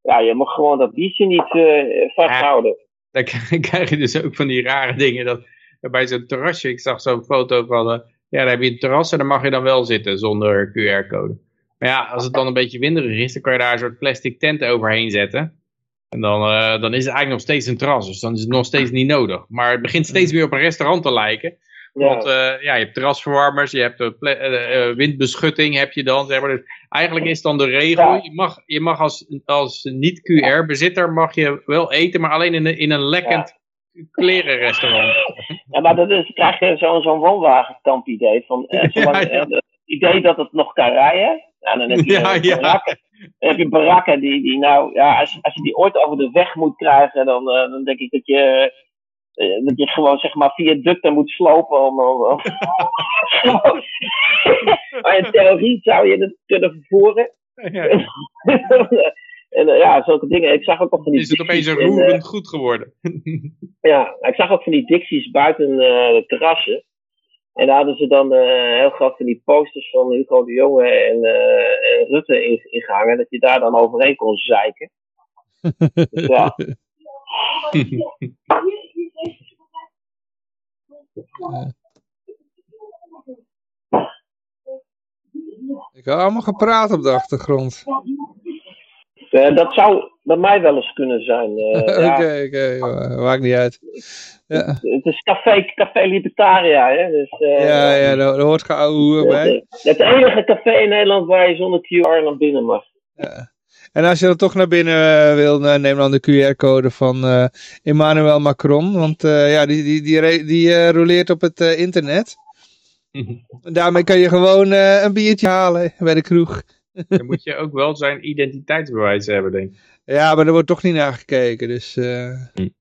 ja, je mag gewoon dat biertje niet uh, vasthouden. Ja, dan krijg je dus ook van die rare dingen. Dat, bij zo'n terrasje, ik zag zo'n foto van... Uh, ja, dan heb je een terras en dan mag je dan wel zitten zonder QR-code. Maar ja, als het dan een beetje winderig is, dan kan je daar een soort plastic tent overheen zetten. En dan, uh, dan is het eigenlijk nog steeds een terras, dus dan is het nog steeds niet nodig. Maar het begint steeds meer op een restaurant te lijken. Want ja. Uh, ja, je hebt terrasverwarmers, je hebt uh, windbeschutting heb je dan. Zeg maar. dus eigenlijk is dan de regel, je mag, je mag als, als niet-QR-bezitter mag je wel eten, maar alleen in een, in een lekkend ja. klerenrestaurant. Ja, maar dat is, krijg je zo'n zo'n woonwagenkamp idee. Van, eh, zolang, ja, het idee dat het nog kan rijden. En dan heb je ja, barakken, dan heb je barakken die, die nou, ja, als, als je die ooit over de weg moet krijgen, dan, uh, dan denk ik dat je, dat je gewoon zeg maar via ducten moet slopen. Om, om, om maar in theorie zou je het kunnen vervoeren. Ja. en uh, ja, zulke dingen. Ik zag ook nog van die is het opeens een roerend goed geworden. ja, ik zag ook van die dicties buiten de terrassen. En daar hadden ze dan uh, heel groot van die posters van Hugo de Jonge en, uh, en Rutte ingehangen. In dat je daar dan overheen kon zeiken. dus ja. Ik had allemaal gepraat op de achtergrond. Uh, dat zou bij mij wel eens kunnen zijn. Oké, ja. oké, okay. maakt niet uit. Ja. Het is café, café Libertaria, hè? Dus, uh, ja, ja, daar, hoort geouwe bij. Het, het enige café in Nederland waar je zonder QR naar binnen mag. Ja. En als je dan toch naar binnen uh, wil, neem dan de QR-code van uh, Emmanuel Macron. Want uh, ja, die, die, die, die, roleert op het internet. En daarmee kan je gewoon een biertje halen bij de kroeg. Dan moet je ook wel zijn identiteitsbewijs hebben, denk ik. Ja, maar er wordt toch niet naar gekeken. Dus hm. ik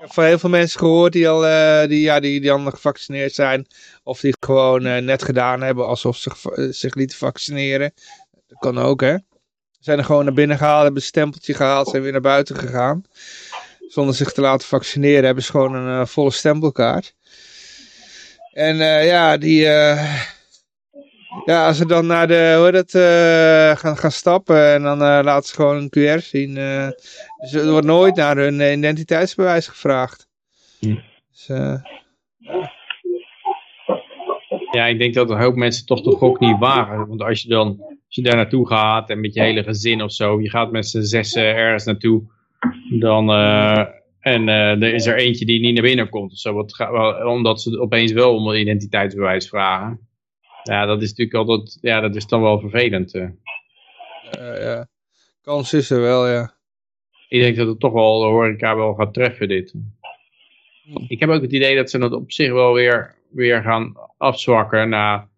heb van heel veel mensen gehoord die al die, ja, die, die dan gevaccineerd zijn. Of die gewoon net gedaan hebben alsof ze zich lieten vaccineren. Dat kan ook, hè. Zijn er gewoon naar binnen gehaald, hebben een stempeltje gehaald, zijn weer naar buiten gegaan. Zonder zich te laten vaccineren hebben ze gewoon een uh, volle stempelkaart. En uh, ja, die... Uh, ja, als ze dan naar de, hoe dat, gaan, gaan stappen en dan laten ze gewoon een QR zien. dus er wordt nooit naar hun identiteitsbewijs gevraagd. Hm. Dus, ja, ik denk dat een hoop mensen toch de gok niet wagen. Want als je dan je daar naartoe gaat en met je hele gezin of zo, je gaat met z'n zessen ergens naartoe, dan, uh, en uh, er is er eentje die niet naar binnen komt of zo, wat, omdat ze opeens wel om een identiteitsbewijs vragen. Ja, dat is natuurlijk altijd, ja, dat is dan wel vervelend. Uh. Ja, kans is er wel, ja. Ik denk dat het toch wel de horeca wel gaat treffen, dit. Ik heb ook het idee dat ze het op zich wel weer, weer gaan afzwakken na,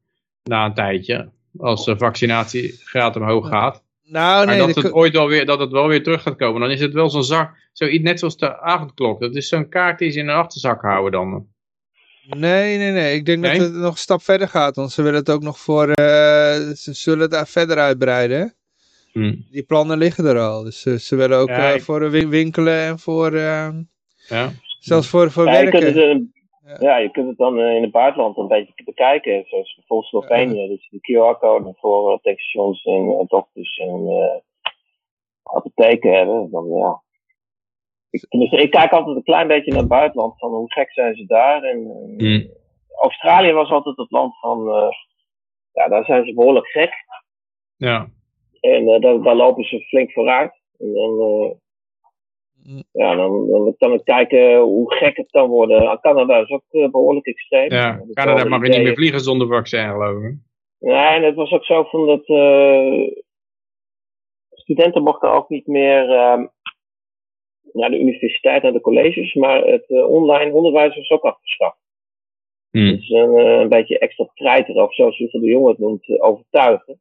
na een tijdje als de vaccinatiegraad omhoog gaat. Nou, nee, maar dat het ooit wel weer, dat het wel weer terug gaat komen. Dan is het wel zo'n zak, zoiets net zoals de avondklok. Dat is zo'n kaart die ze in een achterzak houden dan. Nee, nee, nee. Ik denk nee? dat het nog een stap verder gaat. Want ze willen het ook nog voor, uh, ze zullen het daar verder uitbreiden. Hmm. Die plannen liggen er al. Dus uh, ze willen ook ja, uh, ik... voor winkelen en voor, uh, ja. zelfs voor, voor ja, werken. Ja. ja. je kunt het dan in het buitenland een beetje bekijken. Zoals bijvoorbeeld Slovenië. Ja. Dus de QR-code voor uh, tankstations en uh, dokters en uh, apotheken hebben. Dan, ja. ik, dus, ik kijk altijd een klein beetje naar het buitenland. Van hoe gek zijn ze daar. En, mm. Australië was altijd het land van... Uh, ja, daar zijn ze behoorlijk gek. Ja. En uh, daar, daar, lopen ze flink vooruit. En dan, uh, ja, dan, dan, kan ik kijken hoe gek het kan worden. Canada is ook uh, behoorlijk extreem. Ja, Canada mag je niet meer vliegen zonder vaccin, geloof ik. Nee, en het was ook zo van dat studenten mochten ook niet meer naar de universiteit, naar de colleges, maar het online onderwijs was ook afgeschaft. Hmm. Dus een, beetje extra treiter, of zoals Hugo de Jong het noemt, overtuigen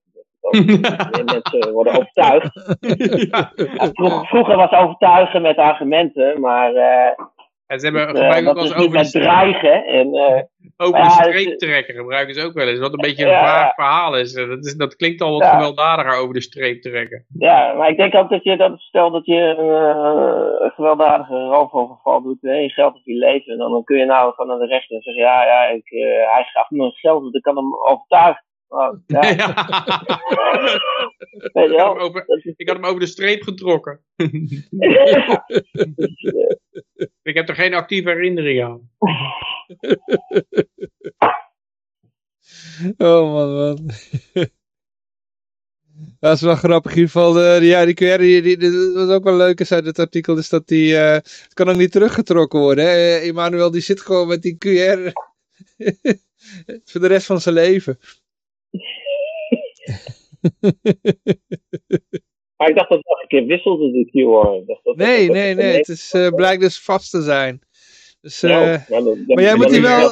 mensen worden overtuigd. ja. Ja, vroeger was overtuigen met argumenten, maar uh, En ze hebben gebruiken ook wel over de dreigen en... over de streep trekken gebruiken ze ook wel eens. Wat een beetje een vaag verhaal is. Dat, is. dat klinkt al wat gewelddadiger over de streep trekken. Ja, maar ik denk ook dat je, dat, stel dat je een gewelddadige roofoverval doet je geld op je leven. Dan, dan kun je nou gewoon naar de rechter en zeggen, ja, ja ik, hij gaf me geld, dus ik kan hem overtuigen. Oh, ja. ik, had over, ik, had hem over, de streep getrokken. ik heb er geen actieve herinnering aan. oh man, man. Dat is wel grappig. In ieder geval, de, ja, die QR, die, die, was ook wel leuk is uit het artikel, is dat die, uh, het kan ook niet teruggetrokken worden. Hè? Emmanuel, die zit gewoon met die QR voor de rest van zijn leven. maar ik dacht dat het nog een keer wisselde, de QR. nee, nee, nee. Het is, uh, blijkt dus vast te zijn. Dus, uh, ja, maar, maar jij moet die wel...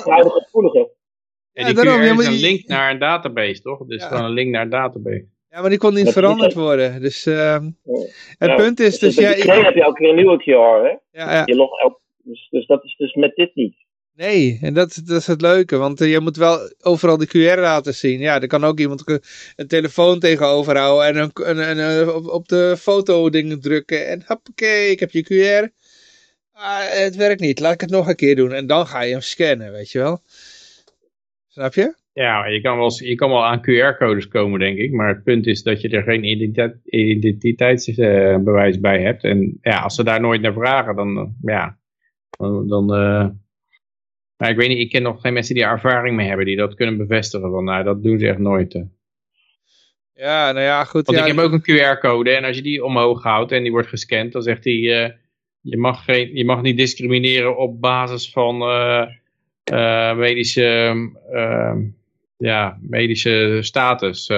Ja, die daarom, QR is een link naar een database, toch? Dus ja. gewoon een link naar een database. Ja, maar die kon niet veranderd worden. Dus uh, het punt is dus... dus jij, heb je elke keer een nieuwe QR, hè? Ja, ja. Je log elk, dus, dus dat is dus met dit niet. Nee, en dat, is het leuke, want uh, je moet wel overal de QR laten zien. Ja, er kan ook iemand een telefoon tegenover houden en, een, en, en op, de foto dingen drukken. En hoppakee, ik heb je QR. Maar het werkt niet, laat ik het nog een keer doen. En dan ga je hem scannen, weet je wel. Snap je? Ja, je kan wel, je kan wel aan QR-codes komen, denk ik. Maar het punt is dat je er geen identiteit, identiteitsbewijs bij hebt. En ja, als ze daar nooit naar vragen, dan, ja, dan... dan maar ik weet niet, ik ken nog geen mensen die er ervaring mee hebben, die dat kunnen bevestigen. Van, nou, dat doen ze echt nooit. Ja, nou ja, goed. Want ja, ik heb ook een QR-code en als je die omhoog houdt en die wordt gescand, dan zegt hij, uh, je, mag geen, je mag niet discrimineren op basis van uh, uh, medische, ehm, ja, medische status.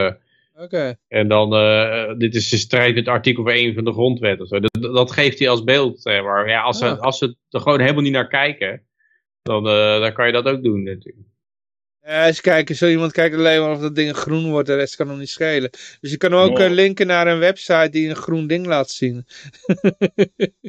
Oké. En dan, dit is de strijd met artikel 1 van de grondwet. Of zo. Dat, dat geeft hij als beeld. maar ja, als, ze, als ze er gewoon helemaal niet naar kijken, dan, uh, dan kan je dat ook doen natuurlijk. Ja, eens kijken, zo iemand kijkt alleen maar of dat ding groen wordt, de rest kan nog niet schelen. Dus je kan ook uh, linken naar een website die een groen ding laat zien.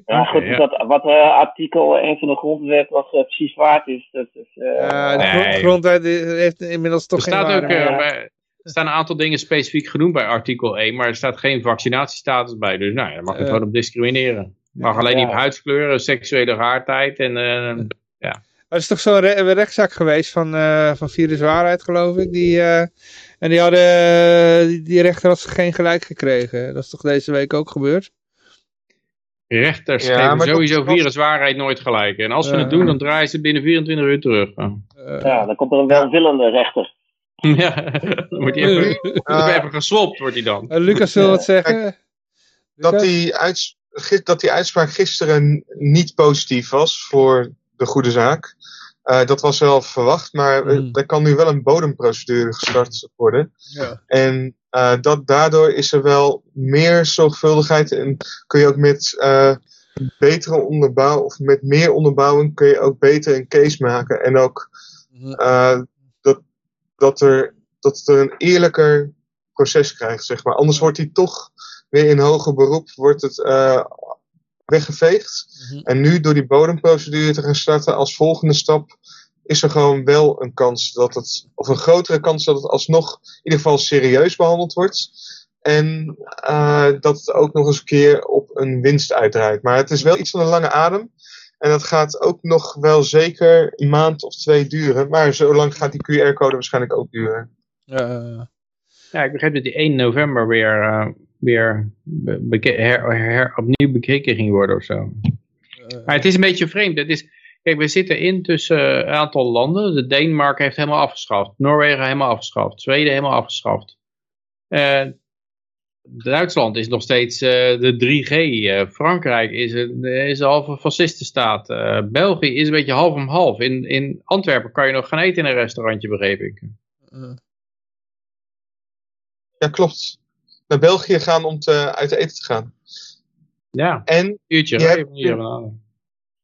ja, goed, ja. Dat, wat uh, artikel 1 van de grondwet was precies waard is. Dat is ja, de nee. grondwet heeft inmiddels toch er geen staat ook, bij, Er staan een aantal dingen specifiek genoemd bij artikel 1, maar er staat geen vaccinatiestatus bij. Dus nou, daar mag je gewoon op discrimineren. Je mag alleen niet op huidskleur, seksuele geaardheid en ja. Er is toch zo'n re rechtszaak geweest van, uh, van viruswaarheid, geloof ik. Die, uh, en die, hadden, die, die, rechter had geen gelijk gekregen. Dat is toch deze week ook gebeurd? Rechters ja, geven sowieso dat... viruswaarheid nooit gelijk. En als ze uh, het doen, dan draaien ze binnen 24 uur terug. ja, dan komt er een welwillende rechter. ja, dan wordt hij even, even geswapt, wordt hij dan. Lucas wil wat zeggen. dat, die uits dat die uitspraak gisteren niet positief was voor de goede zaak. Uh, dat was wel verwacht, maar mm. er kan nu wel een bodemprocedure gestart worden. Ja. En uh, dat, daardoor is er wel meer zorgvuldigheid en kun je ook met uh, betere onderbouw of met meer onderbouwing kun je ook beter een case maken. En ook uh, dat, dat, er, dat er een eerlijker proces krijgt, zeg maar. Anders wordt hij toch weer in hoger beroep, wordt het weggeveegd. Mhm. En nu door die bodemprocedure te gaan starten als volgende stap, is er gewoon wel een kans dat het, of een grotere kans dat het alsnog in ieder geval serieus behandeld wordt. En uh, dat het ook nog eens een keer op een winst uitdraait. Maar het is wel iets van een lange adem. En dat gaat ook nog wel zeker een maand of twee duren. Maar zo lang gaat die QR-code waarschijnlijk ook duren. Uh, ja, ik begrijp dat die 1 november weer uh, weer her, her, opnieuw bekeken ging worden of zo. Uh, maar het is een beetje vreemd. Het is, kijk, we zitten in tussen een aantal landen. De Denemarken heeft helemaal afgeschaft. Noorwegen helemaal afgeschaft. Zweden helemaal afgeschaft. Uh, Duitsland is nog steeds uh, de 3G. Uh, Frankrijk is een, is een halve fascistenstaat. Uh, België is een beetje half om half. In, in Antwerpen kan je nog gaan eten in een restaurantje, begreep ik. Ja, klopt naar België gaan om te, uit eten te gaan. Ja, en uurtje je hebt,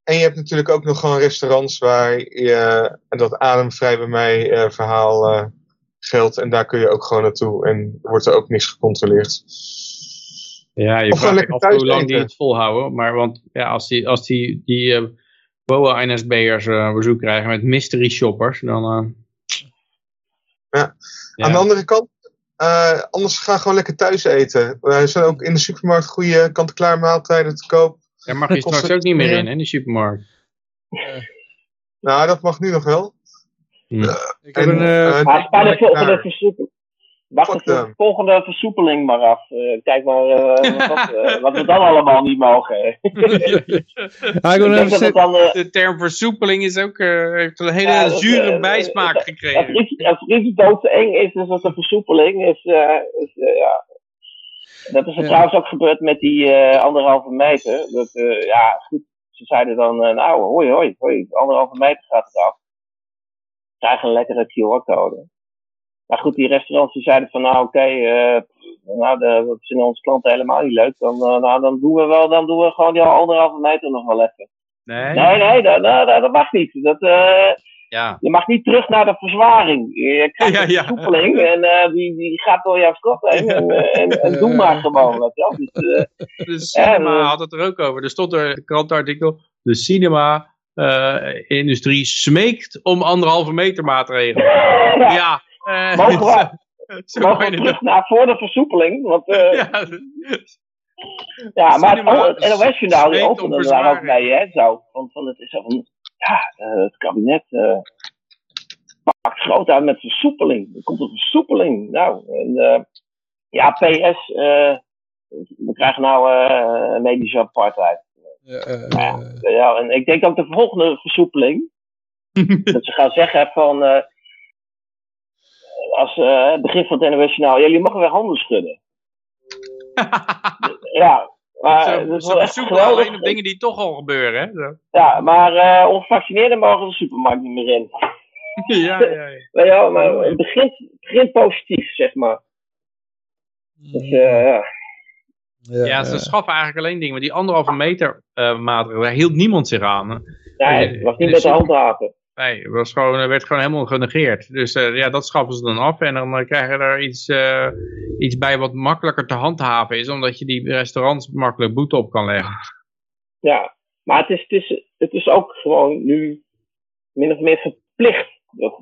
En je hebt natuurlijk ook nog gewoon restaurants waar je, en dat ademvrij bij mij uh, verhaal uh, geldt. En daar kun je ook gewoon naartoe en wordt er ook niks gecontroleerd. Ja, je of vraagt af hoe lang die het volhouden. Maar want ja, als die, als die, die uh, BOA-NSB'ers bezoek krijgen met mystery shoppers, dan... Ja. Aan de andere kant, uh, anders ga gewoon lekker thuis eten. Er zijn ook in de supermarkt goede kant-klaar maaltijden te koop. Daar mag je straks ook niet meer in, in de supermarkt. Nou, dat mag nu nog wel. Hm. Uh, ik heb een... Uh, de volgende versoepeling. Wacht de volgende versoepeling maar af. Uh, kijk maar wat, wat, we dan allemaal niet mogen. ja, dan, de term versoepeling is ook, heeft een hele ja, zure bijsmaak gekregen. Als er iets doodeng is, is dat een versoepeling. Is, is ja, dat is er trouwens ook gebeurd met die uh, anderhalve meter. Dat, uh, ja, goed, ze zeiden dan, uh, nou, hoi, hoi, hoi, anderhalve meter gaat eraf. Krijgen een lekkere QR-code. Maar goed, die restaurants die zeiden van, nou, oké, okay, nou, dat vinden onze klanten helemaal niet leuk. Dan, nou, dan doen we wel, dan doen we gewoon die anderhalve meter nog wel even. Nee, nee, nee dat, dat, dat mag niet. Dat, ja. Je mag niet terug naar de verzwaring. Je krijgt een versoepeling en uh, die, die gaat door jouw strot heen. En, uh, en, en doe maar gewoon. Weet je Dus, uh, de cinema had het er ook over. Er stond er een krantartikel. De cinema-industrie smeekt om anderhalve meter maatregelen. ja. Mogen we, mogen we terug naar voor de versoepeling? Want, ja. Ja, maar het NOS-journaal die opende daar ook mee, hè, zo. Want, van het is zo van, ja, uh, het kabinet uh, pakt groot uit met versoepeling. Er komt een versoepeling. Nou, en, uh, ja, PS, we krijgen nou een medische apartheid. Ja, ja, en ik denk ook de volgende versoepeling, dat ze gaan zeggen van, als het begin van het ja, jullie mogen weer handen schudden. ja, maar zo, dat is wel echt geweldig. alleen dingen die toch al gebeuren, hè? Zo. Ja, maar uh, ongevaccineerden mogen de supermarkt niet meer in. ja, ja, ja. ja, maar het begint, begint positief, zeg maar. Dus, uh, ja. Ja, ja, ze schaffen eigenlijk alleen dingen. Maar die anderhalve meter uh, maatregelen, daar hield niemand zich aan. Nee, het was niet met de handhaven. Nee, was gewoon, werd gewoon helemaal genegeerd. Dus uh, ja, dat schaffen ze dan af. En dan uh, krijg je er iets, uh, iets bij wat makkelijker te handhaven is. Omdat je die restaurants makkelijk boete op kan leggen. Ja, maar het is, het is, het is ook gewoon nu min of meer verplicht. Dat,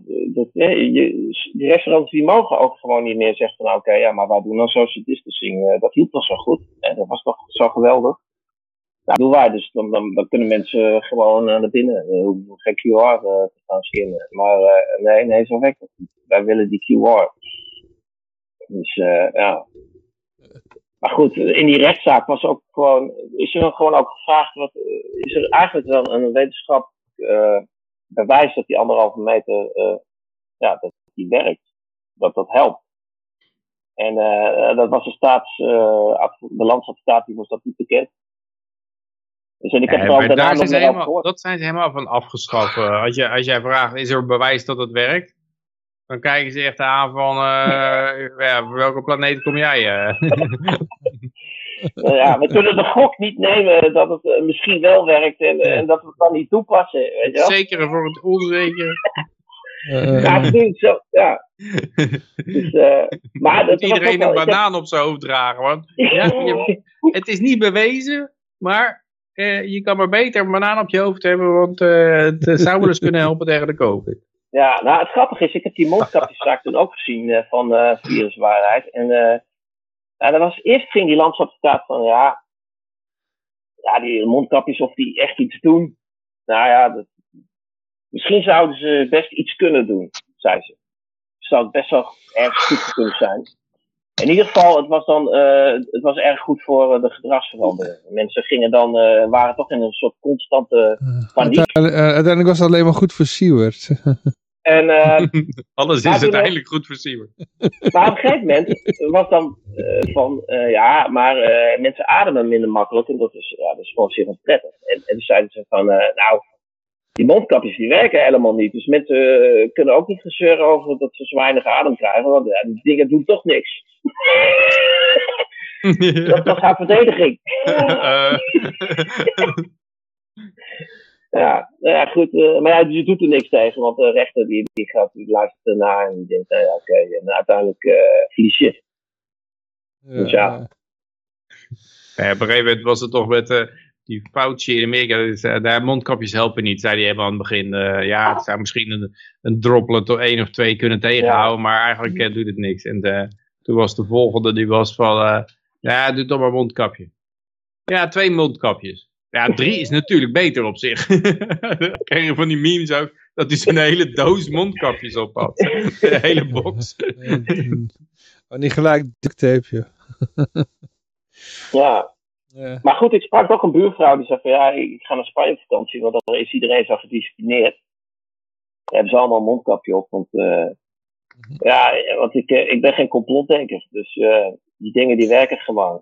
je, die restaurants die mogen ook gewoon niet meer zeggen van oké, ja, maar wij doen dan social distancing. dat hielp toch zo goed. En dat was toch zo geweldig. Nou, doen wij dus. Dan, kunnen mensen gewoon naar binnen. Uh, hoeven geen QR uh, te gaan scannen. Maar uh, nee, nee, zo niet. Wij willen die QR. Dus ja. Maar goed, in die rechtszaak was ook gewoon, is er gewoon ook gevraagd, wat, is er eigenlijk wel een wetenschap bewijs dat die anderhalve meter, ja, dat die werkt. Dat dat helpt. En dat was de staats, de landsadstaat, die was dat niet bekend. Dus ik heb ja, ook daar zijn ze helemaal, dat zijn ze helemaal van afgeschaft. Als, je, als jij vraagt, is er bewijs dat het werkt? Dan kijken ze echt aan van, uh, ja, welke planeet kom jij? Uh? ja, we kunnen de gok niet nemen dat het uh, misschien wel werkt en, en, dat we het dan niet toepassen. Weet je Zeker voor het onzeker. ja, het zo, ja. Dus, maar dat iedereen een banaan op zijn hoofd dragen. Want ja, je, het is niet bewezen, maar eh, je kan maar beter een banaan op je hoofd hebben, want uh, het eh, zou wel kunnen helpen tegen de COVID. Ja, nou het grappige is, ik heb die mondkapjeszaak toen ook gezien uh, van uh, viruswaarheid. En uh, dat was, eerst ging die landschapstaat van ja, ja, die mondkapjes of die echt iets doen. Nou ja, dat, misschien zouden ze best iets kunnen doen, zei ze. Zou het best wel erg goed kunnen zijn. In ieder geval, het was dan uh, het was erg goed voor uh, de gedragsverandering. Mensen gingen dan, uh, waren toch in een soort constante paniek. Uiteindelijk, was het alleen maar goed voor Siewert. En, Alles is uiteindelijk goed voor Siewert. Maar op een gegeven moment was dan van, ja, maar mensen ademen minder makkelijk. En dat is, ja, dat is gewoon zeer prettig. En, en toen zeiden ze van, nou, die mondkapjes die werken helemaal niet. Dus mensen kunnen ook niet gezeuren over dat ze zo weinig adem krijgen. Want ja, die dingen doen toch niks. dat was haar verdediging. Uh. ja, ja, goed. Uh, maar ja, je doet er niks tegen. Want de rechter die, die, gaat, die luistert ernaar en die denkt, nou ja, oké. En uiteindelijk uh, verlies je. Dus ja. ja. op een gegeven moment was het toch met die Fauci in Amerika, daar mondkapjes helpen niet, zei hij helemaal aan het begin. ja, het zou misschien een, een droplet of één of twee kunnen tegenhouden, maar eigenlijk doet het niks. En toen was de volgende, die was van, ja, doe toch maar een mondkapje. Ja, twee mondkapjes. Ja, drie is natuurlijk beter op zich. Dan krijg je van die memes ook, dat hij zo'n hele doos mondkapjes op had. Een hele box. oh, niet gelijk ducttape, ja. Ja. Maar goed, ik sprak toch een buurvrouw die zei van ja, ik ga naar Spanje op vakantie, want dan is iedereen zo gedisciplineerd. Dan hebben ze allemaal een mondkapje op, want uh, ja, want ik, eh, ik ben geen complotdenker, dus uh, die dingen die werken gewoon.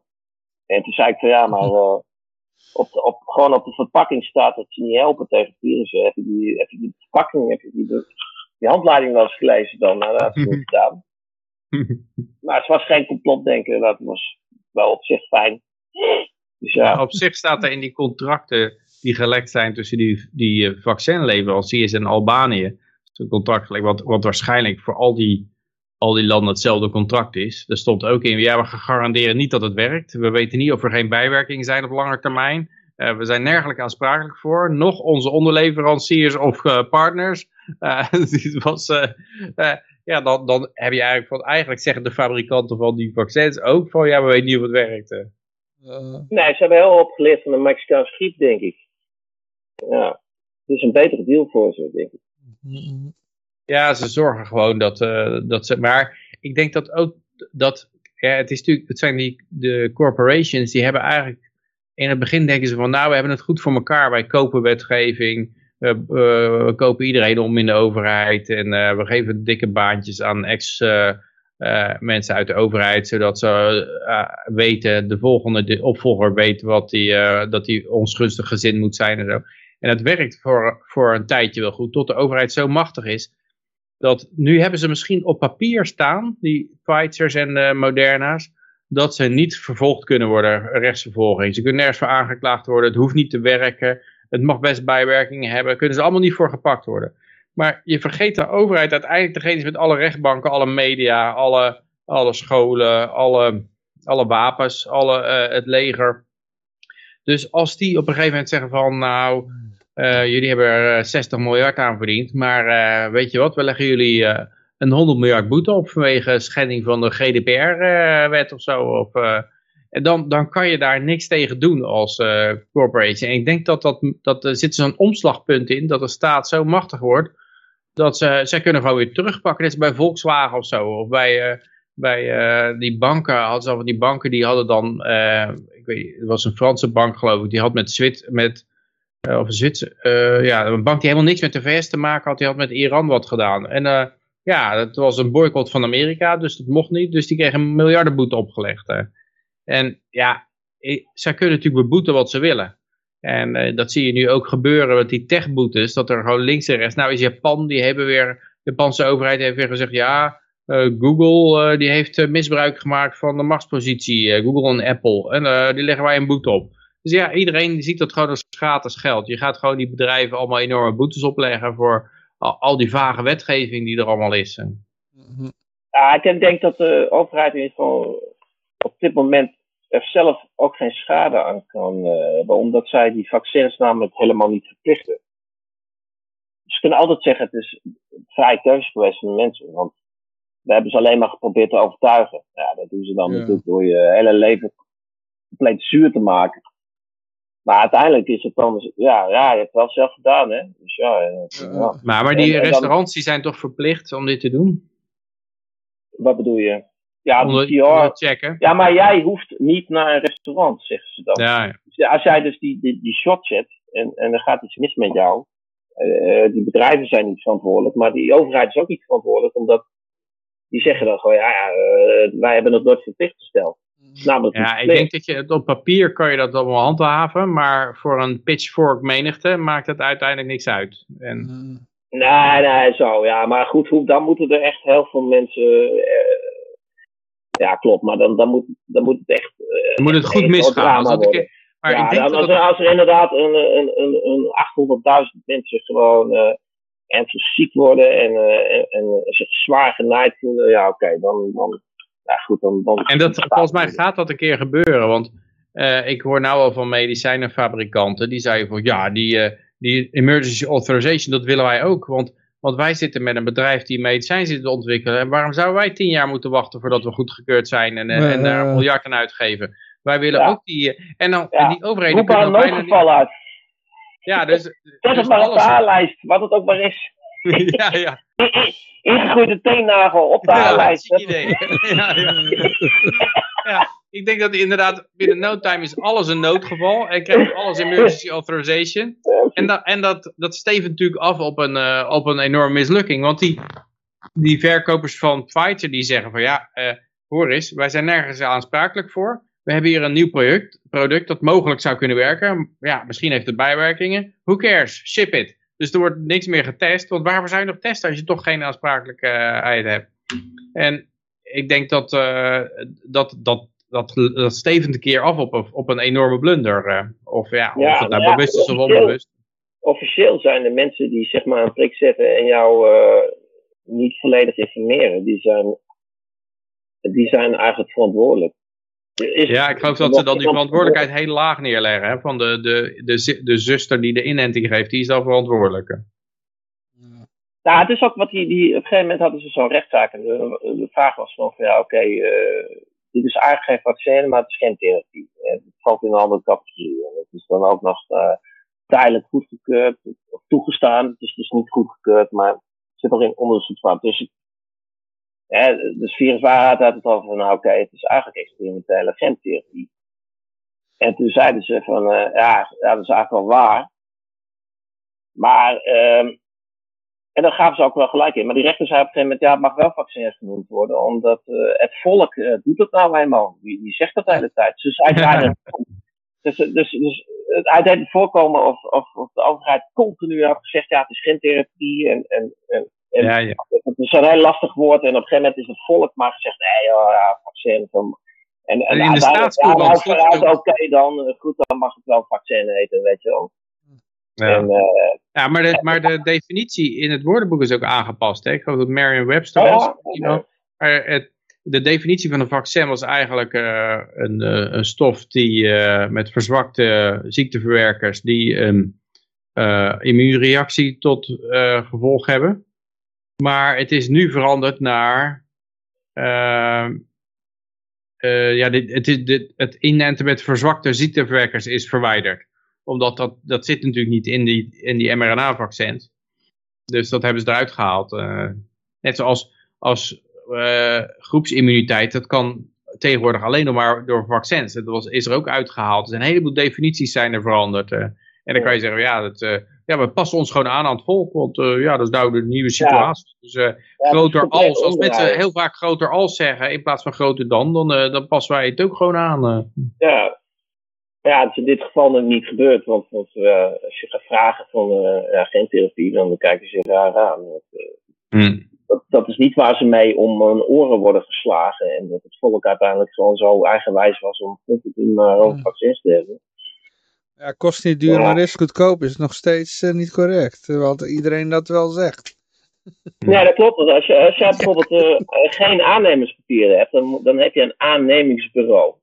En toen zei ik van ja, maar uh, op, de, op, gewoon op de verpakking staat dat ze niet helpen tegen virussen. Heb je die, heb je die verpakking, heb je die, die handleiding wel eens gelezen dan? Nou, dat ik niet gedaan. maar het was geen complotdenken, dat was wel op zich fijn. Dus ja. op zich staat er in die contracten die gelekt zijn tussen die, die vaccinleveranciers en Albanië. Een contract wat, wat waarschijnlijk voor al die al die landen hetzelfde contract is. Er stond ook in, ja, we garanderen niet dat het werkt. We weten niet of er geen bijwerkingen zijn op lange termijn. Uh, we zijn nergens aansprakelijk voor. Nog onze onderleveranciers of uh, partners. Uh, ja, dan, dan heb je eigenlijk, van, eigenlijk zeggen de fabrikanten van die vaccins ook van, ja, we weten niet of het werkt. Nee, ze hebben heel opgeleerd van de Mexicaanse griep, denk ik. Ja, het is een betere deal voor ze, denk ik. Mm-hmm. Ja, ze zorgen gewoon dat, uh, dat ze... Maar ik denk dat ook dat... Ja, het, is natuurlijk, het zijn die de corporations, die hebben eigenlijk... In het begin denken ze van, nou, we hebben het goed voor elkaar. Wij kopen wetgeving, uh, uh, we kopen iedereen om in de overheid. En we geven dikke baantjes aan ex... mensen uit de overheid, zodat ze weten, de volgende de opvolger weet wat die, dat hij onsgunstig gezind moet zijn en zo. En het werkt voor, voor een tijdje wel goed, tot de overheid zo machtig is dat nu hebben ze misschien op papier staan, die Pfizer's en uh, Moderna's, dat ze niet vervolgd kunnen worden, rechtsvervolging. Ze kunnen nergens voor aangeklaagd worden, het hoeft niet te werken, het mag best bijwerkingen hebben, kunnen ze allemaal niet voor gepakt worden. Maar je vergeet de overheid uiteindelijk degene is met alle rechtbanken, alle media, alle, alle scholen, alle, alle wapens, alle, uh, het leger. Dus als die op een gegeven moment zeggen van nou, uh, jullie hebben er 60 eh, miljard aan verdiend, maar weet je wat, we leggen jullie een 100 miljard boete op vanwege schending van de GDPR-wet of zo. En dan, dan kan je daar niks tegen doen als corporation. En ik denk dat, dat, dat er zit zo'n omslagpunt in, dat de staat zo machtig wordt, dat ze, zij kunnen gewoon weer terugpakken. Net bij Volkswagen of zo, of bij bij die banken, hadden ze al die banken die hadden dan, ik weet, het was een Franse bank geloof ik, die had met, Zwit, met of uh, ja, een bank die helemaal niks met de VS te maken had, die had met Iran wat gedaan. En ja, dat was een boycott van Amerika, dus dat mocht niet. Dus die kregen een miljardenboete opgelegd. En ja, zij kunnen natuurlijk beboeten wat ze willen. En dat zie je nu ook gebeuren met die techboetes, dat er gewoon links en rechts, nou is Japan, die hebben weer, de Japanse overheid heeft weer gezegd, ja, Google die heeft misbruik gemaakt van de machtspositie, Google en Apple. En die leggen wij een boete op. Dus ja, iedereen ziet dat gewoon als gratis geld. Je gaat gewoon die bedrijven allemaal enorme boetes opleggen voor al, die vage wetgeving die er allemaal is. Ja, ik denk dat de overheid in ieder geval op dit moment er zelf ook geen schade aan kan hebben, omdat zij die vaccins namelijk helemaal niet verplichten. Ze kunnen altijd zeggen het is vrij keuze geweest van de mensen, want we hebben ze alleen maar geprobeerd te overtuigen. Ja, dat doen ze dan natuurlijk door je hele leven compleet zuur te maken. Maar uiteindelijk is het dan, ja, ja, je hebt het wel zelf gedaan, hè. Dus ja, ja. Maar, maar die restaurants die zijn toch verplicht om dit te doen? Wat bedoel je? Ja, om te checken. Ja, maar jij hoeft niet naar een restaurant, zeggen ze dan. Ja, ja. Dus als jij dus die, die, die shot zet en, en er gaat iets mis met jou, uh, die bedrijven zijn niet verantwoordelijk, maar die overheid is ook niet verantwoordelijk, omdat die zeggen dan gewoon, ja, ja uh, wij hebben het nooit verplicht gesteld. Ja, ik denk dat je op papier kan je dat allemaal handhaven, maar voor een pitchfork menigte maakt het uiteindelijk niks uit. En... Mm. Nee, nee, zo, ja. Maar goed, dan moeten er echt heel veel mensen... Eh, ja, klopt, maar dan, dan, moet, dan moet het echt... Uh, dan moet het goed misgaan. Als, maar ja, ik denk dan, als, er, als er inderdaad een, een, een, een 800.000 mensen gewoon uh, ernstig ziek worden en, uh, en, en, zich zwaar genaaid voelen, ja oké, okay, dan, dan, ja, goed, dan, dan en dat, volgens mij gaat dat een keer gebeuren, want ik hoor nou al van medicijnenfabrikanten, die zeiden van ja, die, die emergency authorization, dat willen wij ook. Want, want wij zitten met een bedrijf die medicijn zit te ontwikkelen. En waarom zouden wij tien jaar moeten wachten voordat we goedgekeurd zijn en, en daar een miljard aan uitgeven? Wij willen ook die... En, dan, en die overheden kunnen ook bijna niet... uit. Ja, dus... Het dus maar op de A-lijst, wat het ook maar is. ja, ja. Ingegroeide teennagel op de A-lijst. Ja, idee. ja, ja. Ja, ik denk dat inderdaad binnen no time is alles een noodgeval. En krijgt alles emergency authorization. En, dat, en dat, dat natuurlijk af op een, uh, op een enorme mislukking. Want die, die verkopers van Pfizer die zeggen van ja, uh, hoor eens, wij zijn nergens aansprakelijk voor. We hebben hier een nieuw product, product dat mogelijk zou kunnen werken. Ja, misschien heeft het bijwerkingen. Who cares? Ship it. Dus er wordt niks meer getest. Want waarvoor zou je nog testen als je toch geen aansprakelijkheid hebt? En ik denk dat, uh, dat, dat, dat, dat stevend een keer af op, op een enorme blunder. Uh, of ja, ja, of het nou ja, bewust is of onbewust. Officieel zijn de mensen die zeg maar een prik zetten en jou uh, niet volledig informeren, die zijn, die zijn eigenlijk verantwoordelijk. Is, ja, ik geloof dat ze dan die verantwoordelijkheid heel laag neerleggen. Hè? Van de, de, de, de zuster die de inenting geeft, die is dan verantwoordelijke. Ja, het is ook wat die, die op een gegeven moment hadden ze zo'n rechtszaak. De, vraag was van, ja, oké, okay, uh, dit is eigenlijk geen vaccin, maar het is geen therapie. Het valt in een andere categorie. Het is dan ook nog uh, tijdelijk goedgekeurd, of toegestaan. Het is dus niet goedgekeurd, maar het zit nog in onderzoek Dus Hè, dus viruswaarheid had het al van, nou oké, het is eigenlijk experimentele gentherapie. En toen zeiden ze van, uh, ja, ja, dat is eigenlijk wel waar. Maar, um, en daar gaven ze ook wel gelijk in. Maar die rechter zei op een gegeven moment, ja, het mag wel vaccins genoemd worden, omdat uh, het volk uh, doet het nou eenmaal. Die, die zegt dat de hele tijd. Dus dus, dus, dus het voorkomen of, of, of de overheid continu had gezegd, ja, het is gentherapie en, en, en en ja, ja. Het is een heel lastig woord en op een gegeven moment is het volk maar gezegd, nee, oh, ja, vaccin. En, en, in de staatscourant ja, oké dan, goed, dan mag ik wel vaccin eten, weet je wel. Ja, en, uh, ja maar, de, maar de definitie in het woordenboek is ook aangepast. Hè? Ik geloof dat Merriam-Webster was. Oh, maar het, de definitie van een vaccin was eigenlijk uh, een, uh, een stof die met verzwakte ziekteverwerkers die een immuunreactie tot gevolg hebben. Maar het is nu veranderd naar... Uh, ja, dit, het, is, dit, het inenten met verzwakte ziekteverwekkers is verwijderd. Omdat dat, dat zit natuurlijk niet in die, in die mRNA-vaccins. Dus dat hebben ze eruit gehaald. Uh, net zoals als, groepsimmuniteit, dat kan tegenwoordig alleen nog maar door vaccins. Dat was, is er ook uitgehaald. Er zijn een heleboel definities zijn er veranderd. en dan kan je zeggen, ja, dat, ja, we passen ons gewoon aan aan het volk, want uh, ja, dat is nou de nieuwe situatie. Dus uh, groter als, als mensen heel vaak groter als zeggen, in plaats van groter dan, dan, uh, dan passen wij het ook gewoon aan. Ja. Ja, het is in dit geval nog niet gebeurd, want, want als je gaat vragen van ja, geen therapie, dan kijken ze raar aan. Want, hmm. dat, dat, is niet waar ze mee om hun oren worden geslagen en dat het volk uiteindelijk gewoon zo eigenwijs was om te doen over vaccins te hebben. Ja, kost niet duur, maar is goedkoop is nog steeds uh, niet correct. Terwijl iedereen dat wel zegt. Ja, dat klopt. Als je, als je bijvoorbeeld uh, geen aannemerspapieren hebt, dan, dan heb je een aannemingsbureau.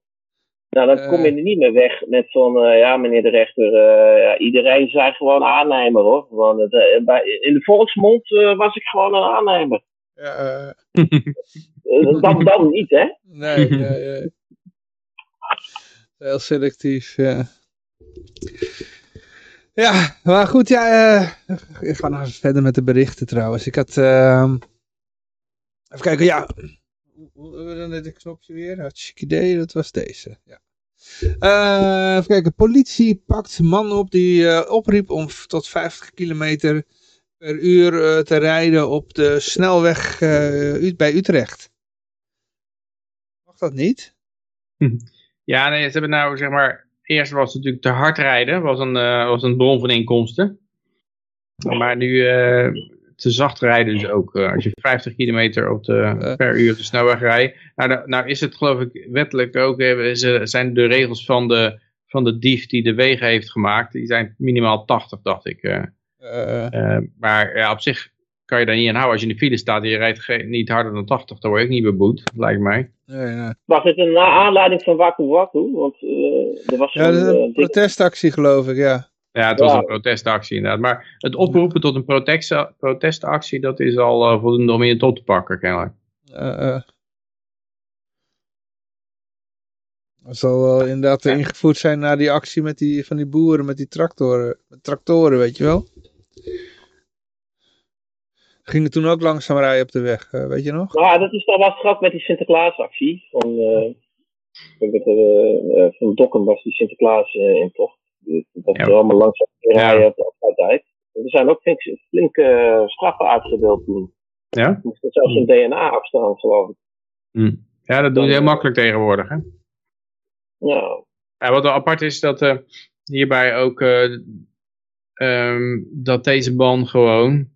Nou, dan kom je er niet meer weg met zo'n, uh, ja meneer de rechter, ja, iedereen zei gewoon aannemer hoor. Gewoon, in de volksmond was ik gewoon een aannemer. Ja, dat dan niet hè? Nee, ja, ja. Heel selectief, ja. Ja, maar goed, ja, ik ga nog even verder met de berichten trouwens. Ik had, uh, even kijken, ja, hoe dan dit knopje weer? Hartstikke idee, dat was deze, ja. Uh, even kijken, politie pakt man op die uh, opriep om tot 50 kilometer per uur te rijden op de snelweg bij Utrecht. Mag dat niet? Ja, nee, ze hebben nou zeg maar eerst was het natuurlijk te hard rijden, was een, was een bron van inkomsten. Maar nu te zacht rijden dus ook. Uh, als je 50 kilometer op de, per uur op de snelweg rijdt. Nou, nou is het geloof ik wettelijk ook, ze, zijn de regels van de, van de dief die de wegen heeft gemaakt, die zijn minimaal 80 dacht ik. maar ja, op zich kan je daar niet aan houden. Als je in de file staat en je rijdt niet harder dan 80, dan word je ook niet beboet, lijkt mij. Nee, nee. Was het een aanleiding van Waku Waku? Want uh, er was ja, een, uh, protestactie geloof ik, ja. Ja, het was een protestactie inderdaad. Maar het oproepen tot een protestactie, dat is al uh, voldoende om je tot te pakken, kennelijk. Uh, dat zal wel inderdaad ingevoerd zijn naar die actie met die, van die boeren met die tractoren, met tractoren, weet je wel. Gingen toen ook langzaam rijden op de weg, uh, weet je nog? Nou, dat is dan was grap met die Sinterklaasactie. Van, uh, van Dokken was die Sinterklaas in tocht. Dat ja. allemaal langzaam rijden op de. Er zijn ook flinke, flinke straffen uitgedeeld toen. Ja? Er moest zelfs een DNA-afstand, geloof ik. Hm. Ja, dat doen ze heel makkelijk tegenwoordig, hè? Ja. ja wat wel apart is, dat uh, hierbij ook uh, um, dat deze ban gewoon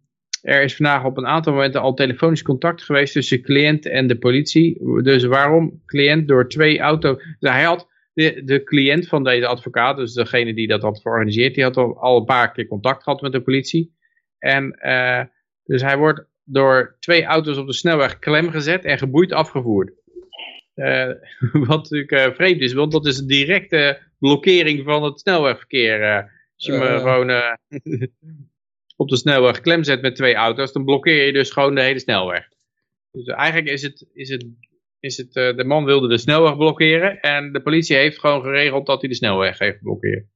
er is vandaag op een aantal momenten al telefonisch contact geweest tussen cliënt en de politie. Dus waarom cliënt door twee auto's... Dus hij had de, de cliënt van deze advocaat, dus degene die dat had georganiseerd, die had al, al een paar keer contact gehad met de politie. En uh, dus hij wordt door twee auto's op de snelweg klem gezet en geboeid afgevoerd. Uh, wat natuurlijk uh, vreemd is, want dat is een directe blokkering van het snelwegverkeer. als je me gewoon op de snelweg klem zet met twee auto's, dan blokkeer je dus gewoon de hele snelweg. Dus eigenlijk is het, is het, is het uh, de man wilde de snelweg blokkeren en de politie heeft gewoon geregeld dat hij de snelweg heeft geblokkeerd.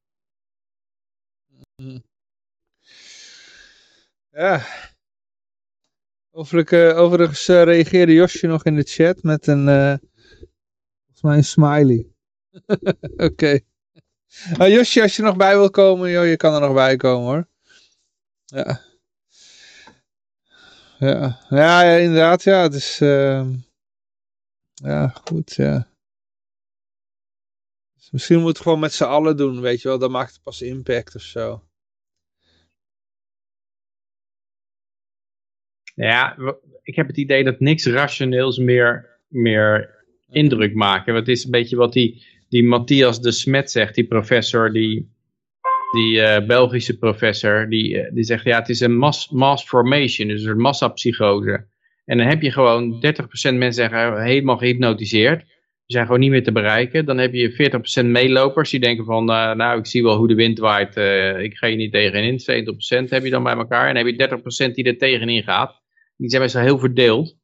Ja. Overigens, overigens uh, reageerde Josje nog in de chat met een, volgens mij een smiley. Oké. Uh, Josje, als je nog bij wil komen, joh, je kan er nog bij komen hoor. Ja. Ja, ja, inderdaad, ja. Het is, uh, ja, goed, ja. Dus misschien moet het gewoon met z'n allen doen, weet je wel. Dan maakt het pas impact of zo. Ja, ik heb het idee dat niks rationeels meer, meer indruk maken. Het is een beetje wat die, die Matthias de Smet zegt, die professor die die uh, Belgische professor, die, uh, die zegt ja, het is een mass, mass formation, dus een massapsychose. En dan heb je gewoon 30% mensen zeggen helemaal gehypnotiseerd. Die zijn gewoon niet meer te bereiken. Dan heb je 40% meelopers die denken van, uh, nou ik zie wel hoe de wind waait, ik ga je niet tegenin. 20% heb je dan bij elkaar. En dan heb je 30% die er tegenin gaat. Die zijn best wel heel verdeeld.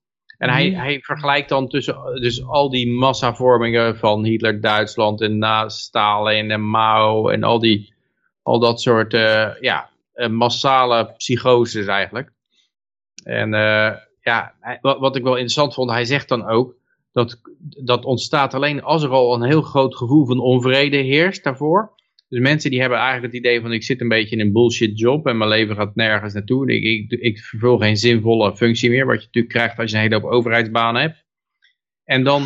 En hij, mhm. hij vergelijkt dan tussen dus al die massavormingen van Hitler, Duitsland en na Stalin en Mao en al die al dat soort uh, ja, uh, massale psychoses eigenlijk. En uh, ja, wat, wat ik wel interessant vond, hij zegt dan ook, dat, dat ontstaat alleen als er al een heel groot gevoel van onvrede heerst daarvoor. Dus mensen die hebben eigenlijk het idee van ik zit een beetje in een bullshit job en mijn leven gaat nergens naartoe. Ik, ik, ik vervul geen zinvolle functie meer, wat je natuurlijk krijgt als je een hele hoop overheidsbanen hebt. En dan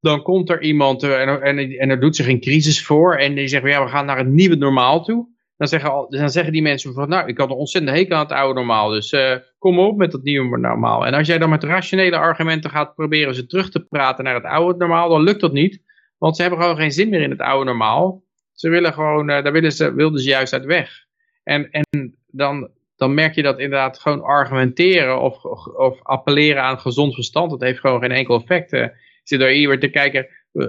dan komt er iemand uh, en, en, en er doet zich een crisis voor en die zegt, ja, we gaan naar het nieuwe normaal toe. Dan zeggen, dan zeggen die mensen van, nou, ik had een ontzettend hekel aan het oude normaal, dus uh, kom op met dat nieuwe normaal. En als jij dan met rationele argumenten gaat proberen ze terug te praten naar het oude normaal, dan lukt dat niet. Want ze hebben gewoon geen zin meer in het oude normaal. Ze willen gewoon, uh, daar willen ze, wilden ze juist uit weg. En, en dan, dan merk je dat inderdaad gewoon argumenteren of, of, appelleren aan gezond verstand, dat heeft gewoon geen enkel effect zit er hier weer te kijken. Eh,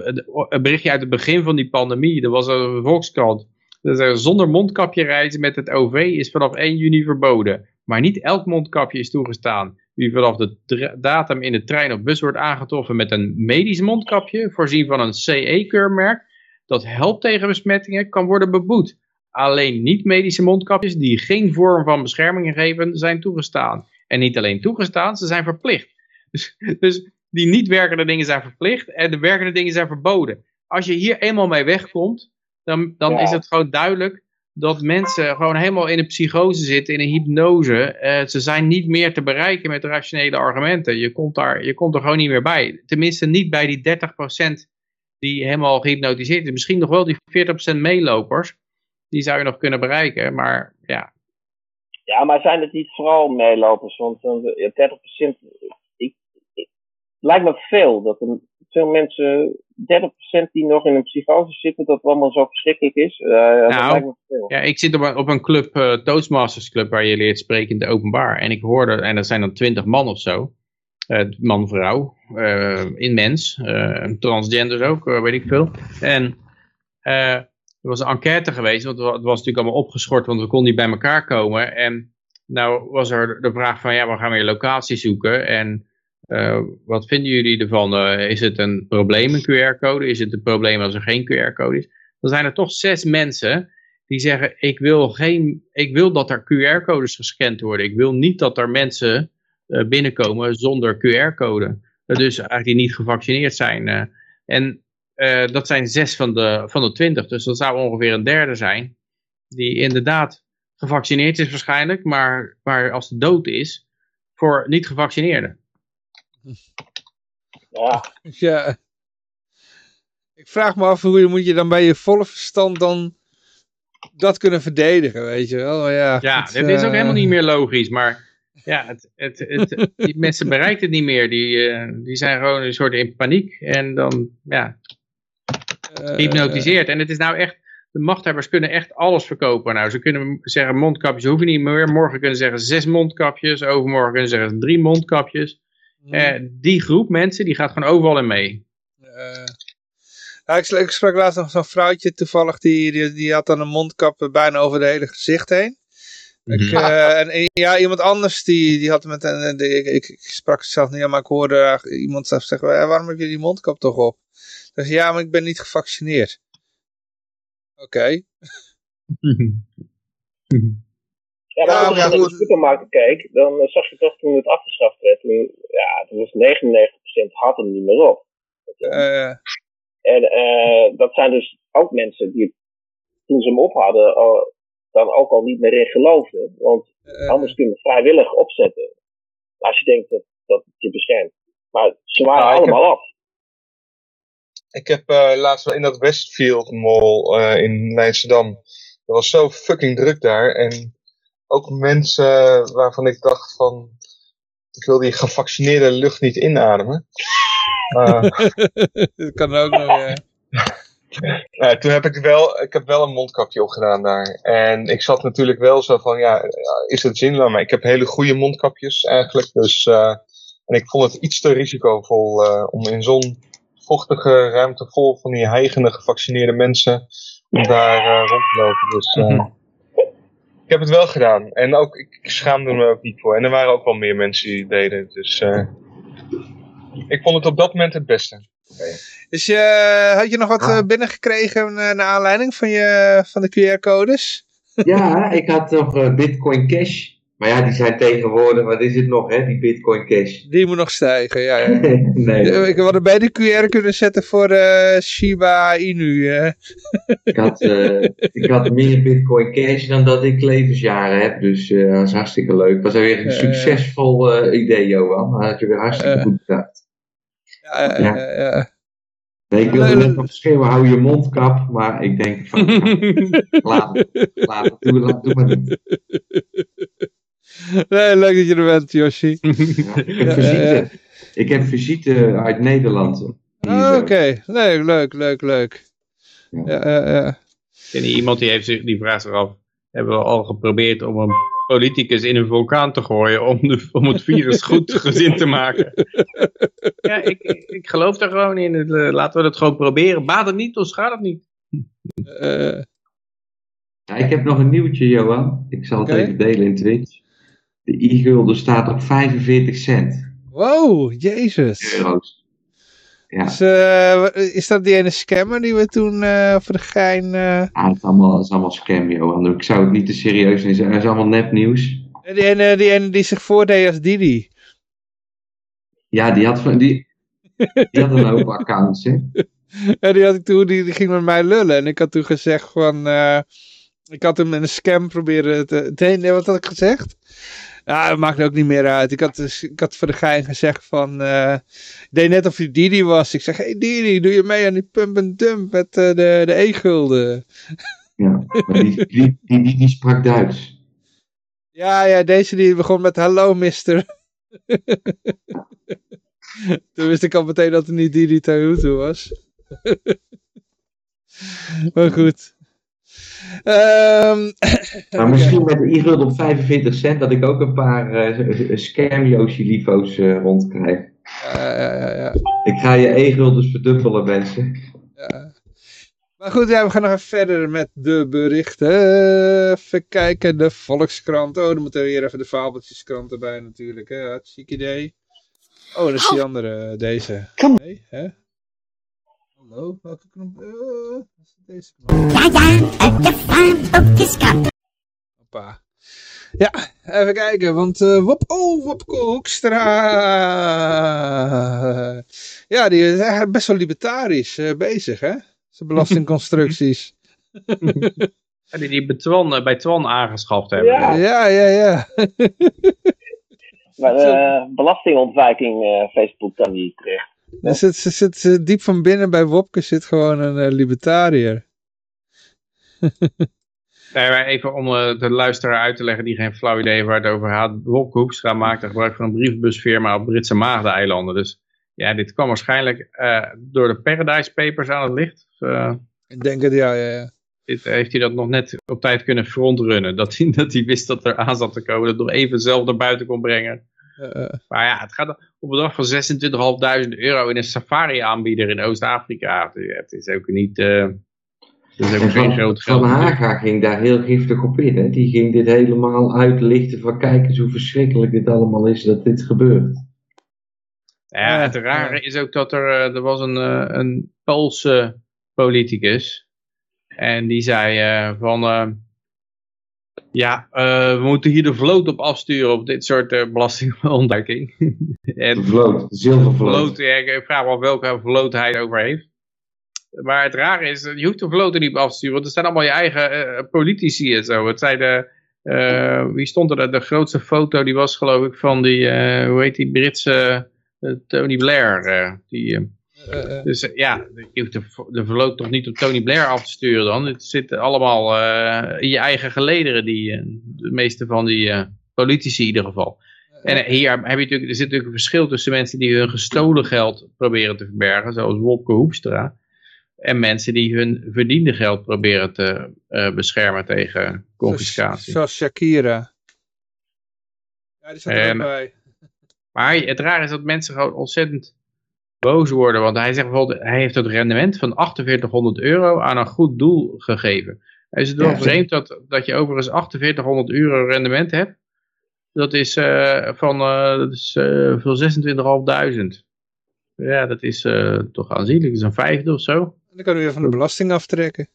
een berichtje uit het begin van die pandemie. Er was een Volkskrant. Dat zonder mondkapje reizen met het OV is vanaf 1 juni verboden. Maar niet elk mondkapje is toegestaan. Wie vanaf de datum in de trein of bus wordt aangetroffen met een medisch mondkapje, voorzien van een CE-keurmerk, dat helpt tegen besmettingen, kan worden beboet. Alleen niet-medische mondkapjes die geen vorm van bescherming geven, zijn toegestaan. En niet alleen toegestaan, ze zijn verplicht. Dus, dus die niet werkende dingen zijn verplicht en de werkende dingen zijn verboden. Als je hier eenmaal mee wegkomt, dan, dan is het gewoon duidelijk dat mensen gewoon helemaal in een psychose zitten, in een hypnose. Uh, ze zijn niet meer te bereiken met rationele argumenten. Je komt, daar, je komt er gewoon niet meer bij. Tenminste niet bij die 30% die helemaal gehypnotiseerd is. Misschien nog wel die 40% meelopers. Die zou je nog kunnen bereiken, maar ja. Ja, maar zijn het niet vooral meelopers? Want 30% lijkt me veel. Dat een veel mensen, 30% die nog in een psychose zitten, dat het allemaal zo verschrikkelijk is. Uh, nou, ja, ik zit op een, op een club, uh, Toastmasters Club, waar je leert spreken in het openbaar. En ik hoorde, en dat zijn dan 20 man of zo, uh, man-vrouw, in mens, transgenders ook, weet ik veel. En er was een enquête geweest, want het was natuurlijk allemaal opgeschort, want we konden niet bij elkaar komen. En nou was er de vraag van, ja, we gaan weer locatie zoeken. En wat vinden jullie ervan? Uh, is het een probleem, een QR-code? Is het een probleem als er geen QR-code is? Dan zijn er toch zes mensen die zeggen, ik wil, geen, ik wil dat er QR-codes gescand worden. Ik wil niet dat er mensen uh, binnenkomen zonder QR-code. dus eigenlijk die niet gevaccineerd zijn. en dat zijn zes van de, van de twintig. Dus dat zou ongeveer een derde zijn. Die inderdaad gevaccineerd is waarschijnlijk. Maar, maar als de dood is voor niet gevaccineerden. Ja. ja. Ik vraag me af hoe je moet je dan bij je volle verstand dan dat kunnen verdedigen, weet je wel. Ja, ja het, is ook uh... helemaal niet meer logisch, maar ja, het, het, het, die mensen bereiken het niet meer. Die, uh, die zijn gewoon een soort in paniek en dan, ja, gehypnotiseerd. Uh, en het is nou echt, de machthebbers kunnen echt alles verkopen. Nou, ze kunnen zeggen mondkapjes hoeven niet meer. Morgen kunnen ze zeggen zes mondkapjes. Overmorgen kunnen ze zeggen drie mondkapjes. Uh, die groep mensen, die gaat gewoon overal in mee. Uh, ja, ik, ik, sprak laatst nog zo'n vrouwtje toevallig, die, die, die, had dan een mondkap bijna over het hele gezicht heen. Mm -hmm. ik, uh, en ja, iemand anders die, die had met een, ik, ik, ik, sprak het zelf niet aan, maar ik hoorde iemand zelf zeggen, waarom heb je die mondkap toch op? Dus ja, maar ik ben niet gevaccineerd. Oké. Okay. Ja, maar als je naar de supermarkt keek, dan zag je toch toen het afgeschaft werd, toen, ja, toen was 99% had hem niet meer op. Uh. En uh, dat zijn dus ook mensen die toen ze hem op hadden, uh, dan ook al niet meer in geloofden. Want anders kun je hem vrijwillig opzetten. Als je denkt dat, dat het je beschermt. Maar ze waren nou, allemaal heb, af. Ik heb laatst wel in dat Westfield Mall in Leidschendam. Dat was zo fucking druk daar. En ook mensen waarvan ik dacht van, ik wil die gevaccineerde lucht niet inademen. Uh, dat kan ook nog, ja. nou, toen heb ik wel, ik heb wel een mondkapje opgedaan daar. En ik zat natuurlijk wel zo van, ja, is het zin Maar ik heb hele goede mondkapjes eigenlijk. Dus, uh, en ik vond het iets te risicovol uh, om in zo'n vochtige ruimte vol van die heigende gevaccineerde mensen, om daar rond te lopen. Dus, mm ik heb het wel gedaan. En ook, ik schaamde me ook niet voor. En er waren ook wel meer mensen die het deden. Dus uh, ik vond het op dat moment het beste. Okay. Dus uh, had je nog wat ah. binnengekregen uh, naar aanleiding van, je, van de QR-codes? Ja, ik had nog Bitcoin Cash. Maar ja, die zijn tegenwoordig, wat is het nog, hè, die Bitcoin Cash? Die moet nog stijgen, ja. ja. nee. Ik had er bij de QR kunnen zetten voor uh, Shiba Inu. Hè? ik, had, uh, ik had meer Bitcoin Cash dan dat ik levensjaren heb, dus uh, dat is hartstikke leuk. Het was weer een succesvol idee, Johan. Dat had je weer hartstikke goed bedacht. Ja, ja. Nee, ik wilde net nog schreeuwen, hou je mond kap, maar ik denk van, laat, laat, doe, laat, doe maar niet. Nee, leuk dat je er bent, Yoshi. Ja, ik, heb visite, ik heb visite uit Nederland. Oh, Oké, okay. leuk, leuk, leuk, leuk. Ja, ja, ja. Ken je iemand die, heeft zich, die vraagt zich af, hebben we al geprobeerd om een politicus in een vulkaan te gooien om, de, om het virus goed gezin te maken? Ja, ik, ik geloof daar gewoon in. Laten we het gewoon proberen. Baat het niet, of schaadt het niet. Uh. Ja, ik heb nog een nieuwtje, Johan. Ik zal het okay. even delen in Twitch. De e-gulden staat op 45 cent. Wow, jezus. Euro's. Ja. Dus, uh, is dat die ene scammer die we toen uh, voor de gein... Uh... Ah, het is allemaal, het is allemaal scam, joh. Ik zou het niet te serieus nemen. Het is allemaal nepnieuws. Die ene, die ene die zich voordeed als Didi. Ja, die had, van, die, die had een hoop accounts, hè. Ja, die had ik toen, die, die ging met mij lullen. En ik had toen gezegd van... ik had hem een scam proberen te... Nee, wat had ik gezegd? Ja, dat maakt ook niet meer uit. Ik had, dus, ik had voor de gein gezegd van... Uh, ik deed net of hij Didi was. Ik zeg, hey Didi, doe je mee aan die pump en dump met uh, de, de e-gulden? Ja, maar die, die, die, die, sprak Duits. Ja, ja, deze die begon met hallo mister. Toen wist ik al meteen dat het niet Didi Tahutu was. maar goed. Um, maar misschien met de e op 45 cent dat ik ook een paar uh, scam Yoshi-lifo's uh, rondkrijg. Ja, ja, ja, ja. Ik ga je e-guldens verdubbelen, mensen. Ja. Maar goed, ja, we gaan nog even verder met de berichten. Even kijken, de Volkskrant. Oh, dan moeten we hier even de fabeltjeskrant erbij natuurlijk. Hè? Hartstikke idee. Oh, dat is die andere, deze. Nee, hè? Hallo, welke knop? Uh, is deze knop? Ja, ja, de fabeltjeskrant. Hoppa. Ja, even kijken, want uh, Wop, oh, Wopke Hoekstra. Ja, die is eigenlijk best wel libertarisch uh, bezig, hè? Zijn belastingconstructies. ja, die die uh, bij Twan aangeschaft hebben. Ja, ja, ja. ja. maar uh, belastingontwijking Facebook kan niet terecht. Zit, ze zit, diep van binnen bij Wopke zit gewoon een libertariër. Nee, maar even om uh, de luisteraar uit te leggen die geen flauw idee heeft waar het over gaat. Wopke Hoekstra maakte gebruik van een brievenbusfirma op Britse Maagdeneilanden. Dus ja, dit kwam waarschijnlijk uh, door de Paradise Papers aan het licht. Ik denk het, ja, ja, ja. Dit, heeft hij dat nog net op tijd kunnen frontrunnen. Dat hij, dat hij wist dat er aan zat te komen. Dat nog even zelf naar buiten kon brengen. Maar ja, het gaat op een bedrag van 26.500 euro in een safari-aanbieder in Oost-Afrika. Het is ook niet... Dus en van, groot van Haga ging daar heel giftig op in. Hè? Die ging dit helemaal uitlichten van kijk eens hoe verschrikkelijk dit allemaal is dat dit gebeurt. Ja, het rare is ook dat er, eh, er was een, eh, een Poolse politicus. En die zei uh, van, uh, ja, uh, we moeten hier de vloot op afsturen op dit soort belastingontdekking. de vloot, de zilvervloot. Vloot, ja, ik vraag me welke vloot hij over heeft. Maar het rare is, je hoeft de vloot er niet af te sturen, want er zijn allemaal je eigen uh, politici en zo. Het zijn de, uh, wie stond er? De grootste foto, die was geloof ik van die, uh, hoe heet die Britse Tony Blair. die, dus ja, je hoeft de, de vloot toch niet op Tony Blair af te sturen dan. Het zit allemaal in je eigen gelederen, die, de meeste van die politici in ieder geval. En hier heb je natuurlijk, er zit natuurlijk een verschil tussen mensen die hun gestolen geld proberen te verbergen, zoals Wopke Hoekstra. En mensen die hun verdiende geld proberen te uh, beschermen tegen confiscatie. Zoals Shakira. Ja, die staat er bij. Maar het raar is dat mensen gewoon ontzettend boos worden. Want hij zegt bijvoorbeeld, hij heeft het rendement van 4800 euro aan een goed doel gegeven. Is het wel vreemd dat, dat je overigens 4800 euro rendement hebt? Dat is uh, van uh, dat is, uh, 26.500. Ja, dat is toch aanzienlijk. Dat is een vijfde of zo. Dan kan u weer van de belasting aftrekken.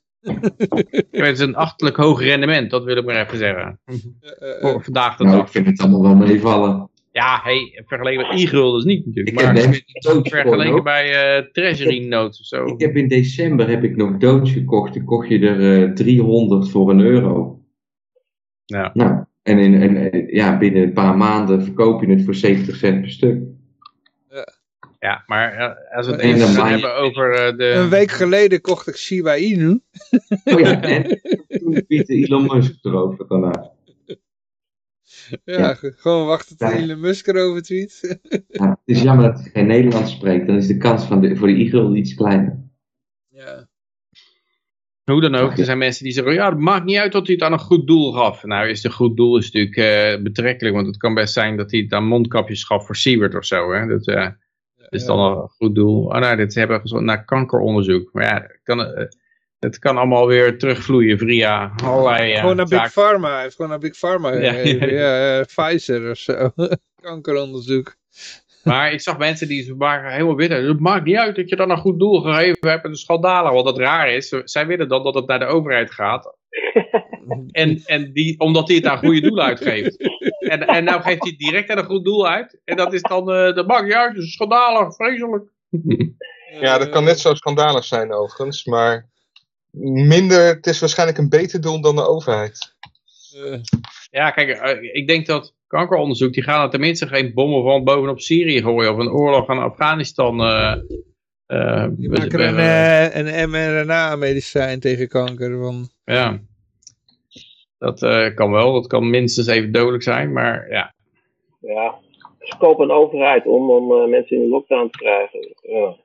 het is een achtelijk hoog rendement, dat wil ik maar even zeggen. Uh, uh, vandaag de nou, dag. Ik vind het allemaal wel meevallen. Ja, hey, vergeleken met e-guldens niet natuurlijk. Ik maar heb, vergeleken bij uh, treasury notes of zo. Ik heb in december heb ik nog Doge gekocht. Dan kocht je er 300 voor een euro. Ja. Nou, en, in, en ja, binnen een paar maanden verkoop je het voor 70 cent per stuk. Ja, maar uh, als we het eens hebben over uh, de... Een week geleden kocht ik Shiba Inu. Oh ja, en toen Elon Musk erover daarna. Ja, ja, gewoon wachten tot ja. Elon Musk erover tweet. ja, het is jammer dat hij geen Nederlands spreekt. Dan is de kans van de, voor de Eagle iets kleiner. Ja. Hoe dan ook, er zijn mensen die zeggen, ja, het maakt niet uit dat hij het aan een goed doel gaf. Nou, is het een goed doel is natuurlijk uh, betrekkelijk, want het kan best zijn dat hij het aan mondkapjes gaf voor Siebert of zo. Hè? Dat, uh, is dan een goed doel. Oh, nou, dit hebben we naar kankeronderzoek. Maar ja, kan, eh, het kan allemaal weer terugvloeien via allerlei uh, Gewoon naar Big Pharma. Hij heeft gewoon naar Big Pharma. Ja, ja, Pfizer of zo. kankeronderzoek. Maar ik zag mensen die waren helemaal wit. Het maakt niet uit dat je dan een goed doel gegeven hebt. Het is schandalig. Wat het raar is, zij willen dan dat het naar de overheid gaat. En, en die, omdat hij het aan goede doelen uitgeeft. En, en nou geeft hij het direct aan een goed doel uit. En dat is dan, uh, dat maakt niet uit, dat is schandalig, vreselijk. Ja, dat kan net zo schandalig zijn overigens, maar minder, het is waarschijnlijk een beter doel dan de overheid. Ja, kijk, uh, ik denk dat kankeronderzoek, die gaan er tenminste geen bommen van bovenop Syrië gooien of een oorlog aan Afghanistan. Uh, uh, die maken een, een mRNA-medicijn tegen kanker. Van... Ja. Dat uh, kan wel, dat kan minstens even dodelijk zijn, maar ja. Ja, ze kopen een overheid om, om mensen in de lockdown te krijgen. Ja.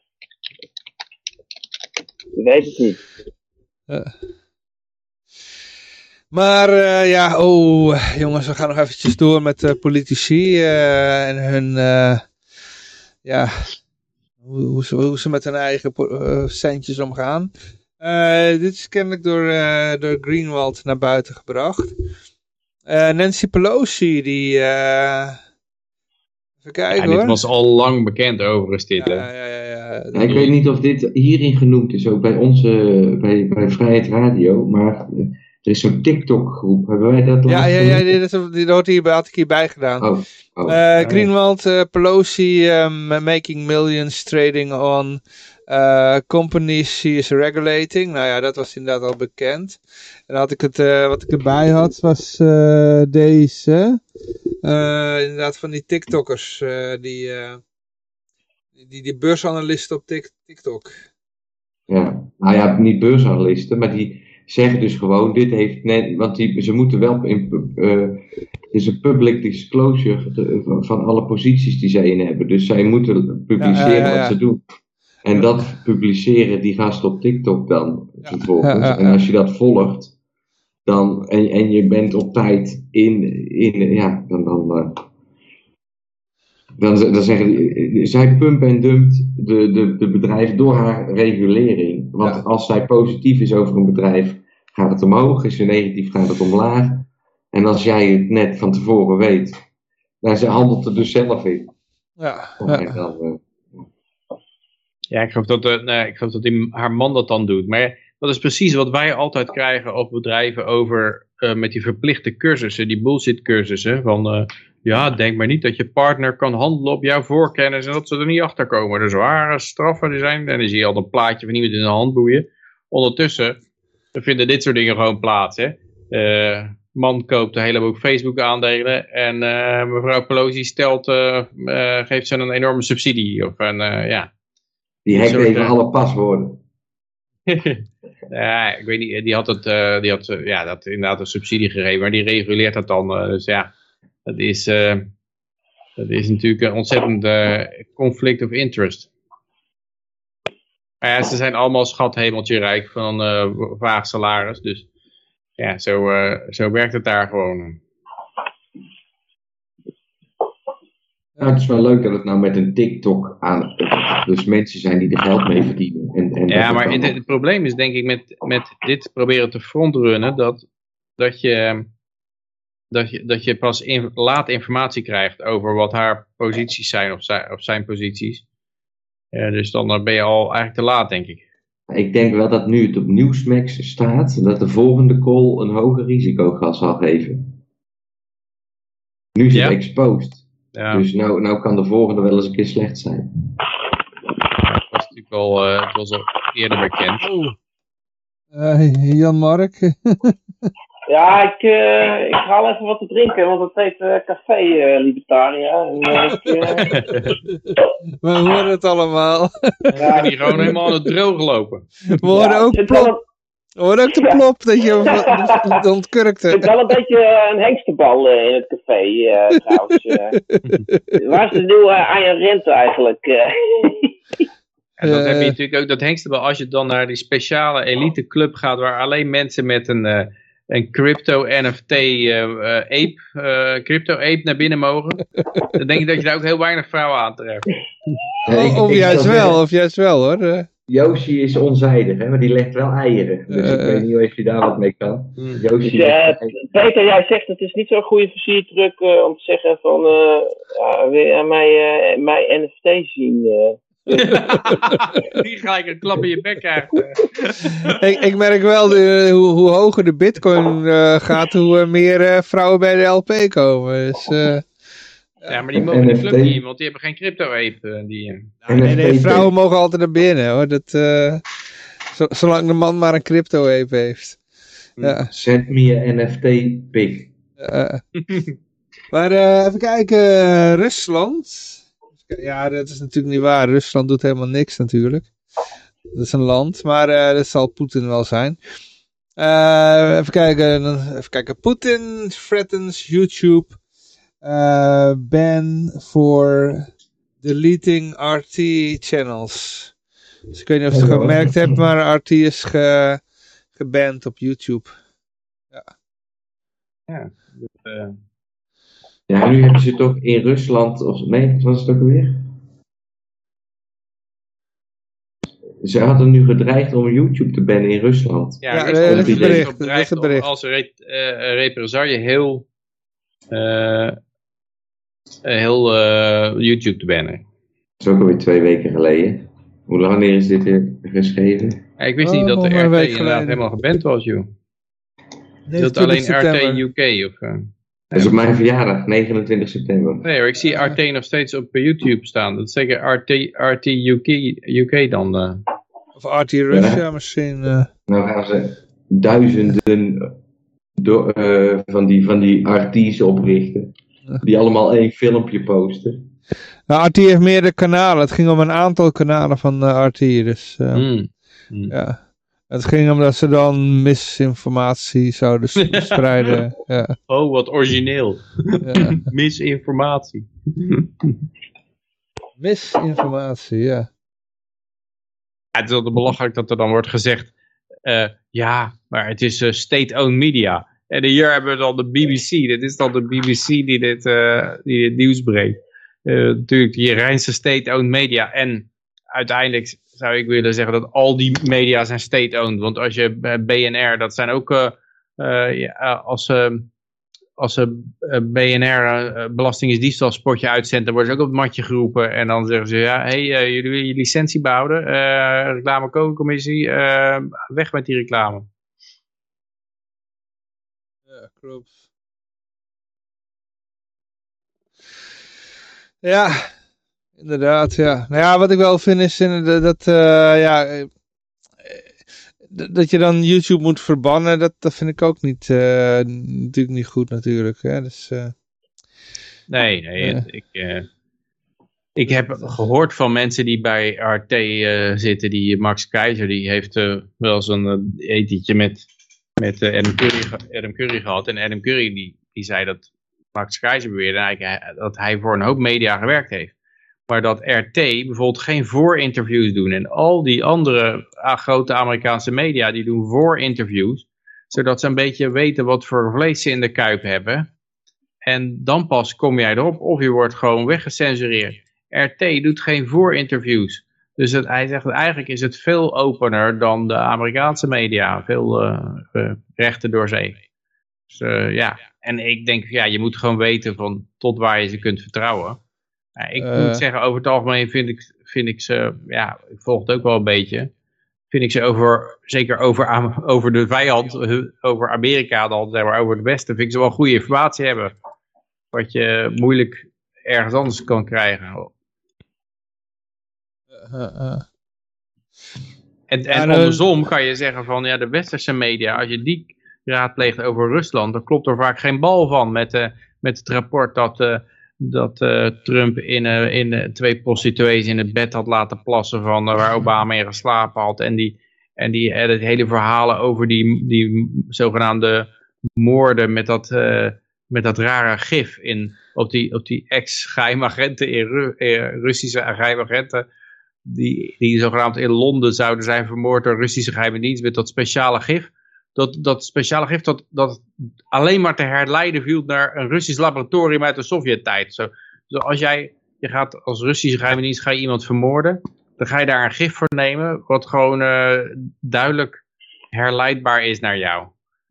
Ik weet het niet. Maar uh, ja, oh jongens, we gaan nog eventjes door met uh, politici uh, en hun, ja, hoe, hoe, ze, hoe, ze, met hun eigen centjes omgaan. dit is kennelijk door, door Greenwald naar buiten gebracht. Nancy Pelosi, die, even kijken ja, dit was al lang bekend overigens dit. Ja, ja, ja, ja. ik weet niet of dit hierin genoemd is, ook bij onze, bij, bij Vrijheid Radio, maar... Er is zo'n TikTok-groep. Hebben wij dat Ja, ja, ja die, die hier, had ik hierbij gedaan. Oh, oh, uh, Greenwald, uh, Pelosi, um, making millions trading on uh, companies she is regulating. Nou ja, dat was inderdaad al bekend. En had ik het, wat ik erbij had, was deze. inderdaad van die TikTokkers. die, die, die beursanalisten op TikTok. Ja, nou ja, niet beursanalisten, maar die zeggen dus gewoon, dit heeft net, want die, ze moeten wel, in, het is een public disclosure van alle posities die zij in hebben. Dus zij moeten publiceren wat ze doen. En dat publiceren die gasten op TikTok dan vervolgens. En als je dat volgt, dan, en, en je bent op tijd in, in ja, dan, dan, uh, dan, dan zeggen zij pump en dumpt de, de, de bedrijf door haar regulering. Want als zij positief is over een bedrijf, gaat het omhoog. Is ze negatief, gaat het omlaag. En als jij het net van tevoren weet, nou, ze handelt er dus zelf in. Ja. ja. Dan, uh, ja, ik geloof dat, uh, nee, ik geloof dat die, haar man dat dan doet. Maar dat is precies wat wij altijd krijgen op bedrijven over uh, met die verplichte cursussen, die bullshit cursussen. Van ja, denk maar niet dat je partner kan handelen op jouw voorkennis en dat ze er niet achter komen. De zware straffen die zijn. En dan zie je al een plaatje van iemand in de hand boeien. Ondertussen vinden dit soort dingen gewoon plaats. Hè? Man koopt een heleboel Facebook aandelen en mevrouw Pelosi stelt, geeft ze een enorme subsidie. Of een, ja. Die heeft even alle paswoorden. ja, ik weet niet, die had, het, die had ja, dat inderdaad een subsidie gegeven, maar die reguleert dat dan. dus ja, dat is, dat is natuurlijk een ontzettend conflict of interest. Ja, ze zijn allemaal schathemeltje rijk van vaag salaris. Dus ja, zo, zo werkt het daar gewoon. Ja, het is wel leuk dat het nou met een TikTok aan... Dus mensen zijn die er geld mee verdienen. En, en ja, maar het, het, probleem is denk ik met, met dit proberen te frontrunnen... dat, dat, je, dat, je, dat je pas in, laat informatie krijgt over wat haar posities zijn of zijn, of zijn posities. Ja, dus dan ben je al eigenlijk te laat, denk ik. Ik denk wel dat nu het op Nieuwsmax staat, dat de volgende call een hoger risicogas zal geven. Nu is het exposed. Ja. Dus nou, nou kan de volgende wel eens een keer slecht zijn. dat was natuurlijk al, uh, het was al eerder bekend. Oh. Uh, Jan Mark. Ja, ik, uh, ik haal even wat te drinken, want het heet uh, Café uh, Libertaria. En, We horen het allemaal. Ja, die gewoon helemaal aan het droog lopen. We horen ook. Ook de plop dat je ontkurkte. Het is wel een beetje een hengstebal in het café trouwens. Waar is de nieuwe Arjen Rente eigenlijk? En dan heb je natuurlijk ook dat hengstebal als je dan naar die speciale elite club gaat waar alleen mensen met een een crypto NFT uh, uh, ape, uh, crypto ape naar binnen mogen, dan denk ik dat je daar ook heel weinig vrouwen aantreft. Ja, of, juist wel, of juist wel hoor. Yoshi is onzijdig, hè, maar die legt wel eieren. Dus ik weet niet of je daar wat mee kan. Hmm. Yoshi dus, Peter, jij zegt het is niet zo'n goede versierdruk om te zeggen van ja, wil jij mij, mij NFT zien? Die ga ik een klap in je bek krijgen. ik, ik, merk wel, de, hoe, hoe, hoger de bitcoin uh, gaat, hoe meer uh, vrouwen bij de LP komen. Dus, uh, ja, maar die mogen de club niet, want die hebben geen crypto-ape. Die, nee, nee, vrouwen mogen altijd naar binnen hoor. Dat, zolang de man maar een crypto-ape heeft. Hm. Ja. Send me een NFT-pic. maar even kijken, Rusland ja, dat is natuurlijk niet waar. Rusland doet helemaal niks natuurlijk. Dat is een land, maar uh, dat zal Poetin wel zijn. Uh, even kijken, even kijken. Poetin threatens YouTube uh, ban for deleting RT channels. Dus ik weet niet of je het gemerkt hebt, maar RT is ge, geband op YouTube. Ja. Ja, dus, uh... ja, nu hebben ze toch in Rusland, of nee, wat was het ook weer? Ze hadden nu gedreigd om YouTube te bannen in Rusland. Ja, ja Rusland dat is het bericht. Dat is het bericht. Als re uh, represaille heel, uh, heel uh, YouTube te bannen. Dat is ook alweer twee weken geleden. Hoe lang is dit geschreven? Ja, ik wist oh, niet dat de RT inderdaad helemaal geband was, joh. Nee, dat alleen RT UK of... Dat is op mijn verjaardag, 29 september. Nee hoor, ik zie RT nog steeds op YouTube staan. Dat is zeker RT, RT UK, UK dan. Uh. Of RT Russia ja. misschien. Uh. Nou gaan ze duizenden do, uh, van, die, van die RT's oprichten. Die allemaal één filmpje posten. Nou, RT heeft meerdere kanalen. Het ging om een aantal kanalen van RT. Dus mm. Mm. ja. Het ging omdat ze dan misinformatie zouden spreiden. Ja. Oh, wat origineel. Ja. Misinformatie. Misinformatie, ja. ja. Het is wel belachelijk dat er dan wordt gezegd, uh, ja, maar het is uh, state-owned media. En hier hebben we dan de BBC. Dit is dan de BBC die dit, uh, die nieuws brengt. natuurlijk, die Rijnse state-owned media. En uiteindelijk zou ik willen zeggen dat al die media zijn state-owned. Want als je BNR, dat zijn ook, uh, als, als BNR diefstal spotje uitzendt, dan worden ze ook op het matje geroepen. En dan zeggen ze, ja, hey, jullie willen je licentie behouden, reclamecodecommissie, weg met die reclame. Ja, Inderdaad, ja. Nou ja, wat ik wel vind is dat, uh, ja, eh, dat je dan YouTube moet verbannen, dat, dat vind ik ook niet, uh, natuurlijk niet goed natuurlijk. Hè? Dus, uh, nee, nee, ik, ik heb gehoord van mensen die bij RT zitten, die Max Keizer, die heeft wel eens een etentje met, met Adam, Curry, Curry gehad. En Adam Curry die, die zei dat Max Keizer beweerde eigenlijk dat hij voor een hoop media gewerkt heeft. Maar dat RT bijvoorbeeld geen voorinterviews doen. En al die andere ah, grote Amerikaanse media die doen voorinterviews. Zodat ze een beetje weten wat voor vlees ze in de kuip hebben. En dan pas kom jij erop of je wordt gewoon weggecensureerd. RT doet geen voorinterviews. Dus het, hij zegt eigenlijk is het veel opener dan de Amerikaanse media. Veel uh, rechten door zee. Dus uh, ja, en ik denk ja, je moet gewoon weten van tot waar je ze kunt vertrouwen ik moet eh. zeggen, over het algemeen vind ik, vind ik ze, ja, ik volg het ook wel een beetje. Vind ik ze over, zeker over, over de vijand, over Amerika dan, zeg maar, over het Westen, vind ik ze wel goede informatie hebben. Wat je moeilijk ergens anders kan krijgen. Uh, uh. En, en andersom kan je zeggen van, ja, de westerse media, als je die raadpleegt over Rusland, dan klopt er vaak geen bal van met, uh, met het rapport dat dat uh, Trump in, uh, in uh, twee prostituees in het bed had laten plassen van waar Obama in geslapen had. En die, en die het hele verhalen over die, die zogenaamde moorden met dat, met dat rare gif in, op die, op die ex-geheimagenten, in, Ru Russische geheimagenten. Die, die zogenaamd in Londen zouden zijn vermoord door Russische geheime dienst met dat speciale gif dat, dat speciale gif dat, dat alleen maar te herleiden viel naar een Russisch laboratorium uit de Sovjet-tijd. Zo, als jij, je gaat als Russische geheime dienst ga je iemand vermoorden, dan ga je daar een gif voor nemen, wat gewoon uh, duidelijk herleidbaar is naar jou.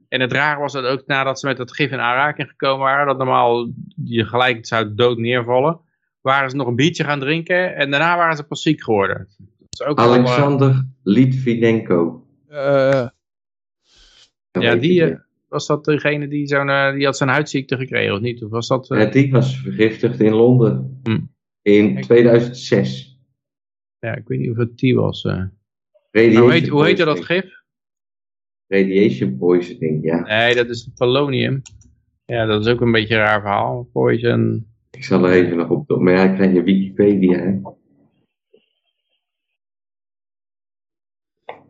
En het raar was dat ook nadat ze met dat gif in aanraking gekomen waren, dat normaal je gelijk zou dood neervallen, waren ze nog een biertje gaan drinken en daarna waren ze pas ziek geworden. Ook Alexander wel, uh, Litvinenko. Uh, ja, die, uh, was dat degene die, zo'n, uh, die had zijn huidziekte gekregen of niet? Of was dat, uh... ja, die was vergiftigd in Londen hm. in 2006. Ja, ik weet niet of het die was. hoe heet, hoe heette dat gif? Radiation poisoning, ja. Nee, dat is polonium. Ja, dat is ook een beetje een raar verhaal. Poison. Ik zal er even nog op, maar ja, ik krijg je Wikipedia, hè.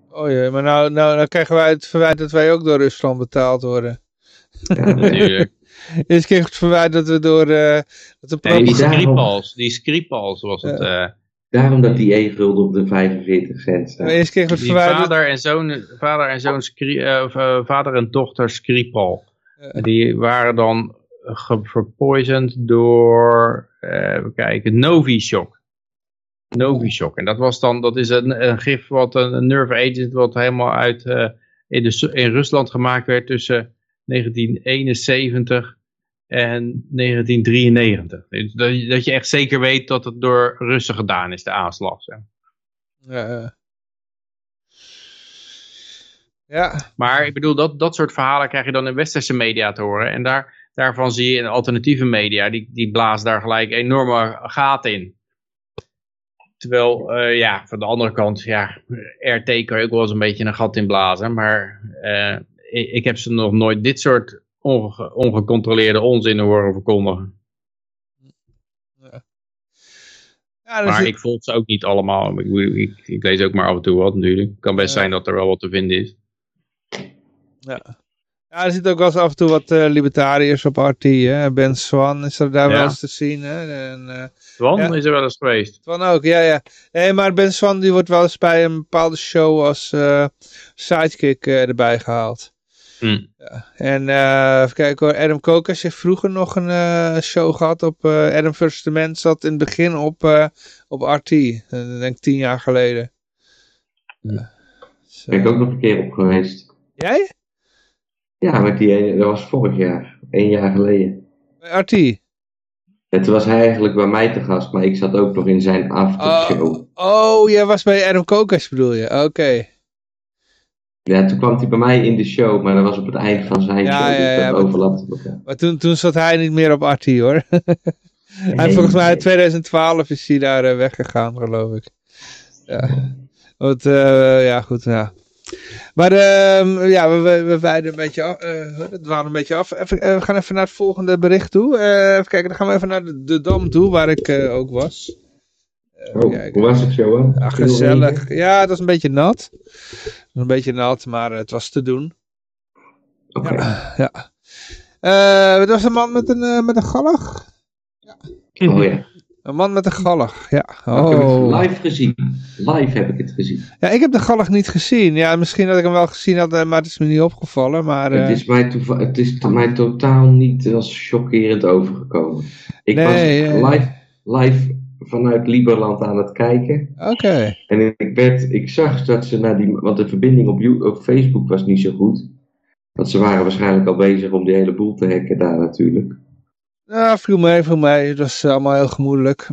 Oh jee, maar nou, nou, nou krijgen wij het verwijt dat wij ook door Rusland betaald worden. Ja, natuurlijk. Eerst keer het verwijt dat we door... Uh, dat de nee, die Skripals, die Skripals was het... Uh, Daarom dat die e-gulden op de 45 cent staat. Eerst keer het verwijt... Vader en zoon, vader en, zoon uh, vader en dochter Skripal. Die waren dan verpoisoned door, even kijken, Novichok. Novichok. En dat was dan, dat is een, een gif wat een, een nerve agent wat helemaal uit in, de, in Rusland gemaakt werd tussen 1971 en 1993. Dus dat, dat je echt zeker weet dat het door Russen gedaan is, de aanslag. Ja. ja. Maar ik bedoel, dat, dat soort verhalen krijg je dan in westerse media te horen. En daar, daarvan zie je in alternatieve media, die, die blaast daar gelijk enorme gaten in. Terwijl, uh, ja, van de andere kant, ja, RT kan je ook wel eens een beetje een gat in blazen. Maar uh, ik, ik, heb ze nog nooit dit soort onge ongecontroleerde onzin horen verkondigen. Ja. Ja, maar ik volg ze ook niet allemaal. Ik, ik, ik, lees ook maar af en toe wat natuurlijk. Het kan best zijn dat er wel wat te vinden is. Ja. Ja, er zit ook wel eens af en toe wat uh, libertariërs op RT. Hè? Ben Swan is er daar wel eens te zien. Hè? En, uh, Swan is er wel eens geweest. Swan ook, ja, ja. Nee, maar Ben Swan die wordt wel eens bij een bepaalde show als uh, sidekick erbij gehaald. Hmm. Ja. En even kijken hoor, Adam Kokas heeft vroeger nog een show gehad op Adam First Man zat in het begin op, op RT. denk ik tien jaar geleden. Ja. Ben ik ook nog een keer op geweest. Jij? Ja, maar die, dat was vorig jaar, één jaar geleden. Bij Artie? Het was hij eigenlijk bij mij te gast, maar ik zat ook nog in zijn aftershow. Oh, oh jij was bij Adam Kokas bedoel je? Oké. Ja, toen kwam hij bij mij in de show, maar dat was op het eind van zijn ja, show, ja, dus ja, dat overlapte elkaar. Maar toen, toen zat hij niet meer op Artie hoor. hij volgens mij in 2012 is hij daar uh, weggegaan, geloof ik. Ja. Want, uh, ja, goed, ja. Maar uh, ja, we, we, we wijden een beetje af. Uh, het waren een beetje af. Even, uh, we gaan even naar het volgende bericht toe. Uh, even kijken, dan gaan we even naar de, de Dam toe, waar ik ook was. Oh, hoe was het zo? Ah, gezellig. Ja, het was een beetje nat. Het was een beetje nat, maar het was te doen. Oké. Okay. Ja. ja. het was een man met een, met een gallig. Ja. Oh ja. Een man met een gallig, ja. Oh. Ik heb het oh. live gezien. Live heb ik het gezien. Ja, ik heb de gallig niet gezien. Ja, misschien dat ik hem wel gezien had, eh, maar het is me niet opgevallen. Maar, het, is mij het is mij totaal niet als chockerend overgekomen. Ik nee, was live, live vanuit Liberland aan het kijken. Oké. En ik, werd, ik zag dat ze naar die... Want de verbinding op, op Facebook was niet zo goed. Want ze waren waarschijnlijk al bezig om die hele boel te hacken daar natuurlijk. Ja, viel mee, viel mee. Het was eh, allemaal heel gemoedelijk.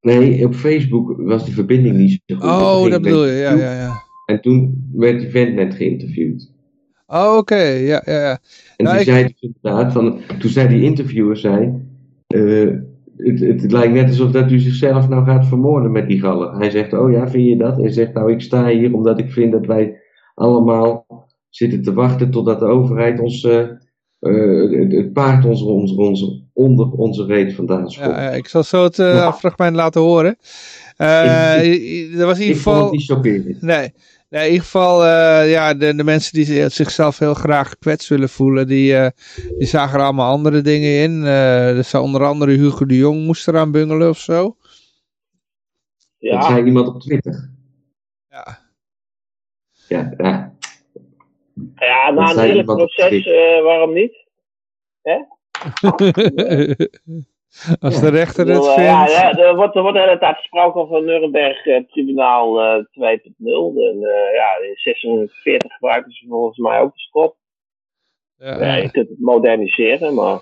Nee, op Facebook was de verbinding niet zo goed. Oh, dat bedoel je, ja, ja, ja. En toen werd die vent net geïnterviewd. Oh, oké, ja, ja, ja. En nou, toen, zei dus inderdaad, van, toen zei die interviewer, zei, uh, het, het, lijkt net alsof dat u zichzelf nou gaat vermoorden met die gallen. Hij zegt, oh ja, vind je dat? Hij zegt, nou ik sta hier omdat ik vind dat wij allemaal zitten te wachten totdat de overheid ons... Uh, uh, het paard ons, ons, ons, onder onze reet vandaan schopt. Ja, ik zal zo het uh, fragment laten horen. Uh, er was in ieder geval... Ik vond het niet Nee. nee, in ieder geval, uh, ja, de, de mensen die zichzelf heel graag gekwetst willen voelen, die, die zagen er allemaal andere dingen in. er zou onder andere Hugo de Jong moest eraan bungelen of zo. Ja. Dat zei iemand op Twitter. Ja. Ja, ja. Ja, na een hele proces, waarom niet? Hè? Als de rechter het vindt. Ja, ja, er, wordt, er wordt de hele tijd gesproken over Nuremberg uh, Tribunaal uh, 2.0. En uh, ja, in 640 gebruiken ze volgens mij ook de schop. Ja, ja, je kunt het moderniseren, maar.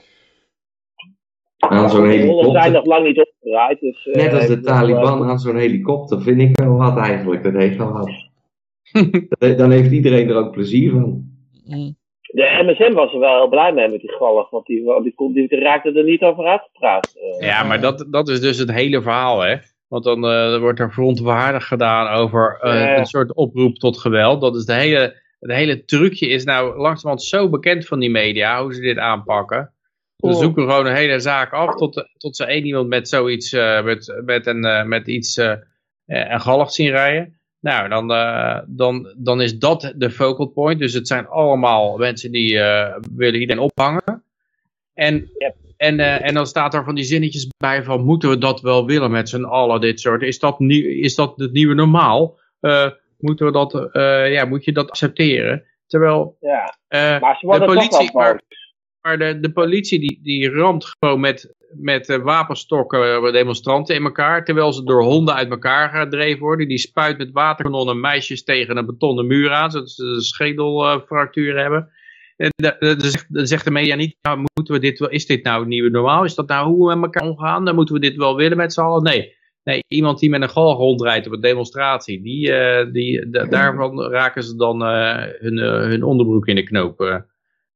Aan zo'n helikopter. zijn nog lang niet opgedraaid. Dus, uh, Net als de Taliban aan zo'n helikopter, vind ik wel wat eigenlijk. Dat heeft wel wat. Dan heeft iedereen er ook plezier van. Mm de MSM was er wel heel blij mee met die gallig, want die, die, die, die raakte er niet over uitgepraat. Uh, ja, maar dat, dat is dus het hele verhaal, hè. Want dan uh, wordt er verontwaardig gedaan over uh, een soort oproep tot geweld. Dat is de hele, het hele trucje is nou langzamerhand zo bekend van die media, hoe ze dit aanpakken. Ze oh. zoeken gewoon een hele zaak af tot, tot ze één iemand met zoiets, met, met, een, met iets, een gallig zien rijden. Nou, dan, dan, dan is dat de focal point. Dus het zijn allemaal mensen die willen iedereen ophangen. En, en, en dan staat er van die zinnetjes bij van, moeten we dat wel willen met z'n allen, dit soort. Is dat, nieuw, is dat het nieuwe normaal? moeten we dat, ja, moet je dat accepteren? Terwijl ja. maar de politie, maar, maar de, de politie die, die ramt gewoon met, met uh, wapenstokken demonstranten in elkaar. Terwijl ze door honden uit elkaar gedreven worden. Die spuit met waterkanonnen meisjes tegen een betonnen muur aan. Zodat ze een schedelfractuur hebben. En dan zegt de media niet, nou, moeten we dit wel, is dit nou het nieuwe normaal? Is dat nou hoe we met elkaar omgaan? Dan moeten we dit wel willen met z'n allen? Nee. Nee, iemand die met een galg rondrijdt op een demonstratie, die, die, daarvan raken ze dan hun, hun onderbroek in de knoop.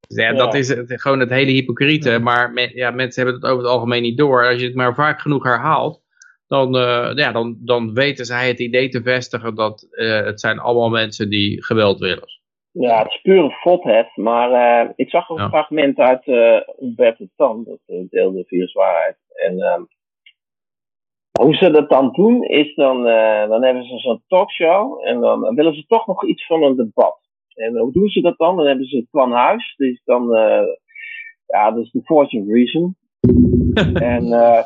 Ja, dat is het, gewoon het hele hypocriete. Maar ja, mensen hebben het over het algemeen niet door. Als je het maar vaak genoeg herhaalt, dan, uh, ja, dan, dan weten zij het idee te vestigen dat uh, het zijn allemaal mensen die geweld willen. Ja, het is pure fotheid. Maar uh, ik zag een ja. fragment uit Umberto Tan, dat deelde viruswaarheid. En ehm, hoe ze dat dan doen, is dan, dan hebben ze zo'n talkshow en dan willen ze toch nog iets van een debat. En hoe doen ze dat dan? Dan hebben ze het plan huis. Dat is dan, uh, ja, dat is de fortune reason. en uh,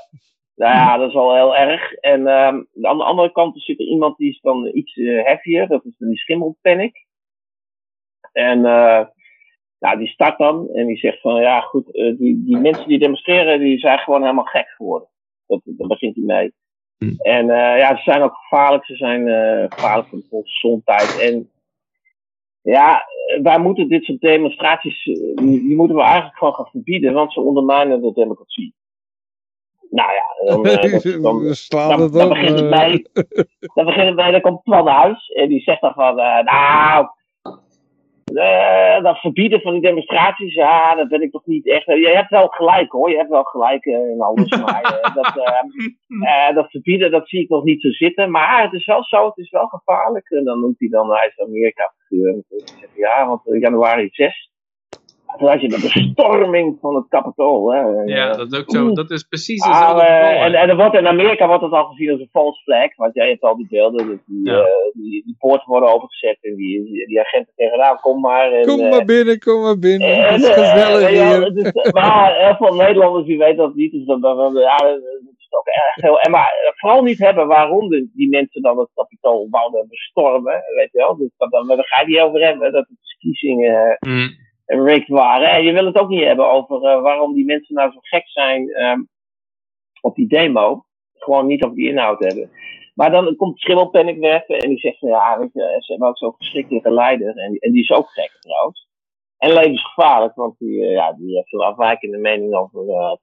nou ja, dat is al heel erg. En um, aan de andere kant zit er iemand die is dan iets heavier. Dat is dan die schimmelpanic. En nou, die start dan en die zegt van ja goed, uh, die, die mensen die demonstreren, die zijn gewoon helemaal gek geworden. Dat, daar begint hij mee. Hm. En uh, ja, ze zijn ook gevaarlijk. Ze zijn uh, gevaarlijk voor de volksgezondheid. En ja, wij moeten dit soort demonstraties, eh, die moeten we eigenlijk gewoon gaan verbieden, want ze ondermijnen de democratie. Nou ja, dan, uh, dan, dan, dan, begint het bij, dan begint het bij, dan komt Plan Huis en die zegt dan van, nou, uh, dat verbieden van die demonstraties, ja, dat ben ik toch niet echt. Je hebt wel gelijk hoor, je hebt wel gelijk uh, in alles. Maar dat, dat verbieden, dat zie ik nog niet zo zitten. Maar het is wel zo, het is wel gevaarlijk. En dan noemt hij dan, hij is Amerika figuur. Ja, want januari 6 toen had je de bestorming van het kapitool. Ja, dat is ook zo. Dat is precies ah, hetzelfde uh, en, en er wordt in Amerika wordt het al gezien als een false flag. Want jij hebt al die beelden. Dat die, ja. uh, die, die poorten worden opengezet. En die, die, die agenten tegenaan, kom maar. En, kom maar binnen, kom maar binnen. En, het is gezellig hier. Dus, maar heel veel Nederlanders die weten dat niet. Dus dan, dan, ja, dat is ook erg heel... En maar vooral niet hebben waarom de, die mensen dan het kapitool wouden bestormen. Weet je wel. Dus dat, dan, daar ga je niet over hebben. Dat het verkiezingen... Mm rigged waren. En je wil het ook niet hebben over uh, waarom die mensen nou zo gek zijn um, op die demo. Gewoon niet over die inhoud hebben. Maar dan komt Schimmelpennik werken en die zegt van ja, weet je, ze hebben ook zo'n verschrikkelijke leider. En, en die is ook gek trouwens. En levensgevaarlijk, want die, uh, ja, die heeft veel afwijkende mening over uh.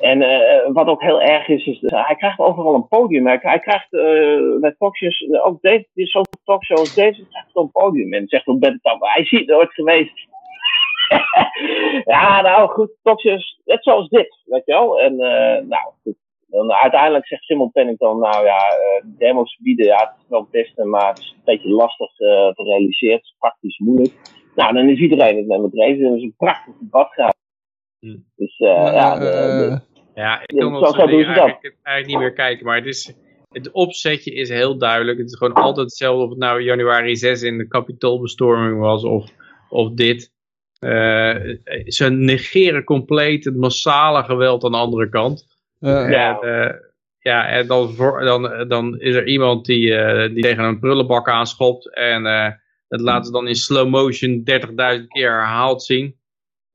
En uh, wat ook heel erg is, is hij krijgt overal een podium. Hij, hij krijgt uh, bij talkshows, ook deze, zo'n talkshow als deze, krijgt een podium. En zegt op bed hij ziet nooit geweest. ja, nou goed, talkshows, net zoals dit, weet je wel. En uh, nou goed, dan uiteindelijk zegt Simon Pennington, nou ja, demos bieden, ja, het is wel het beste, maar het is een beetje lastig te realiseren. Het is praktisch moeilijk. Nou, dan is iedereen het met me eens. Er is een prachtig debat gehad. Hmm. Dus uh, ja, de, de, ja, ik kan wel eigenlijk, eigenlijk niet meer kijken, maar het is, het opzetje is heel duidelijk. Het is gewoon altijd hetzelfde of het nou januari 6 in de kapitoolbestorming was of, of dit. Uh, ze negeren compleet het massale geweld aan de andere kant. Uh, ja, uh, ja, en dan, voor, dan, dan is er iemand die, die tegen een prullenbak aanschopt en dat laten ze dan in slow motion 30.000 keer herhaald zien.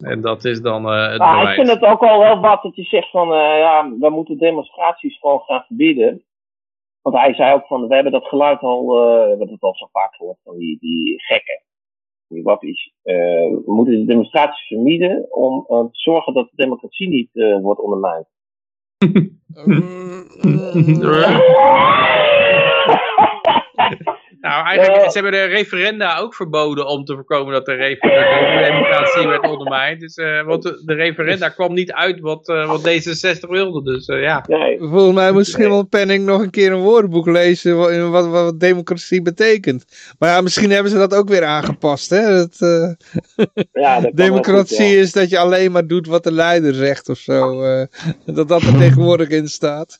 En dat is dan uh, het maar Ik vind het ook al wel wat dat hij zegt van, uh, ja, we moeten demonstraties gewoon gaan verbieden. Want hij zei ook van, we hebben dat geluid al, uh, we hebben het al zo vaak gehoord van die, die gekken. Die wappies. we moeten de demonstraties verbieden om te zorgen dat de democratie niet wordt ondermijnd. Nou, eigenlijk, ze hebben de referenda ook verboden om te voorkomen dat de, democratie werd ondermijnd. Dus, uh, want de, referenda kwam niet uit wat, uh, wat D66 wilde. Dus uh, ja. Nee. Volgens mij moet Schimmelpenning nog een keer een woordenboek lezen wat, wat, wat, democratie betekent. Maar ja, misschien hebben ze dat ook weer aangepast. Hè? Dat, ja, dat democratie is dat je alleen maar doet wat de leider zegt of zo. dat dat er tegenwoordig in staat.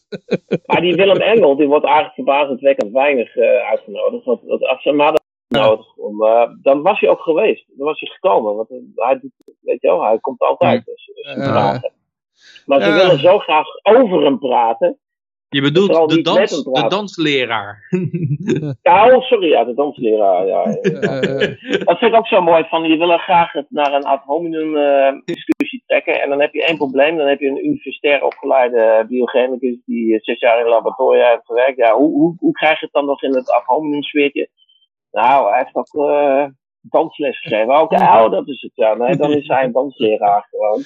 maar die Willem Engel, die wordt eigenlijk verbazendwekkend weinig uitgenodigd als ze hadden nodig om, uh, dan was hij ook geweest. Dan was hij gekomen. Want hij, weet je wel, hij komt altijd. Dus, dus maar ze willen zo graag over hem praten. Je bedoelt de, dans, de dansleraar. ja, oh, sorry, ja, de dansleraar. Ja, dat vind ik ook zo mooi. Van, je wil graag het naar een ad hominem uh, discussie trekken. En dan heb je één probleem. Dan heb je een universitair opgeleide biochemicus die zes jaar in een laboratorium heeft gewerkt. Ja, hoe, hoe, hoe krijg je het dan nog in het ad hominem sfeertje? Nou, hij heeft ook uh, dansles gegeven. Oké, oh, dat is het ja. Nee, dan is hij een dansleraar gewoon.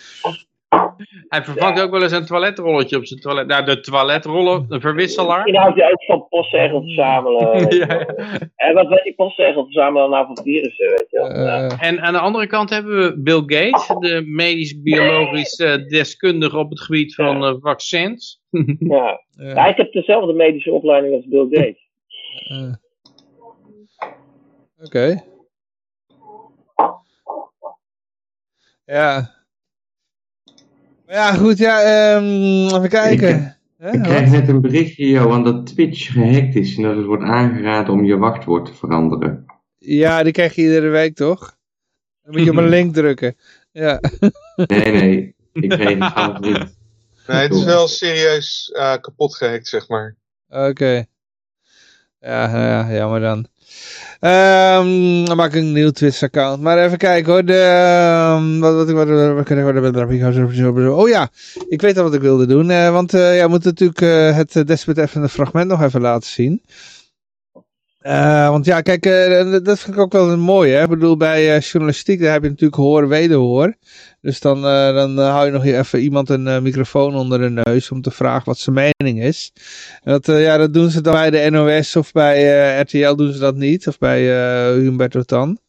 Hij vervangt ook wel eens een toiletrolletje op zijn toilet. Nou, de toiletrollen, de verwisselaar. Misschien houdt hij ook van postzegels verzamelen. ja, ja. En wat weet ik postzegels verzamelen nou van virussen, weet je uh, En aan de andere kant hebben we Bill Gates, de medisch-biologisch uh, deskundige op het gebied van uh, vaccins. ja. ja. ik heb dezelfde medische opleiding als Bill Gates. Oké. Ja. Ja, goed, ja, um, even kijken. Ik, ik krijg net een berichtje, Johan, dat Twitch gehackt is en dat het wordt aangeraden om je wachtwoord te veranderen. Ja, die krijg je iedere week, toch? Dan moet je op een link drukken. Ja. Nee, nee, ik kreeg het zelf niet. Nee, het is wel serieus uh, kapot gehackt, zeg maar. Oké. Ja, ja, jammer dan. Um, dan maak ik een nieuw Twitch-account. Maar even kijken hoor. De, um, wat, wat, wat, wat, oh ja, ik weet al wat ik wilde doen. Uh, want uh, ja, we moeten natuurlijk uh, het desbetreffende fragment nog even laten zien. Uh, want ja, kijk, uh, dat vind ik ook wel mooi. Hè? Ik bedoel, bij uh, journalistiek daar heb je natuurlijk hoor, wederhoor. Dus dan, dan hou je nog even iemand een microfoon onder de neus om te vragen wat zijn mening is. En dat, ja, dat doen ze dan bij de NOS of bij RTL doen ze dat niet. Of bij Humberto Tan.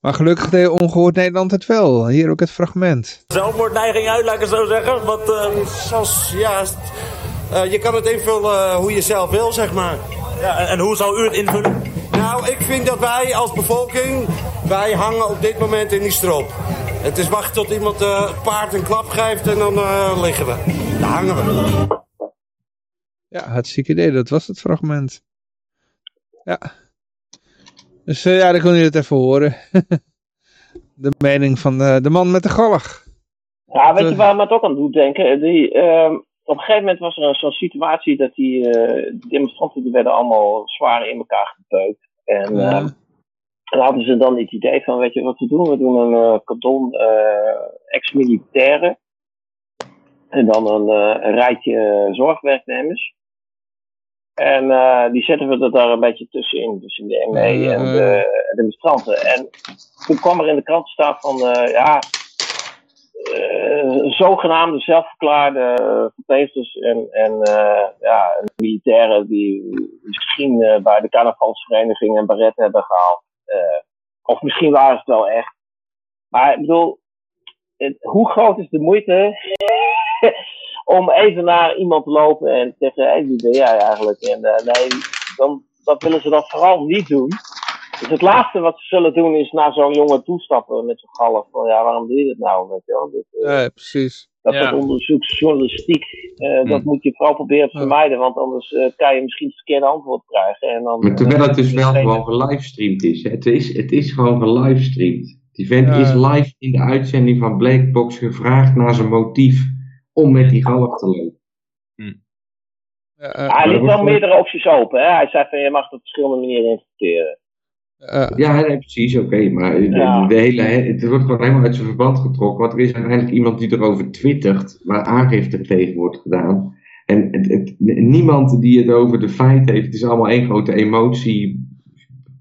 Maar gelukkig deed Ongehoord Nederland het wel. Hier ook het fragment. Zelfmoordneiging uit, laat ik het zo zeggen. Want, zoals, ja, je kan het invullen hoe je zelf wil, zeg maar. Ja, en, hoe zou u het invullen? Nou, ik vind dat wij als bevolking, wij hangen op dit moment in die strop. Het is wachten tot iemand uh, paard een klap geeft en dan uh, liggen we. Daar hangen we. Ja, hartstikke idee. Dat was het fragment. Ja. Dus uh, ja, dan kon je het even horen. de mening van de, de man met de gallig. Ja, weet je waar me het ook aan doet denken? Die, ehm, op een gegeven moment was er zo'n situatie dat die uh, demonstranten die werden allemaal zwaar in elkaar gebeukt. En ja. uh, en hadden ze dan het idee van, weet je wat we doen? We doen een uh, cordon ex-militairen. En dan een, een rijtje zorgwerknemers. En die zetten we er daar een beetje tussenin. Dus in de ME en de demonstranten. En toen kwam er in de krant staan van, ja, zogenaamde zelfverklaarde verpleegsters en, en uh, ja, militairen die misschien bij de carnavalsvereniging een baret hebben gehaald. of misschien waren het wel echt. Maar ik bedoel, het, hoe groot is de moeite om even naar iemand te lopen en te zeggen, hé, wie ben jij eigenlijk? En nee, dan, dat willen ze dan vooral niet doen. Dus het laatste wat ze zullen doen is naar zo'n jongen toestappen met zo'n galf. Van ja, waarom doe je dat nou? Weet je wel? Dus, uh, ja, precies. Dat ja. soort onderzoeksjournalistiek, uh, mm. dat moet je vooral proberen te vermijden. Want anders uh, kan je misschien het verkeerde antwoord krijgen. En dan, maar terwijl het dus wel gewoon gelivestreamd is. Het is, het is gewoon gelivestreamd. Die vent is live in de uitzending van Blackbox gevraagd naar zijn motief om met die galf te lopen. Mm. hij liet wel meerdere opties open. Hè? Hij zei van je mag het op verschillende manieren interpreteren. Uh, ja, nee, precies, oké. maar de, hele, het wordt gewoon helemaal uit zijn verband getrokken. Want er is uiteindelijk iemand die erover twittert, waar aangifte tegen wordt gedaan. En het, het, niemand die het over de feit heeft, het is allemaal één grote emotie.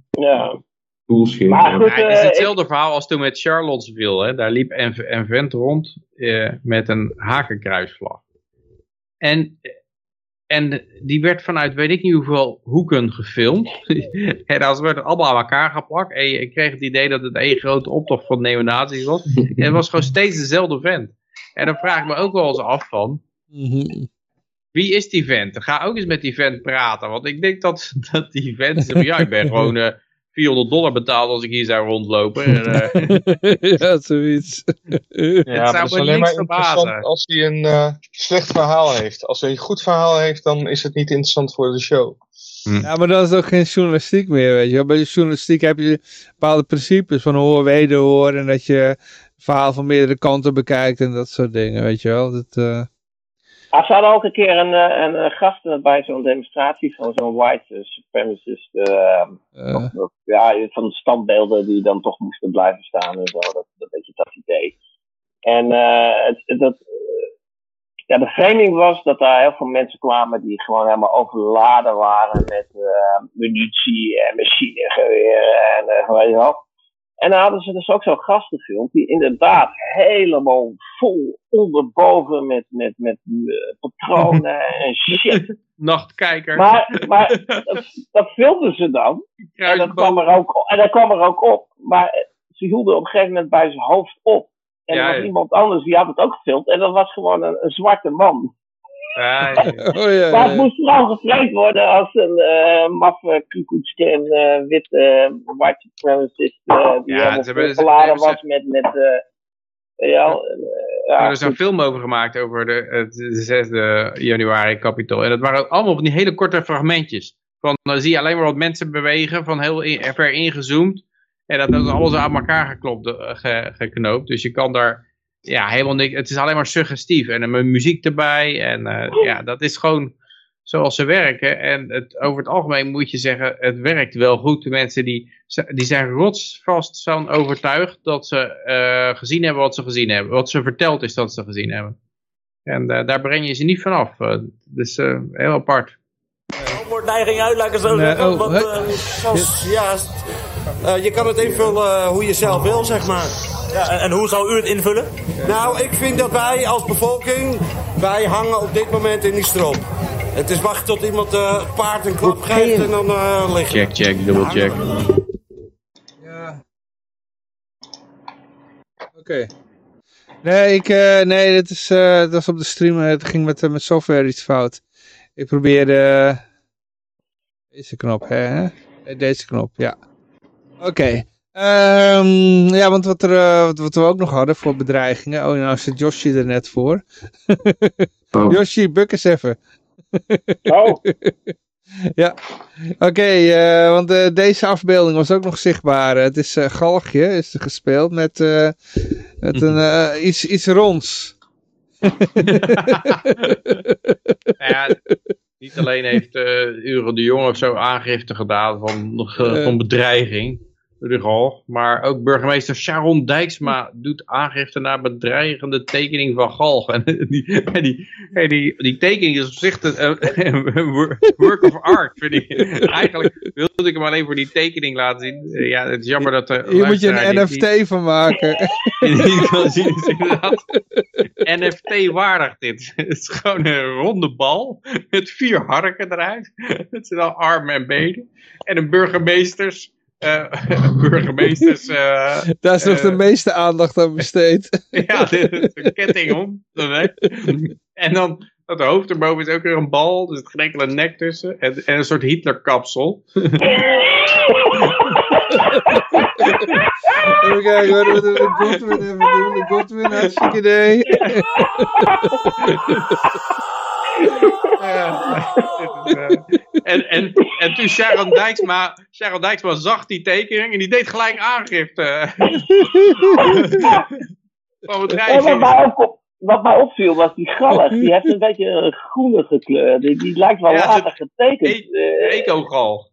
Ja. Bullshit. Maar goed, ja, het is hetzelfde verhaal als toen met Charlottesville. Hè. Daar liep een, een vent rond eh, met een hakenkruisvlag. En En die werd vanuit weet ik niet hoeveel hoeken gefilmd. en dat werd allemaal aan elkaar geplakt. En je kreeg het idee dat het één grote optocht van neonazies was. en het was gewoon steeds dezelfde vent. En dan vraag ik me ook wel eens af van... Mhm. Wie is die vent? Ga ook eens met die vent praten. Want ik denk dat, dat die vent... Ja, ik ben gewoon eh 400 dollar betaald als ik hier zou rondlopen. En, eh, ja, zoiets. Ja, zou het is me alleen niks maar interessant als hij een eh, slecht verhaal heeft. Als hij een goed verhaal heeft, dan is het niet interessant voor de show. Ja, maar dat is ook geen journalistiek meer, weet je wel. Bij de journalistiek heb je bepaalde principes van hoor, wederhoor en dat je het verhaal van meerdere kanten bekijkt en dat soort dingen, weet je wel. Dat, eh, Ah, ze hadden ook een keer een, eh, een, eh, gast bij zo'n demonstratie van zo'n white eh, supremacist. eh, eh, ja, van standbeelden die dan toch moesten blijven staan en zo. Dat, dat beetje dat idee. En het, dat, ja, de framing was dat daar heel veel mensen kwamen die gewoon helemaal overladen waren met munitie en machinegeweren en weet je wel. En dan hadden ze dus ook zo'n gast gefilmd die inderdaad helemaal vol onderboven met, met, met eh, patronen en shit. nachtkijker. Maar, maar dat, dat filmden ze dan. En dat, kwam er ook, en dat kwam er ook op. Maar eh, ze hielden op een gegeven moment bij zijn hoofd op. En Ja, er was ja. iemand anders die had het ook gefilmd. En dat was gewoon een, een zwarte man. Ja, ja. oh ja, Maar het moest vooral geframed worden als een eh maffe Kukoetscan, eh witte eh, white supremacist. eh die Ja, helemaal was met... met eh, ja, ja, er is een film over gemaakt over de, het de 6e januari Capitol. En dat waren allemaal van die hele korte fragmentjes. Van, dan zie je alleen maar wat mensen bewegen, van heel in- ver ingezoomd. En dat is alles aan elkaar geklopt, ge- geknoopt. Dus je kan daar ja, helemaal niks... Het is alleen maar suggestief. En dan muziek erbij. En eh, ja, dat is gewoon zoals ze werken. En het, over het algemeen moet je zeggen, het werkt wel goed. De mensen die, die zijn rotsvast van overtuigd dat ze eh, gezien hebben wat ze gezien hebben. Wat ze verteld is dat ze gezien hebben. En eh, daar breng je ze niet vanaf. Uh, dus eh, heel apart. Wordt neiging uit, laat ik het zo zeggen. oh, Want, hè? eh, zoals, ja, je kan het invullen hoe je zelf wil, zeg maar. Ja, en, en hoe zou u het invullen? Nou, ik vind dat wij als bevolking, wij hangen op dit moment in die stroop. Het is wachten tot iemand eh, het paard een klap geeft en dan uh, lig je. Check, check, double check. Ja. Oké. Nee, ik, eh, nee, dit is, eh, dat was op de stream, eh, het ging met, eh, met software iets fout. Ik probeerde eh, deze knop, hè? Eh, Deze knop, ja. Oké. Ehm, ja, want wat, er, eh, wat, we ook nog hadden voor bedreigingen. Oh, nou zit Yoshi er net voor. Oh. Yoshi, buk eens even. Oh, Ja, oké, eh, want eh, deze afbeelding was ook nog zichtbaar. Het is eh Galgje, is er gespeeld met, eh, met een, eh, iets, iets ronds. ja, niet alleen heeft uh, Ure de Jong of zo aangifte gedaan van, van bedreiging. De Galg, maar ook burgemeester Sharon Dijksma doet aangifte naar bedreigende tekening van Galg. En die, en die, en die, die tekening is op zich een work of art, vind ik. Eigenlijk wilde ik hem alleen voor die tekening laten zien. Ja, het is jammer dat er... Hier moet je een NFT niet, van maken. niet kan zien, is inderdaad NFT-waardig dit. Het is gewoon een ronde bal met vier harken eruit. Het zijn al armen en benen. En een burgemeesters... Uh, burgemeesters. Uh, Daar is nog de meeste aandacht aan besteed. ja, een ketting om. en dan het hoofd erboven is ook weer een bal. Dus het geen enkele nek tussen. En, en een soort Hitler-kapsel. Even kijken hoor, we de Godwin even doen. De Godwin, hartstikke idee. Ja, en, en, en toen Sharon Dijksma, Sharon Dijksma zag die tekening en die deed gelijk aangifte. van wat, mij op, wat mij opviel was die gallig, die heeft een beetje een groenige kleur. Die, die lijkt wel ja, later getekend. E Eco-gal.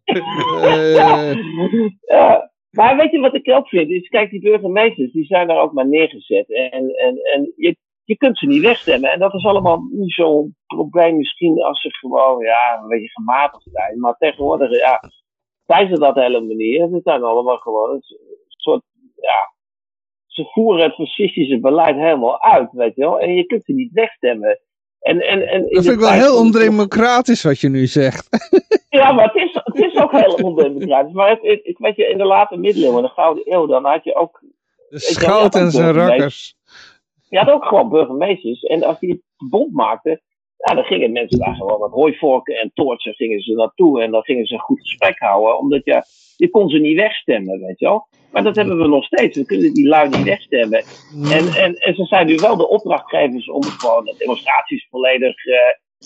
ja. Maar weet je wat ik ook vind? Is, kijk, die burgemeesters, die zijn daar ook maar neergezet. En, en, en je, je kunt ze niet wegstemmen. En dat is allemaal niet zo'n probleem misschien als ze gewoon, ja, een beetje gematigd zijn. Maar tegenwoordig, ja, zijn ze dat helemaal niet. Ze zijn allemaal gewoon een soort, ja, ze voeren het fascistische beleid helemaal uit, weet je wel. En je kunt ze niet wegstemmen. En, en, en dat vind ik wel heel ondemocratisch wat je nu zegt. Ja, maar het is, het is ook heel ondemocratisch. Maar het, ik weet je, in de late middeleeuwen, de Gouden Eeuw, dan had je ook... De schout en zijn rakkers. Je had ook gewoon burgemeesters. En als die het bond maakten, ja, dan gingen mensen daar gewoon met hooivorken en toortsen gingen ze naartoe. En dan gingen ze een goed gesprek houden. Omdat je, je kon ze niet wegstemmen, weet je wel. Maar dat hebben we nog steeds. We kunnen die lui niet wegstemmen. En, en, en ze zijn nu wel de opdrachtgevers om gewoon demonstraties volledig... Uh,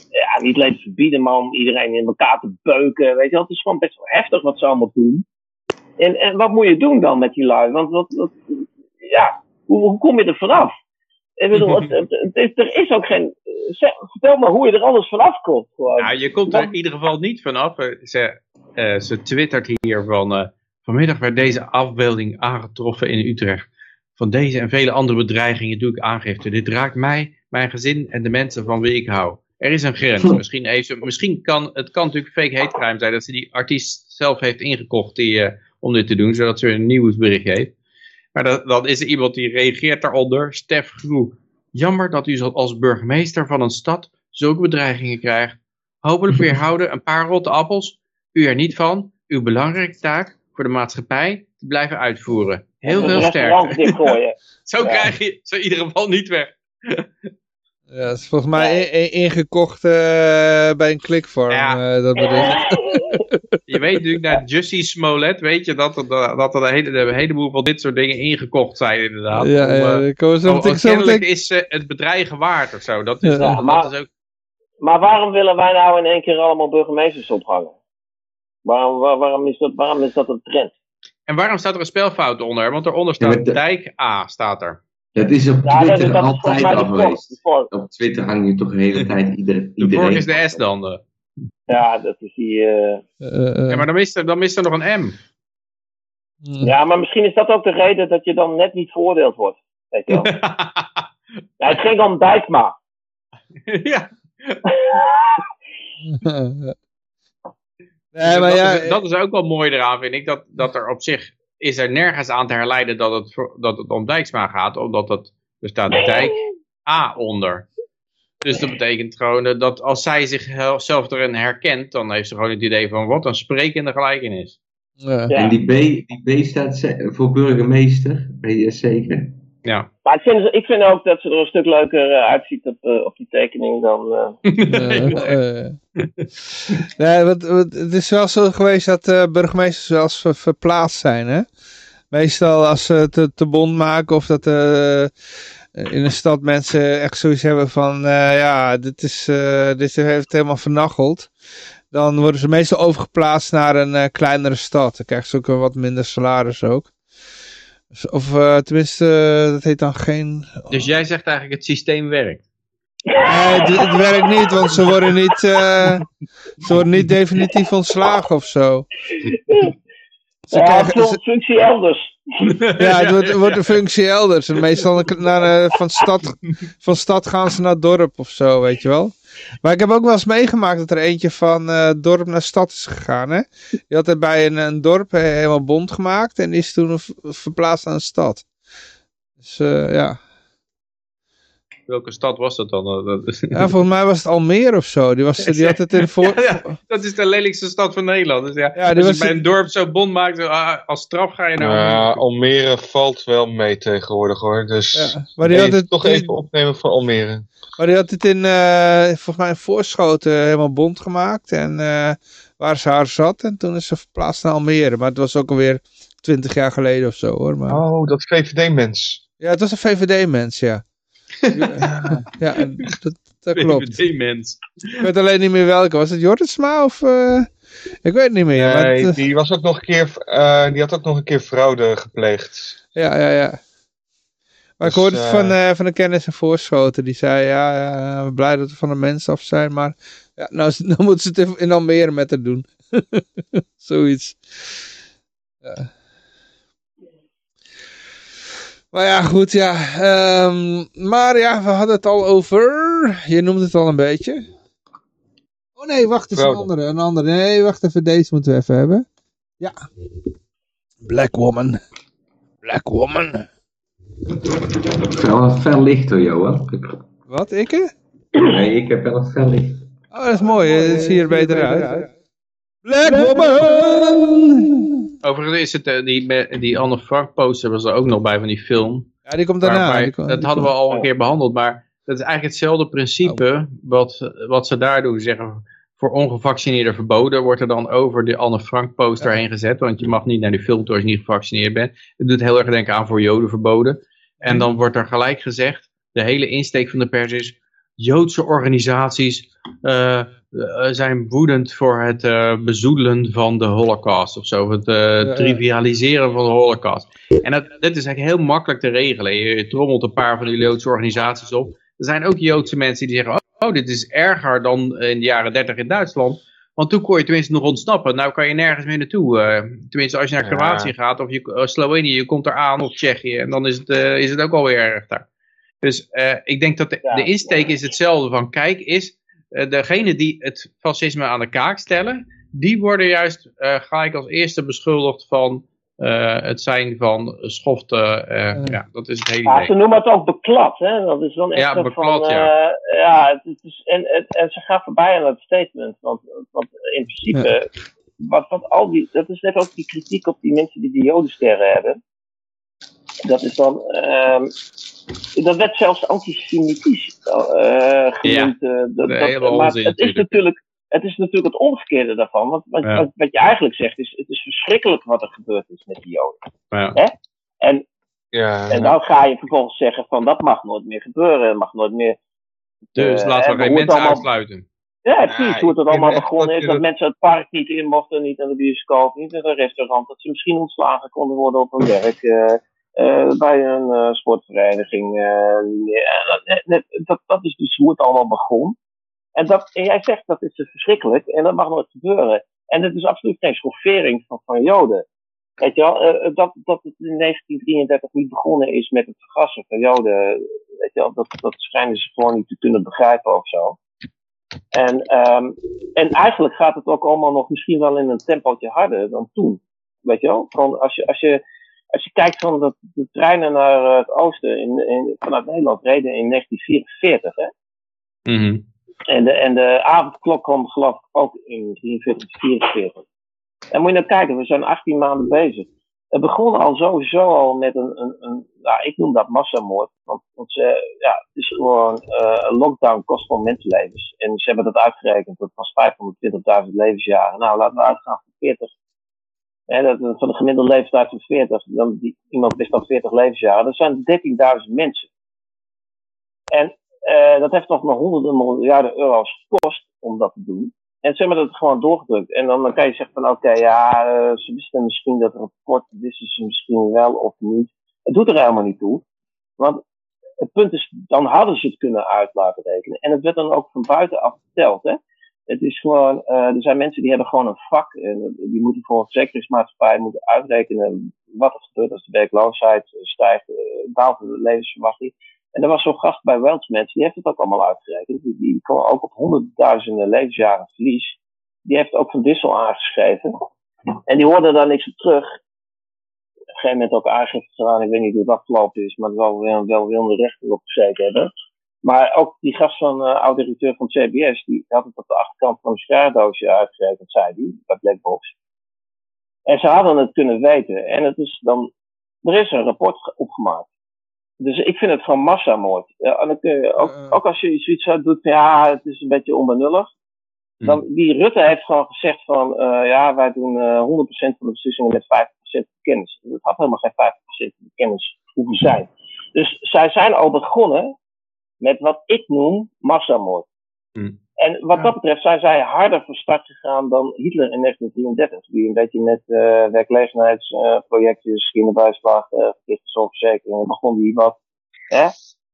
ja, niet alleen te verbieden, maar om iedereen in elkaar te beuken. Weet je wel, het is gewoon best wel heftig wat ze allemaal doen. En, en wat moet je doen dan met die lui? Want wat, wat ja, hoe, hoe kom je er vanaf? Ik bedoel, het, er is ook geen. vertel me hoe je er anders vanaf komt. Gewoon. Nou, je komt er in ieder geval niet vanaf. Ze, uh, ze twittert hier van. Uh, vanmiddag werd deze afbeelding aangetroffen in Utrecht. Van deze en vele andere bedreigingen doe ik aangifte. Dit raakt mij, mijn gezin en de mensen van wie ik hou. Er is een grens. Misschien, heeft misschien kan het kan natuurlijk fake hate crime zijn dat ze die artiest zelf heeft ingekocht die, uh, om dit te doen, zodat ze een nieuwsbericht heeft. Maar dat, dan is er iemand die reageert daaronder. Stef Groe. Jammer dat u als burgemeester van een stad zulke bedreigingen krijgt. Hopelijk weerhouden een paar rotte appels. U er niet van. Uw belangrijke taak voor de maatschappij te blijven uitvoeren. Heel veel sterker. zo krijg je ze in ieder geval niet weg. Ja, dat is volgens mij ingekocht uh, bij een klikvorm. Ja. Uh, dat je weet natuurlijk, naar Jussie Smollett, weet je, dat er, dat er een, hele, een heleboel van dit soort dingen ingekocht zijn inderdaad. Ja, Om, ja ik zo zo kennelijk is uh, het bedreigen waard of zo. Dat is, ja. dat, maar, is ook... maar waarom willen wij nou in één keer allemaal burgemeesters ophangen? Waarom, waar, waarom, is, dat, waarom is dat een trend? En waarom staat er een spelfout onder? Want eronder staat Dijk A, staat er. Dat is op Twitter ja, dat, altijd al geweest. Op Twitter hangt je toch de hele tijd ieder, iedereen. De is de S dan. De. Ja, dat is die... Uh... Uh, ja, maar dan mist, er, dan mist er nog een M. Ja, maar misschien is dat ook de reden dat je dan net niet veroordeeld wordt. Weet je wel. ja, het ging om Dijkma. ja. nee, maar dat, ja, is, dat is ook wel mooi eraan, vind ik. Dat, dat er op zich is er nergens aan te herleiden dat het, dat het om Dijksma gaat, omdat het, er staat Dijk A onder. Dus dat betekent gewoon eh, dat als zij zichzelf erin herkent, dan heeft ze gewoon het idee van wat een sprekende gelijkenis. Ja. En die B, die B staat voor burgemeester, weet je zeker? Ja. Maar ik vind, ik vind ook dat ze er een stuk leuker uh, uitziet op, uh, op die tekening dan... Uh... nee, wat, wat, het is wel zo geweest dat burgemeesters wel eens ver, verplaatst zijn, hè? Meestal als ze te, te bond maken of dat in een stad mensen echt zoiets hebben van... ja, dit, is, dit heeft helemaal vernacheld. Dan worden ze meestal overgeplaatst naar een kleinere stad. Dan krijgen ze ook een wat minder salaris ook. Of uh, tenminste, uh, dat heet dan geen... Dus jij zegt eigenlijk het systeem werkt? Nee, het, het, werkt niet, want ze worden niet, uh, ze worden niet definitief ontslagen of zo. Ze ja, krijgen, ze... functie elders. Ja, het wordt, wordt een functie elders. En meestal naar, van, stad, van stad gaan ze naar dorp of zo, weet je wel. Maar ik heb ook wel eens meegemaakt dat er eentje van uh, dorp naar stad is gegaan. Hè? Die had er bij een, een dorp helemaal bond gemaakt en is toen verplaatst naar een stad. Dus uh, ja. Welke stad was dat dan? Ja, volgens mij was het Almere of zo. Die, was, die had het in voor... Ja, ja, dat is de lelijkste stad van Nederland. Dus ja, ja die als je bij een dorp zo bond maakt, ah, als straf ga je naar Ja, Almere valt wel mee tegenwoordig hoor. Dus ja, maar die had het toch even opnemen voor Almere. Maar die had het in, uh, volgens mij in Voorschoten helemaal bond gemaakt. En uh, waar ze haar zat. En toen is ze verplaatst naar Almere. Maar het was ook alweer twintig jaar geleden of zo hoor. Maar... Oh, dat VVD-mens. Ja, het was een VVD-mens, ja. Ja, dat, dat klopt. Ik weet alleen niet meer welke. Was het Jorritsma of... Uh... Ik weet het niet meer. Nee, maar die, was ook nog een keer, uh, die had ook nog een keer fraude gepleegd. Ja, ja, ja. Maar ik dus, hoorde het van, uh, van een kennis en voorschoten. Die zei, ja, ja, we blij dat we van de mens af zijn. Maar ja, nou, dan moeten ze het in Almere met het doen. Zoiets. Ja. Maar ja, goed, ja. Um, maar ja, we hadden het al over... Je noemde het al een beetje. Oh nee, wacht, eens een andere, een andere. Nee, wacht even, deze moeten we even hebben. Ja. Black Woman. Black Woman. Veel, veel lichter, Johan. Wat, ikke? Nee, ik heb wel een fel licht. Oh, dat is mooi. Het ziet er beter uit. Black Woman! Overigens is het, uh, die, die Anne Frank poster was er ook nog bij van die film. Ja, die komt daarna. Waarbij, die komt, dat die hadden we al een keer behandeld, maar dat is eigenlijk hetzelfde principe Oh. wat, wat ze daar doen. Ze Zeggen, voor ongevaccineerden verboden wordt er dan over de Anne Frank poster heen gezet, want je mag niet naar die film toe als je niet gevaccineerd bent. Het doet heel erg denken aan voor joden verboden. En dan wordt er gelijk gezegd, de hele insteek van de pers is, Joodse organisaties eh, eh, zijn woedend voor het eh, bezoedelen van de holocaust of zo, het eh, trivialiseren van de holocaust. En dat, dit is eigenlijk heel makkelijk te regelen. Je, je trommelt een paar van die Joodse organisaties op. Er zijn ook Joodse mensen die zeggen, oh, oh, dit is erger dan in de jaren 30 in Duitsland. Want toen kon je tenminste nog ontsnappen. Nou kan je nergens meer naartoe. eh, tenminste, als je naar Ja. Kroatië gaat of je, uh, Slovenië, je komt eraan of Tsjechië. En dan is het, eh, is het ook alweer erg daar. Dus eh, ik denk dat de, de insteek is hetzelfde van, kijk, is uh, degene die het fascisme aan de kaak stellen, die worden juist uh, gelijk als eerste beschuldigd van uh, het zijn van schoften. Uh, ja, dat is het hele Ja, idee. ze noemen het ook beklad, hè? Dat is dan echt Ja, zo beklad, van, ja. eh, ja, het is, en, en, en ze gaan voorbij aan het statement, want, want in principe, wat, wat al die, dat is net ook die kritiek op die mensen die de jodensterren hebben. Dat is dan, ehm dat werd zelfs antisemitisch uh, genoemd. eh, dat, de dat- hele maar onzin het is natuurlijk. natuurlijk, het is natuurlijk het omgekeerde daarvan. Want wat, Ja. wat, wat je eigenlijk zegt is, het is verschrikkelijk wat er gebeurd is met die joden. Ja. En Ja, en dan ga je vervolgens zeggen van dat mag nooit meer gebeuren, dat mag nooit meer. Dus eh, laten we geen mensen allemaal- uitsluiten. Ja, precies. Ja, hoe het allemaal begonnen is, dat dat- mensen het park niet in mochten, niet naar de bioscoop, niet naar een restaurant, dat ze misschien ontslagen konden worden op hun werk, eh, eh, bij een eh, sportvereniging. eh, dat, dat, is dus hoe het allemaal begon. En, dat, en jij zegt dat is dus verschrikkelijk en dat mag nooit gebeuren. En het is absoluut geen schoffering van, van Joden. Weet je wel, dat, dat het in 1933 niet begonnen is met het vergassen van Joden, weet je wel, dat, dat schijnen ze gewoon niet te kunnen begrijpen of zo. En, ehm, en eigenlijk gaat het ook allemaal nog misschien wel in een tempootje harder dan toen. Weet je wel? Gewoon als je, als je, als je kijkt van dat de treinen naar eh, het oosten in, in, vanuit Nederland reden in 1944, hè? Mhm. En de, en de avondklok kwam geloof ik ook in 43, 44. En moet je nou kijken, we zijn 18 maanden bezig. Het begon al sowieso al met een, een, een nou, ik noem dat massamoord. Want, want ze, ja, het is gewoon, eh, een lockdown kost gewoon mensenlevens. En ze hebben dat uitgerekend, dat was 520.000 levensjaren. Nou, laten we uitgaan van 40. Dat, van de gemiddelde leeftijd van 40, dan, die, iemand is dan 40 levensjaren. Dat zijn 13.000 mensen. En eh, dat heeft nog maar honderden miljarden euro's gekost om dat te doen. En ze hebben dat gewoon doorgedrukt. En dan, dan kan je zeggen van oké, ja, eh, ze wisten misschien dat rapport, wisten ze misschien wel of niet. Het doet er helemaal niet toe. Want het punt is, dan hadden ze het kunnen uit laten rekenen. En het werd dan ook van buitenaf verteld. Hè? Het is gewoon, uh, er zijn mensen die hebben gewoon een vak. En die moeten voor een verzekeringsmaatschappij moeten uitrekenen wat er gebeurt als de werkloosheid stijgt, daalt de levensverwachting. En er was zo'n gast bij Weltmans, die heeft het ook allemaal uitgerekend. Die, die ook op honderdduizenden levensjaren verlies. Die heeft ook Van Dissel aangeschreven. En die hoorde daar niks op terug. Op een gegeven moment ook aangifte gedaan. Ik weet niet hoe het afgelopen is, maar wel wel, wel wilde rechter op hebben. Maar ook die gast van uh, oud-directeur van het CBS, die had het op de achterkant van een schaardoosje uitgerekend, zei die, bij Blackbox. En ze hadden het kunnen weten. En het is dan, er is een rapport opgemaakt. Dus ik vind het gewoon massamoord. Ja, en dan kun je ook, ook als je zoiets doet van ja, het is een beetje onbenullig. Dan, die Rutte heeft gewoon gezegd van uh, ja, wij doen uh, 100% van de beslissingen met 50% kennis. Dat had helemaal geen 50% kennis hoeven zijn. Dus zij zijn al begonnen met wat ik noem massamoord. Hmm. En wat dat betreft zijn zij harder van start gegaan dan Hitler in 1933. Die een beetje met uh, werkgelegenheidsprojectjes, kinderbijslag, uh, verplichte zorgverzekering, begon die wat. Hè?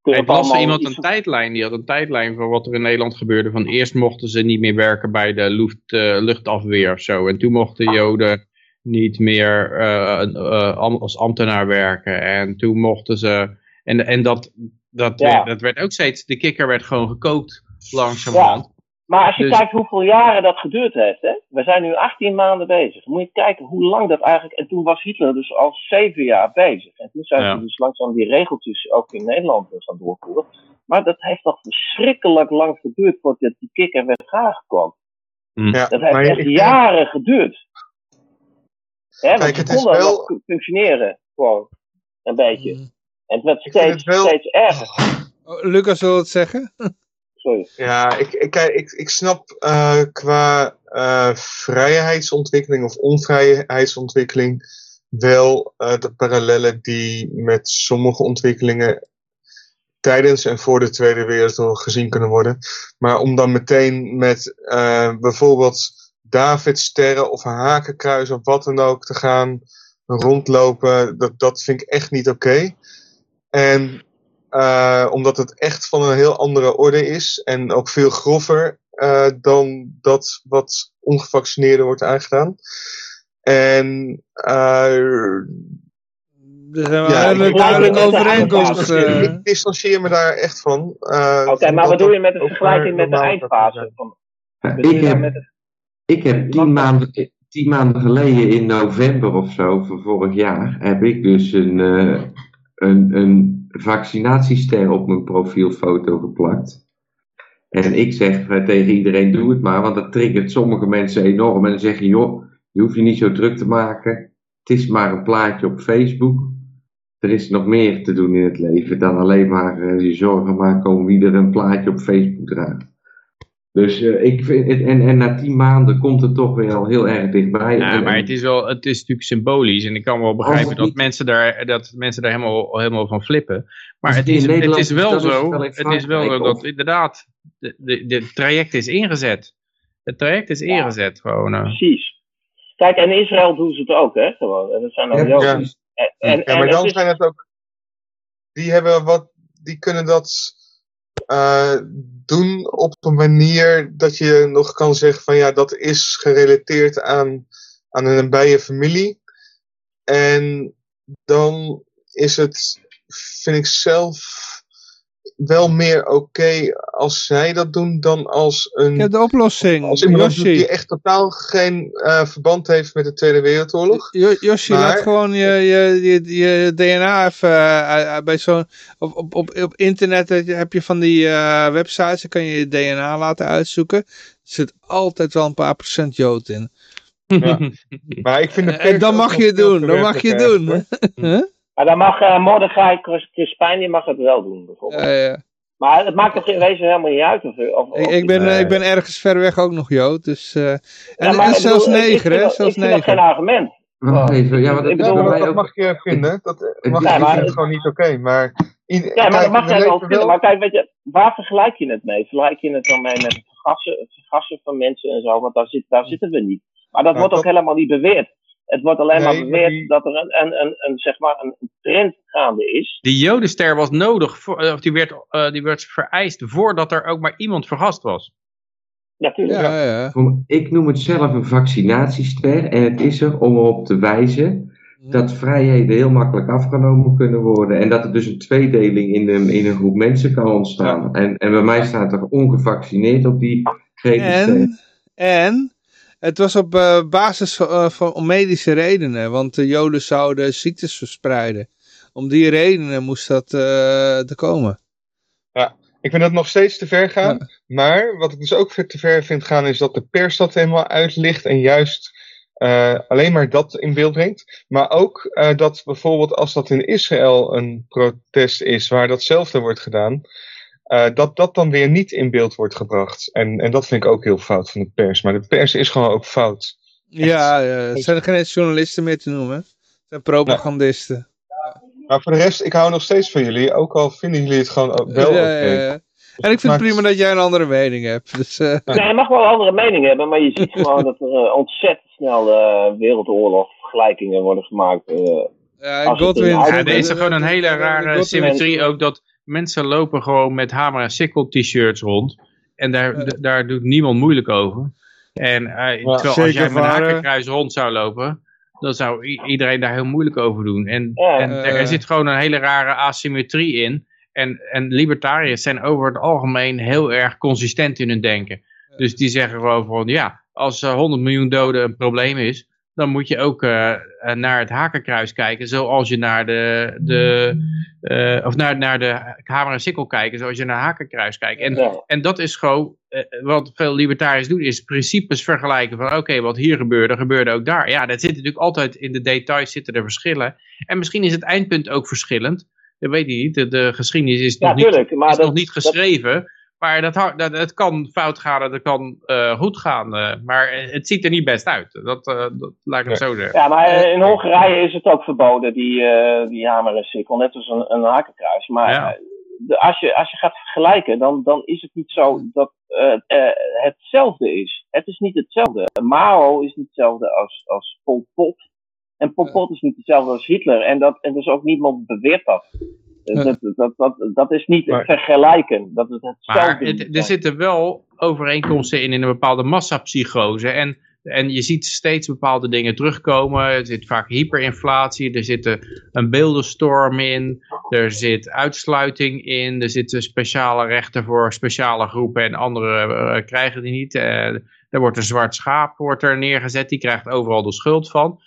Ik las er iemand een tijdlijn, die had een tijdlijn van wat er in Nederland gebeurde. Van eerst mochten ze niet meer werken bij de lucht, uh, luchtafweer of zo. En toen mochten Joden niet meer uh, als ambtenaar werken. En toen mochten ze... En, en dat, dat, ja. werd, dat werd ook steeds... De kikker werd gewoon gekookt langzamerhand. Ja. Maar als je Dus- kijkt hoeveel jaren dat geduurd heeft, hè? we zijn nu 18 maanden bezig. Moet je kijken hoe lang dat eigenlijk. En toen was Hitler dus al zeven jaar bezig. En toen zijn Ja. ze dus langzaam die regeltjes ook in Nederland gaan doorvoeren. Maar dat heeft toch verschrikkelijk lang geduurd voordat die kikker werd aangekomen. Ja, Dat heeft maar echt jaren geduurd. Hè, Kijk, het is konden wel- functioneren, gewoon. Een beetje. En het werd vind steeds, het wel- steeds erger. Oh, Lucas wil het zeggen? Sorry. Ja, ik, ik, ik, ik snap eh, qua eh, vrijheidsontwikkeling of onvrijheidsontwikkeling wel eh, de parallellen die met sommige ontwikkelingen tijdens en voor de Tweede Wereldoorlog gezien kunnen worden. Maar om dan meteen met eh, bijvoorbeeld Davidsterren of hakenkruis of wat dan ook te gaan rondlopen, dat, dat vind ik echt niet oké. En eh, omdat het echt van een heel andere orde is en ook veel grover eh, dan dat wat ongevaccineerden wordt aangedaan. En eh, Er zijn wel Ja, duidelijk, ik- duidelijk ik- eh. distancieer me daar echt van. Eh, Oké, maar wat doe je met de vergelijking met de eindfase? Van, Ja, ik, heb, met de- ik heb tien maanden, tien maanden geleden in november of zo van vorig jaar heb ik dus een, eh, een, vaccinatiester op mijn profielfoto geplakt. En ik zeg eh, tegen iedereen doe het maar, want dat triggert sommige mensen enorm. En dan zeg je joh, je hoeft je niet zo druk te maken. Het is maar een plaatje op Facebook. Er is nog meer te doen in het leven dan alleen maar eh, je zorgen maken om wie er een plaatje op Facebook draagt. Dus eh, ik vind het, en, en na tien maanden komt het toch wel heel erg dichtbij. Ja, En- maar het is, wel, het is natuurlijk symbolisch. En ik kan wel begrijpen het dat niet- mensen daar, dat mensen daar helemaal, helemaal van flippen. Maar het het is, het is wel het zo, het is wel zo dat of- inderdaad de, de, de traject is ingezet. Het traject is Ja. ingezet gewoon. eh. Precies. Kijk, en in Israël doen ze het ook, hè? Gewoon. En dat zijn ook Ja. En, en, Ja, maar en dan het is- zijn het ook. Die hebben wat. Die kunnen dat eh, doen op een manier dat je nog kan zeggen van ja, dat is gerelateerd aan, aan een bij je familie. En dan is het, vind ik zelf, wel meer oké als zij dat doen dan als een. Ik heb de oplossing. als iemand die echt totaal geen eh, verband heeft met de Tweede Wereldoorlog. Yoshi Maar- laat gewoon je, je, je, je DNA even eh, eh, bij zo'n... Op, op, op, op internet heb je- van die eh, websites, dan kan je je DNA laten uitzoeken. Er zit altijd wel een paar procent Jood in. Maar ik vind de En dan mag je het doen, dan mag je het doen. Huh? Maar dan mag uh, Mordechai Crispijn, die mag het wel doen, bijvoorbeeld. Ja, ja. Maar het maakt toch in wezen helemaal niet uit. Of, of, Ik, of- ik, ben, eh, ik ben ergens ver weg ook nog Jood, dus... eh, en, Ja, maar en zelfs neger, ik hè? Zelfs Ik vind dat geen argument. Wacht even, ja, want Ik dat bedoel, bij dat, ook... mag je vinden. Dat, mag, Ja, ik maar vind het gewoon niet oké. maar Ja, maar kijk, dat mag jij wel vinden. Maar kijk, weet je, waar vergelijk je het mee? Vergelijk je het dan mee met het vergassen, het vergassen van mensen en zo? Want daar, zit, daar zitten we niet. Maar dat Nou, wordt ook helemaal niet beweerd. Het wordt alleen maar Nee, maar beweerd die- dat er een, een, een, een, zeg maar een trend gaande is. Die jodenster was nodig, voor, eh, of die werd, eh, die werd vereist voordat er ook maar iemand vergast was. Natuurlijk. Ja, ja. Ik noem het zelf een vaccinatiester en het is er om erop te wijzen dat vrijheden heel makkelijk afgenomen kunnen worden en dat er dus een tweedeling in een, in een groep mensen kan ontstaan. En, en bij mij staat er ongevaccineerd op die gele ster. En, en het was op eh, basis van, eh, van medische redenen, want de Joden zouden ziektes verspreiden. Om die redenen moest dat eh te komen. Ik vind dat nog steeds te ver gaan. Maar wat ik dus ook te ver vind gaan, is dat de pers dat helemaal uitlicht en juist alleen maar dat in beeld brengt. Maar ook dat bijvoorbeeld als dat in Israël een protest is waar datzelfde wordt gedaan, eh, dat dat dan weer niet in beeld wordt gebracht. En, en dat vind ik ook heel fout van de pers. Maar de pers is gewoon ook fout. Ja, het zijn geen eens journalisten meer te noemen. Het zijn propagandisten. Maar voor de rest, ik hou nog steeds van jullie. Ook al vinden jullie het gewoon ook wel Ja, oké. ja, ja. En ik vind het prima dat jij een andere mening hebt. Dus, eh, Nee, je mag wel een andere mening hebben, maar je ziet gewoon dat er ontzettend snel eh wereldoorlog vergelijkingen worden gemaakt. eh. ja, Godwin. Ja, er is er gewoon een hele rare symmetrie ook dat mensen lopen gewoon met hamer en sikkel t-shirts rond. En daar, daar doet niemand moeilijk over. En eh, terwijl als jij met een hakenkruis rond zou lopen, dan zou iedereen daar heel moeilijk over doen. En, en er, Eh. er zit gewoon een hele rare asymmetrie in. En, en libertariërs zijn over het algemeen heel erg consistent in hun denken. Dus die zeggen gewoon van, ja, als eh, 100 miljoen doden een probleem is, dan moet je ook uh, naar het hakenkruis kijken, zoals je naar de, de uh, of naar, naar de hamer en sikkel kijken, zoals je naar hakenkruis kijkt. En, en dat is gewoon, uh, wat veel libertariërs doen, is principes vergelijken van, oké, wat hier gebeurde, gebeurde ook daar. Ja, dat zit natuurlijk altijd in de details, zitten er verschillen. En misschien is het eindpunt ook verschillend. Dat weet je niet, de, de geschiedenis is, nog, niet, is dat, nog niet geschreven. Maar dat, dat, het kan fout gaan en het kan uh, goed gaan. Uh, maar het ziet er niet best uit. Dat, uh, dat laat ik het zo zeggen. Ja, maar in Hongarije is het ook verboden, die, die hamer en sikkel. Net als een, een hakenkruis. Maar ja. de, als, je, als je gaat vergelijken, dan, dan is het niet zo dat hetzelfde is. Het is niet hetzelfde. Mao is niet hetzelfde als, als Pol Pot. En Pol Pot is niet hetzelfde als Hitler. En, dat, en dus ook niemand beweert dat. Dat, dat, dat, dat, is niet maar, vergelijken. Dat is maar het, er zitten wel overeenkomsten in, in een bepaalde massapsychose. En, en je ziet steeds bepaalde dingen terugkomen. Er zit vaak hyperinflatie. Er zit een beeldenstorm in. Er zit uitsluiting in. Er zitten speciale rechten voor speciale groepen. En anderen uh, krijgen die niet. Uh, er wordt een zwart schaap wordt er neergezet. Die krijgt overal de schuld van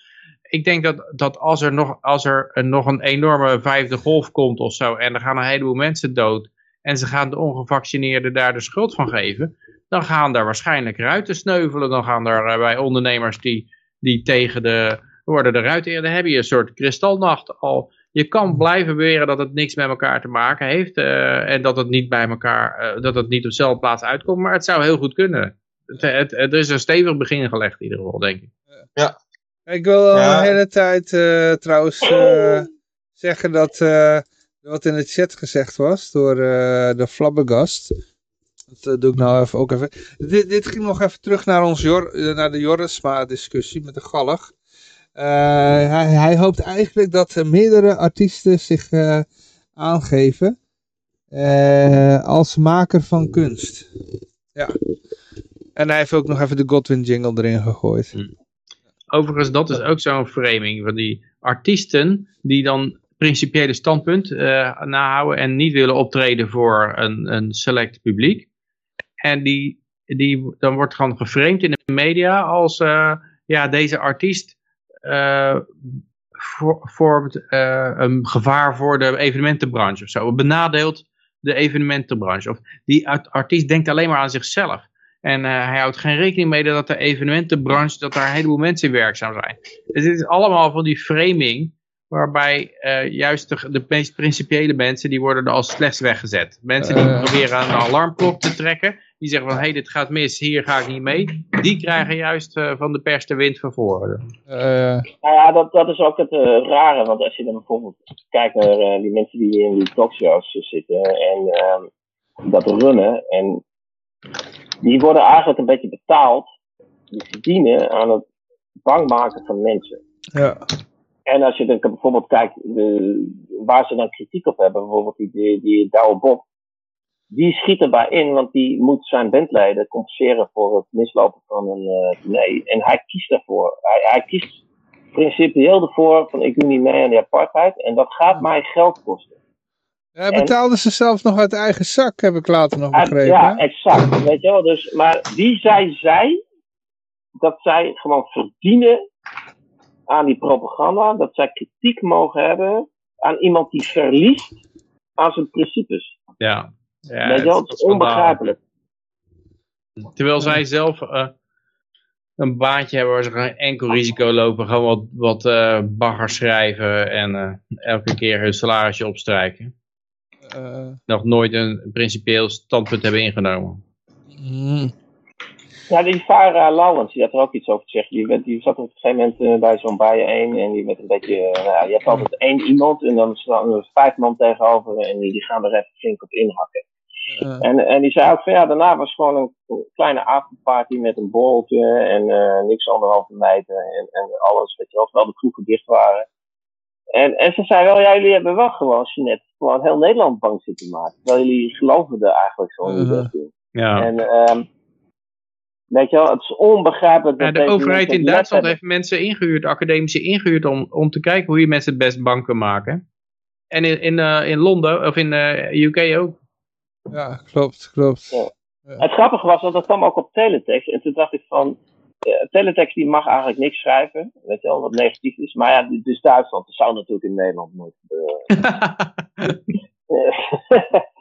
ik denk dat, dat als er, nog, als er een, nog een enorme vijfde golf komt of zo, en er gaan een heleboel mensen dood, en ze gaan de ongevaccineerden daar de schuld van geven, dan gaan daar waarschijnlijk ruiten sneuvelen. Dan gaan er uh, bij ondernemers die, die tegen de, worden de ruiten, dan heb je een soort kristalnacht al. Je kan blijven beweren dat het niks met elkaar te maken heeft, uh, en dat het niet bij elkaar, uh, dat het niet op dezelfde plaats uitkomt, maar het zou heel goed kunnen. Het, het is een stevig begin gelegd in ieder geval, denk ik. Ja, ik wil al de hele tijd uh, trouwens uh, zeggen dat uh, wat in de chat gezegd was door de Flabbergast. Dat doe ik nou even, ook even. Dit, dit ging nog even terug naar, ons Jor, naar de Jorisma discussie met de Gallig. hij, hij hoopt eigenlijk dat meerdere artiesten zich aangeven als maker van kunst. Ja. En hij heeft ook nog even de Godwin jingle erin gegooid. Hm. Overigens, dat is ook zo'n framing van die artiesten die dan principiële standpunt uh, nahouden en niet willen optreden voor een, een select publiek. En die, die, dan wordt gewoon geframed in de media als uh, ja, deze artiest uh, vormt een gevaar voor de evenementenbranche of zo. Benadeelt de evenementenbranche. Of die artiest denkt alleen maar aan zichzelf. En uh, hij houdt geen rekening mee dat de evenementenbranche, dat daar een heleboel mensen in werkzaam zijn. Dus dit is allemaal van die framing, waarbij uh, juist de, de, meest principiële mensen, die worden er als slechts weggezet. Mensen die uh. proberen aan de alarmklok te trekken, die zeggen van, hé, hey, dit gaat mis, hier ga ik niet mee. Die krijgen juist van de pers de wind van voren. Nou ja, dat, dat is ook het rare, want als je dan bijvoorbeeld kijkt naar die mensen die in die talkshows zitten en ehm, dat runnen, en die worden eigenlijk een beetje betaald. Die verdienen aan het bang maken van mensen. Ja. En als je dan bijvoorbeeld kijkt de, waar ze dan kritiek op hebben, bijvoorbeeld die, die, die Douwe Bob, die schiet erbij in, want die moet zijn bandleden compenseren voor het mislopen van een uh, tournee. En hij kiest daarvoor. Hij, hij kiest principieel ervoor van ik doe niet mee aan die apartheid en dat gaat mij geld kosten. Hij betaalde ze zelfs nog uit eigen zak, heb ik later nog begrepen. Ja, exact. Weet je wel, dus, maar wie zei zij dat zij gewoon verdienen aan die propaganda, dat zij kritiek mogen hebben aan iemand die verliest aan zijn principes. Ja. ja Weet je wel, het is onbegrijpelijk. Terwijl zij zelf uh, een baantje hebben waar ze geen enkel risico lopen, gewoon wat, wat uh, bagger schrijven en uh, elke keer hun salarisje opstrijken nog nooit een principieel standpunt hebben ingenomen. Mm. Ja, die Farah Lawrence, die had er ook iets over gezegd. Die, werd, die zat op een gegeven moment uh, bij zo'n bijeen en die werd een beetje, uh, nou, je hebt altijd één iemand en dan staan er vijf man tegenover en die, die gaan er even flink op inhakken. Uh. En, en die zei ook van ja, daarna was gewoon een kleine avondparty met een borreltje en niks anderhalve meter en, en alles, weet je wel, terwijl de kroegen dicht waren. En, en ze zei wel, ja, jullie hebben wel gewoon net gewoon heel Nederland bang zitten maken. Terwijl jullie geloven er eigenlijk zo niet uh, in. Ja. En um, weet je wel, het is onbegrijpelijk. Ja, de overheid in Duitsland heeft mensen ingehuurd, academici ingehuurd, om, om te kijken hoe je mensen het best bang kunt maken. En in, in, uh, in Londen, of in uh, UK ook. Ja, klopt, klopt. Ja. Ja. Het grappige was, dat dat kwam ook op teletext. En toen dacht ik van, teletext die mag eigenlijk niks schrijven. Weet je wel, wat negatief is. Maar ja, dit is Duitsland. Dat zou natuurlijk in Nederland nooit gebeuren.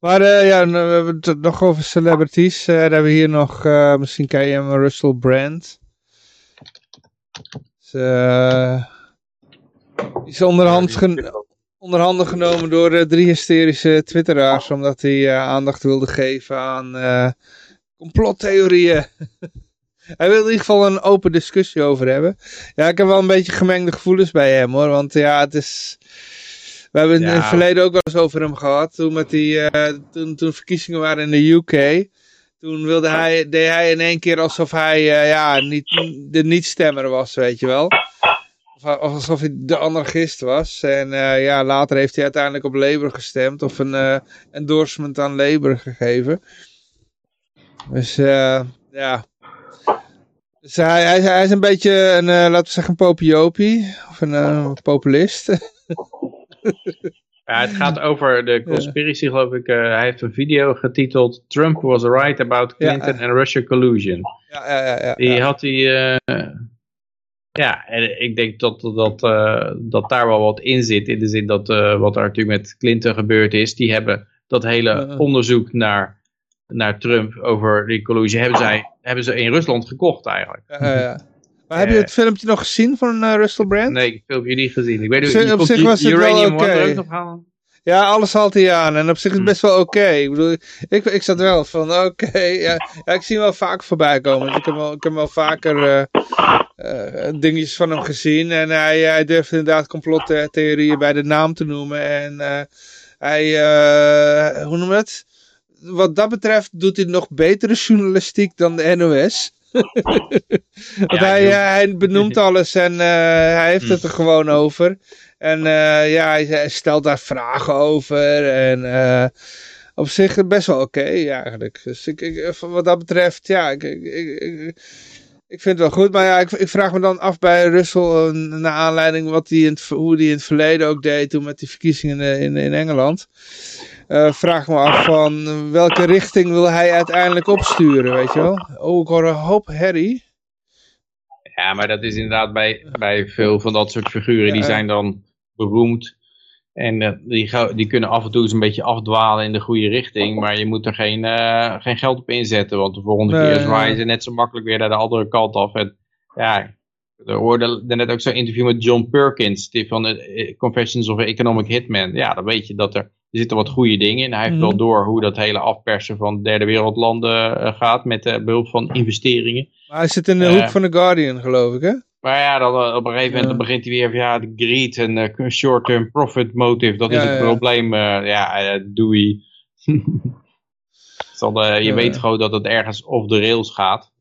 Maar uh, ja, we hebben het nog over celebrities. Uh, dan hebben we hier nog, uh, misschien ken je hem, Russell Brand. Dus, die is onderhand gen onderhanden genomen door drie hysterische twitteraars. Omdat hij aandacht wilde geven aan complottheorieën. hij wil in ieder geval een open discussie over hebben. Ja, ik heb wel een beetje gemengde gevoelens bij hem hoor. Want ja, het is... We hebben in het verleden ook wel eens over hem gehad. Toen, met die, uh, toen, toen verkiezingen waren in de UK. Toen wilde hij, deed hij in één keer alsof hij uh, ja, niet, de niet-stemmer was, weet je wel. Of, alsof hij de anarchist was. En uh, ja, later heeft hij uiteindelijk op Labour gestemd. Of een endorsement aan Labour gegeven. Dus ja. Dus hij, hij, hij, is een beetje een, laten we zeggen, een popiopie. Of een populist. Ja, het gaat over de conspiracy, geloof ik. Uh, hij heeft een video getiteld Trump was right about Clinton ja, and Russia collusion. Ja, ja, ja. ja die had hij... Uh, ja, en ik denk dat, dat, dat daar wel wat in zit. In de zin dat wat er natuurlijk met Clinton gebeurd is. Die hebben dat hele onderzoek naar, naar Trump over die collusie... Hebben, zij, hebben ze in Rusland gekocht eigenlijk. Ja, ja. Maar heb je het filmpje nog gezien van uh, Russell Brand? Nee, ik heb het filmpje niet gezien. Ik weet niet, op, zich was het wel oké. Okay. Ja, alles haalt hij aan. En op zich is het best wel oké. Ik bedoel, ik, ik zat wel van, oké. ja, ja, ik zie hem wel vaak voorbij komen. Ik heb wel, ik heb wel vaker uh, uh, dingetjes van hem gezien. En hij, hij durft inderdaad complottheorieën bij de naam te noemen. En hij, hoe noem je het? Wat dat betreft doet hij nog betere journalistiek dan de NOS. Want hij, hij benoemt alles en hij heeft het er gewoon over. En uh, ja, hij stelt daar vragen over. En uh, op zich best wel oké eigenlijk. Dus ik, ik, wat dat betreft, ja, ik, ik, ik, vind het wel goed. Maar ja, ik, ik vraag me dan af bij Russell, naar aanleiding wat die in het, hoe hij in het verleden ook deed toen met die verkiezingen in, in Engeland. Uh, vraag me af van welke richting wil hij uiteindelijk opsturen, weet je wel? Oh, ik hoor een hoop herrie. Ja, maar dat is inderdaad bij, bij veel van dat soort figuren. Die zijn dan beroemd. En uh, die, die kunnen af en toe eens een beetje afdwalen in de goede richting. Maar je moet er geen, uh, geen geld op inzetten. Want de volgende keer is Ryzen net zo makkelijk weer naar de andere kant af. En ja, we hoorde net ook zo'n interview met John Perkins. Die van uh, Confessions of an Economic Hitman. Ja, dan weet je dat er, er zitten wat goede dingen in. Hij heeft mm. wel door hoe dat hele afpersen van derde wereldlanden gaat. Met de behulp van investeringen. Maar hij zit in de hoek van The Guardian geloof ik hè? Maar ja, dan, eh, op een gegeven moment dan begint hij weer van ja, de greed en uh, short-term profit motive, dat is het probleem. Uh, ja, uh, doei. dan, je weet gewoon dat het ergens off de rails gaat.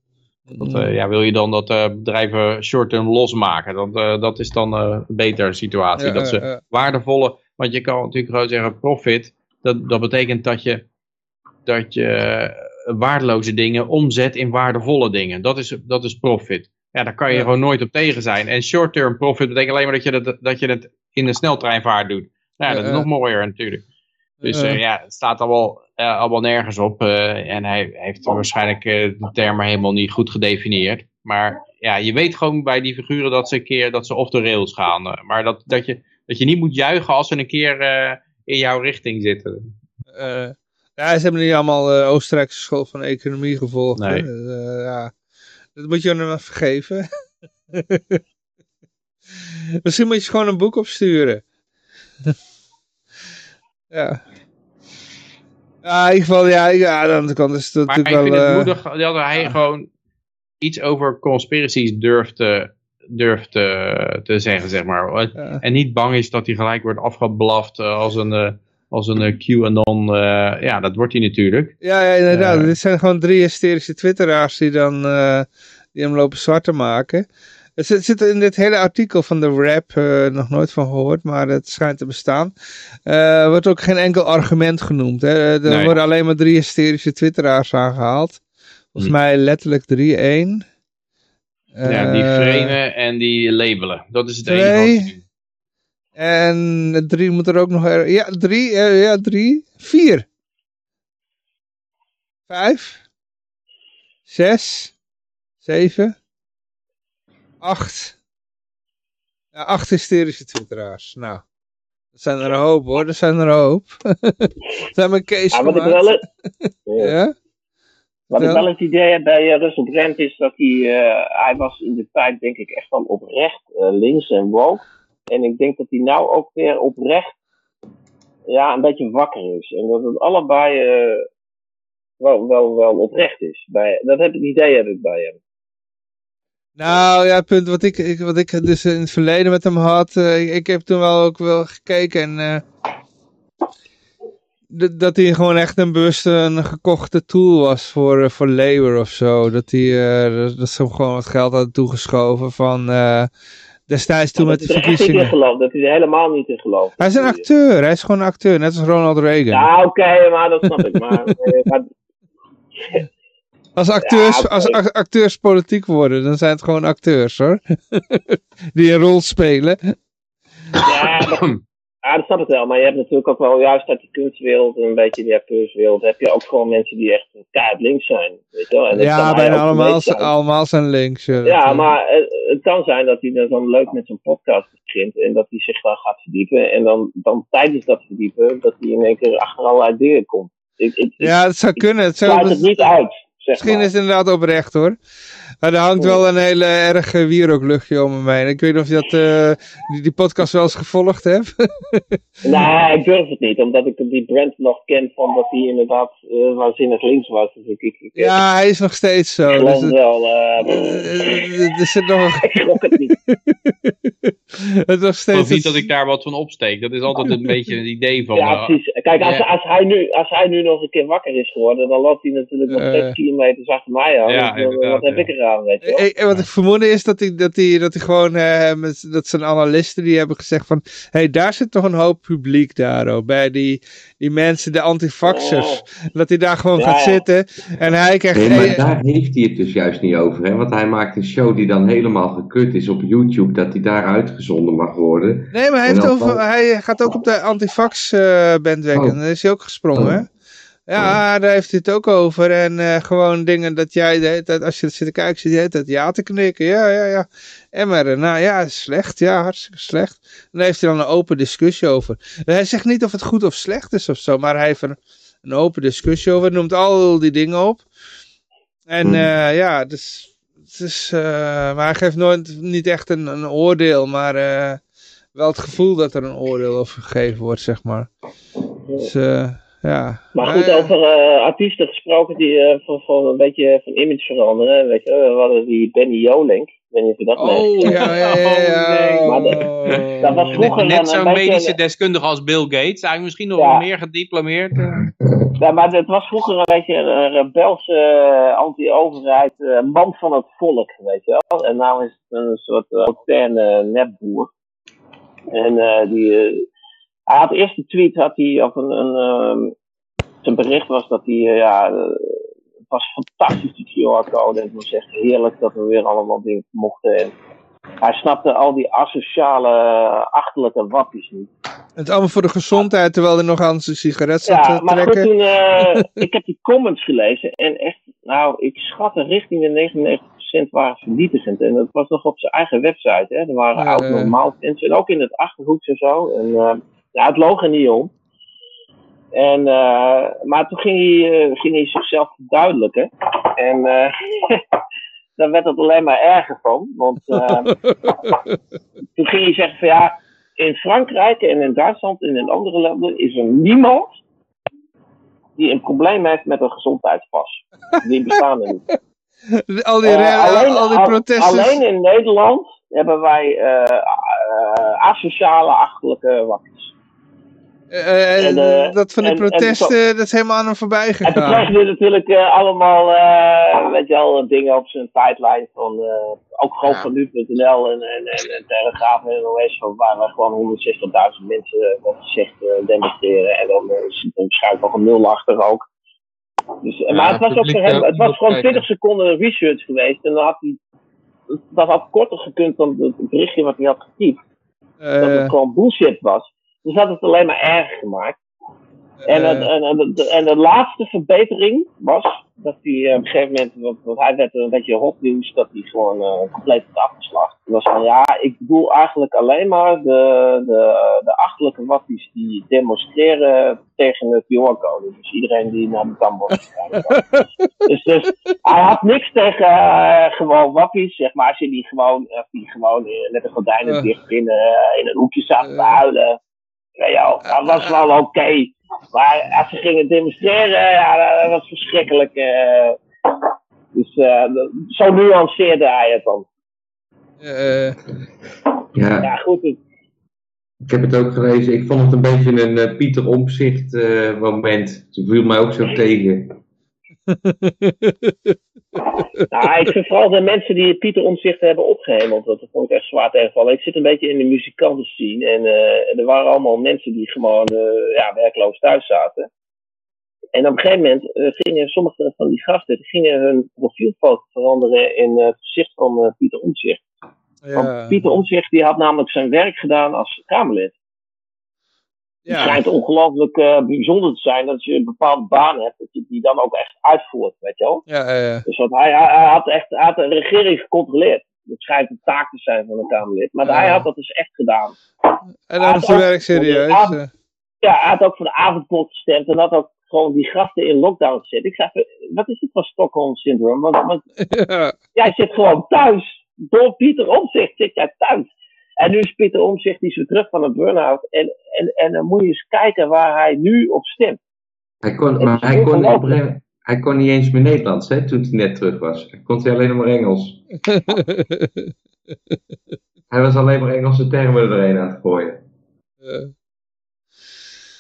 Dat, ja, wil je dan dat bedrijven short-term losmaken? Dat, dat is dan een betere situatie. dat ze waardevolle, want je kan natuurlijk gewoon zeggen profit, dat, dat betekent dat je, dat je waardeloze dingen omzet in waardevolle dingen. Dat is, dat is profit. Ja, daar kan je gewoon nooit op tegen zijn. En short-term profit betekent alleen maar dat je, dat, dat je het in een sneltreinvaart doet. Nou, ja, dat is nog mooier natuurlijk. Dus uh, ja, het staat allemaal, uh, allemaal nergens op. Uh, en hij heeft waarschijnlijk de termen helemaal niet goed gedefinieerd. Maar ja, je weet gewoon bij die figuren dat ze een keer dat ze off de rails gaan. maar dat, dat, je, dat je niet moet juichen als ze een keer in jouw richting zitten. ja, ze hebben niet allemaal Oostenrijkse school van economie gevolgd. Nee. ja. Dat moet je hem even vergeven. Misschien moet je gewoon een boek opsturen. ja. Ja, in ieder geval, ja, ja dan kan het natuurlijk wel... Maar ik vind het uh, moedig dat hij gewoon iets over conspiracies durft te, durft te, te zeggen, zeg maar. En niet bang is dat hij gelijk wordt afgeblaft eh, als een... Uh, als een QAnon, uh, ja, dat wordt hij natuurlijk. Ja, ja inderdaad. Uh, Dit zijn gewoon drie hysterische twitteraars die dan uh, die hem lopen zwart te maken. Er zit, zit in dit hele artikel van de rap nog nooit van gehoord, maar het schijnt te bestaan. Er wordt ook geen enkel argument genoemd. Hè. Er worden alleen maar drie hysterische twitteraars aangehaald. Volgens hm. mij letterlijk 3-1. Ja, die framen en die labelen. Dat is het enige. En drie moet er ook nog... Ja, drie. Uh, ja, drie. Vier. Vijf. zes, zeven, acht. Ja, acht hysterische twitteraars. Nou, dat zijn er een hoop hoor, dat zijn er een hoop. dat zijn mijn Kees ja, wat ik wel, ja? Wat ik wel het idee heb bij uh, Russell Brand is dat hij, uh, hij was in de tijd denk ik echt wel oprecht uh, links en woke. En ik denk dat hij nou ook weer oprecht ja, een beetje wakker is. En dat het allebei wel, wel, wel oprecht is. Bij, dat heb, het idee heb ik bij hem. Nou ja, het punt wat ik, ik, wat ik dus in het verleden met hem had, uh, ik, heb toen wel ook wel gekeken en dat hij gewoon echt een bewuste, een gekochte tool was voor, uh, voor Labour of zo. Dat, hij, dat ze hem gewoon wat geld hadden toegeschoven van destijds toen met de verkiezingen. Dat, dat is er helemaal niet in geloof. Hij is een acteur, hij is gewoon een acteur, net als Ronald Reagan. Ja, oké, maar dat snap ik. maar, maar als acteurs, als acteurs politiek worden, dan zijn het gewoon acteurs hoor. Die een rol spelen. Ja, ja, dat snap ik wel. Maar je hebt natuurlijk ook wel juist uit de kunstwereld en een beetje die acteurswereld, heb je ook gewoon mensen die echt keihard links zijn. Weet je wel? En ja, bijna allemaal, zijn. allemaal zijn links. Ja, ja maar het, het, kan zijn dat hij dan leuk met zijn podcast begint en dat hij zich dan gaat verdiepen. En dan, dan tijdens dat verdiepen, dat hij in één keer achter allerlei dingen komt. Ik, ik, ja, dat zou kunnen. Het sluit het niet uit. Misschien is het inderdaad oprecht hoor. Maar er hangt wel een hele erg wierookluchtje om me heen. Ik weet niet of je dat, uh, die, die, podcast wel eens gevolgd hebt. nee, ik durf het niet. Omdat ik die brand nog ken van dat hij inderdaad uh, waanzinnig links was. Dus ik, ik, ja, hij is nog steeds zo. Ik dus het, wel. Uh, er zit nog... ik schrok het niet. het nog steeds... Ik niet dat ik daar wat van opsteek. Dat is altijd een beetje het idee van... Ja, precies. Kijk, als, als, hij nu, als hij nu nog een keer wakker is geworden, dan loopt hij natuurlijk nog 6 kilometers achter mij aan. Ja, dus, wat heb ik weet je wel. wat ik vermoed is dat hij, dat hij, dat hij gewoon, uh, met, dat zijn analisten die hebben gezegd van, hé, hey, daar zit toch een hoop publiek daar, oh, bij die, die mensen, de antifaxers. Dat hij daar gewoon gaat zitten en hij krijgt... Nee, maar daar heeft hij het dus juist niet over, hè, want hij maakt een show die dan helemaal gekut is op YouTube, dat hij daar uitgezonden mag worden. Nee, maar hij, heeft over, hij gaat ook op de antifax uh, bandwagon, oh. daar is hij ook gesprongen, oh. hè. Ja, daar heeft hij het ook over. En uh, gewoon dingen dat jij, de als je zit te kijken, zit je dat ja te knikken. Ja, ja, ja. En maar, nou ja, slecht. Ja, hartstikke slecht. En daar heeft hij dan een open discussie over. Hij zegt niet of het goed of slecht is of zo, maar hij heeft er een open discussie over. Hij noemt al die dingen op. En uh, ja, dus, dus uh, maar hij geeft nooit, niet echt een, een oordeel, maar wel het gevoel dat er een oordeel over gegeven wordt, zeg maar. Dus, ja. Maar goed, over uh, artiesten gesproken die uh, van, van een beetje van image veranderen. Weet je, we hadden die Benny Jolink. Ik weet niet of je dat oh, Ja, ja, ja. Maar dat was vroeger net, net zo'n medische deskundige als Bill Gates. Eigenlijk misschien nog ja. meer gediplomeerd. Ja, maar het was vroeger een beetje een rebelse, anti-overheid, man van het volk, weet je wel. En nou is het een soort interne netboer. En die hij had eerst een tweet, had hij, of een, een um, zijn bericht was dat hij, uh, ja, uh, het was fantastisch die QR-code. En het was echt heerlijk dat we weer allemaal dingen mochten. En hij snapte al die asociale, achterlijke wappies niet. Het allemaal voor de gezondheid, terwijl hij nog aan zijn sigaret zat ja, te maar trekken. Goed, toen, uh, ik heb die comments gelezen en echt, nou, ik schatte richting de 99% waren vernietigend. En dat was nog op zijn eigen website, hè. Er waren uh, oud normaal mensen, en ook in het Achterhoeks en zo. En, ja, het loog er niet om. En, uh, maar toen ging hij, uh, ging hij zichzelf verduidelijken. En uh, daar werd het alleen maar erger van. Want toen ging hij zeggen van ja, in Frankrijk en in Duitsland en in andere landen is er niemand die een probleem heeft met een gezondheidspas. Die bestaan er niet. Al die, alleen, al die protesten. Alleen in Nederland hebben wij asociale achterlijke wakkers. Uh, en, uh, dat van die protesten, en, dat is helemaal aan hem voorbij gegaan. En toen je natuurlijk uh, allemaal, weet je wel, dingen op zijn tijdlijn van, ook gewoon ja. van nu.nl en, en, en, en Telegraaf en NOS, van waar we gewoon 160.000 mensen, wat gezegd, demonstreren. En dan is waarschijnlijk nog een nul achter ook. Dus, ja, maar het was ook het was gewoon 20 seconden research geweest en dan had hij, dat had korter gekund dan het berichtje wat hij had getypt. dat het gewoon bullshit was. Dus dat het alleen maar erger gemaakt. En, en, en, en, de laatste verbetering was dat hij op een gegeven moment, want, hij werd een beetje hot nieuws, dat hij gewoon uh, compleet had afgeslacht. Hij was van ja, ik bedoel eigenlijk alleen maar de, de, de achterlijke wappies die demonstreren tegen het QR-code. Dus iedereen die naar de Cambodja gaat. dus, dus hij had niks tegen uh, gewoon wappies, zeg maar, als je die gewoon, die gewoon met de gordijnen dicht in, in een hoekje zaten te huilen. Ja, dat was wel oké. Maar als ze gingen demonstreren, ja, dat was verschrikkelijk. Uh, dus uh, zo nuanceerde hij het dan. Uh, ja. ja, goed. Ik heb het ook gelezen. Ik vond het een beetje een Pieter Omzicht moment. Het viel mij ook zo tegen. nou, ik vind vooral de mensen die Pieter Omzicht hebben opgehemeld. Dat vond ik echt zwaar tegenvallen. Ik zit een beetje in de muzikanten zien. En uh, er waren allemaal mensen die gewoon uh, ja, werkloos thuis zaten. En op een gegeven moment uh, gingen sommige van die gasten gingen hun profielfoto veranderen in het gezicht van Pieter Omzicht. Ja. Want Pieter Omzicht die had namelijk zijn werk gedaan als Kamerlid. Ja. Het schijnt ongelooflijk uh, bijzonder te zijn dat je een bepaalde baan hebt, dat je die dan ook echt uitvoert, weet je wel. Ja, ja, Dus wat hij, hij, had echt hij had de regering gecontroleerd. Dat schijnt een taak te zijn van een Kamerlid. Maar hij had dat dus echt gedaan. En dan is zijn werk serieus. Avond, ja, hij had ook voor de avondklok gestemd en had ook gewoon die gasten in lockdown gezet. Ik zei, wat is dit voor Stockholm syndroom? Want, want ja. jij zit gewoon thuis. Door Pieter Omzicht zit jij thuis. En nu is Pieter Omzicht die zo terug van een burn-out. En, en, en dan moet je eens kijken waar hij nu op stemt. Hij kon, maar hij kon, op, hij kon niet eens meer Nederlands hè, toen hij net terug was. Hij kon hij alleen maar Engels. hij was alleen maar Engelse termen erheen aan het gooien. Uh.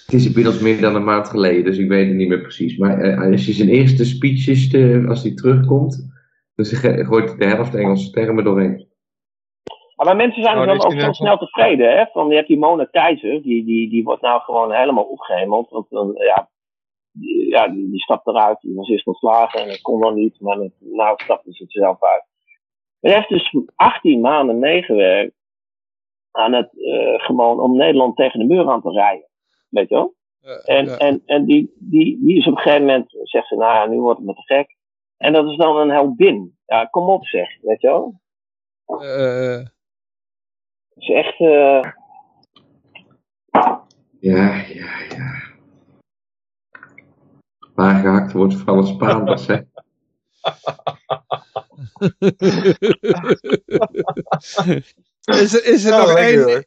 Het is inmiddels meer dan een maand geleden, dus ik weet het niet meer precies. Maar uh, als je zijn eerste speeches, te, als hij terugkomt, dan gooit hij de helft Engelse termen doorheen. Maar mensen zijn oh, dan ook zo snel tevreden. Hè? Van, je hebt die Mona Keizer, die, die, die wordt nou gewoon helemaal opgehemeld. Want dan, ja, die, ja, die, die stapt eruit, die was eerst ontslagen en dat kon dan niet. Maar dan, nou stapte ze het zelf uit. Hij heeft dus 18 maanden meegewerkt aan het uh, gewoon om Nederland tegen de muur aan te rijden. Weet je wel? en en, en die, die, die is op een gegeven moment, zegt ze, nou ja, nu wordt het me te gek. En dat is dan een heldin. Ja, kom op zeg, weet je wel? Uh, is echt... Uh... Ja, ja, ja. Waar gehakt wordt voor alle Spaanders, hè. Is er, is er nog één...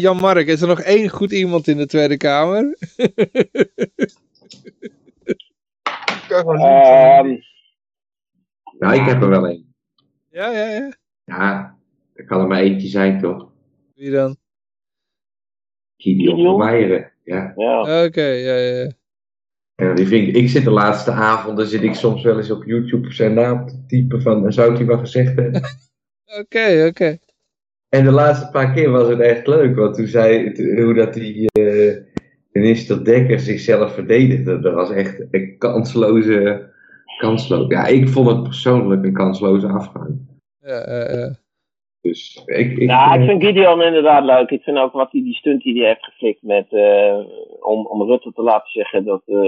Jan-Mark, is er nog één goed iemand in de Tweede Kamer? um, ja, ik heb er wel één. Ja, ja, ja. Ja, er kan er maar eentje zijn, toch? Wie dan? Gideon Meijeren, ja. ja. Oké, ja, ja. Ja, die vind ik, ik zit de laatste avonden, zit ik soms wel eens op YouTube zijn naam te typen van, zou hij wat gezegd hebben? Oké, oké. En de laatste paar keer was het echt leuk, want toen zei, hoe dat die uh, minister Dekker zichzelf verdedigde, dat was echt een kansloze, kansloos. Ja, ik vond het persoonlijk een kansloze afgang. Ja, uh, uh. Dus ik, ik, ja, ik vind Gideon inderdaad leuk. Ik vind ook wat die, die stunt die hij heeft geflikt met, uh, om, om Rutte te laten zeggen dat uh,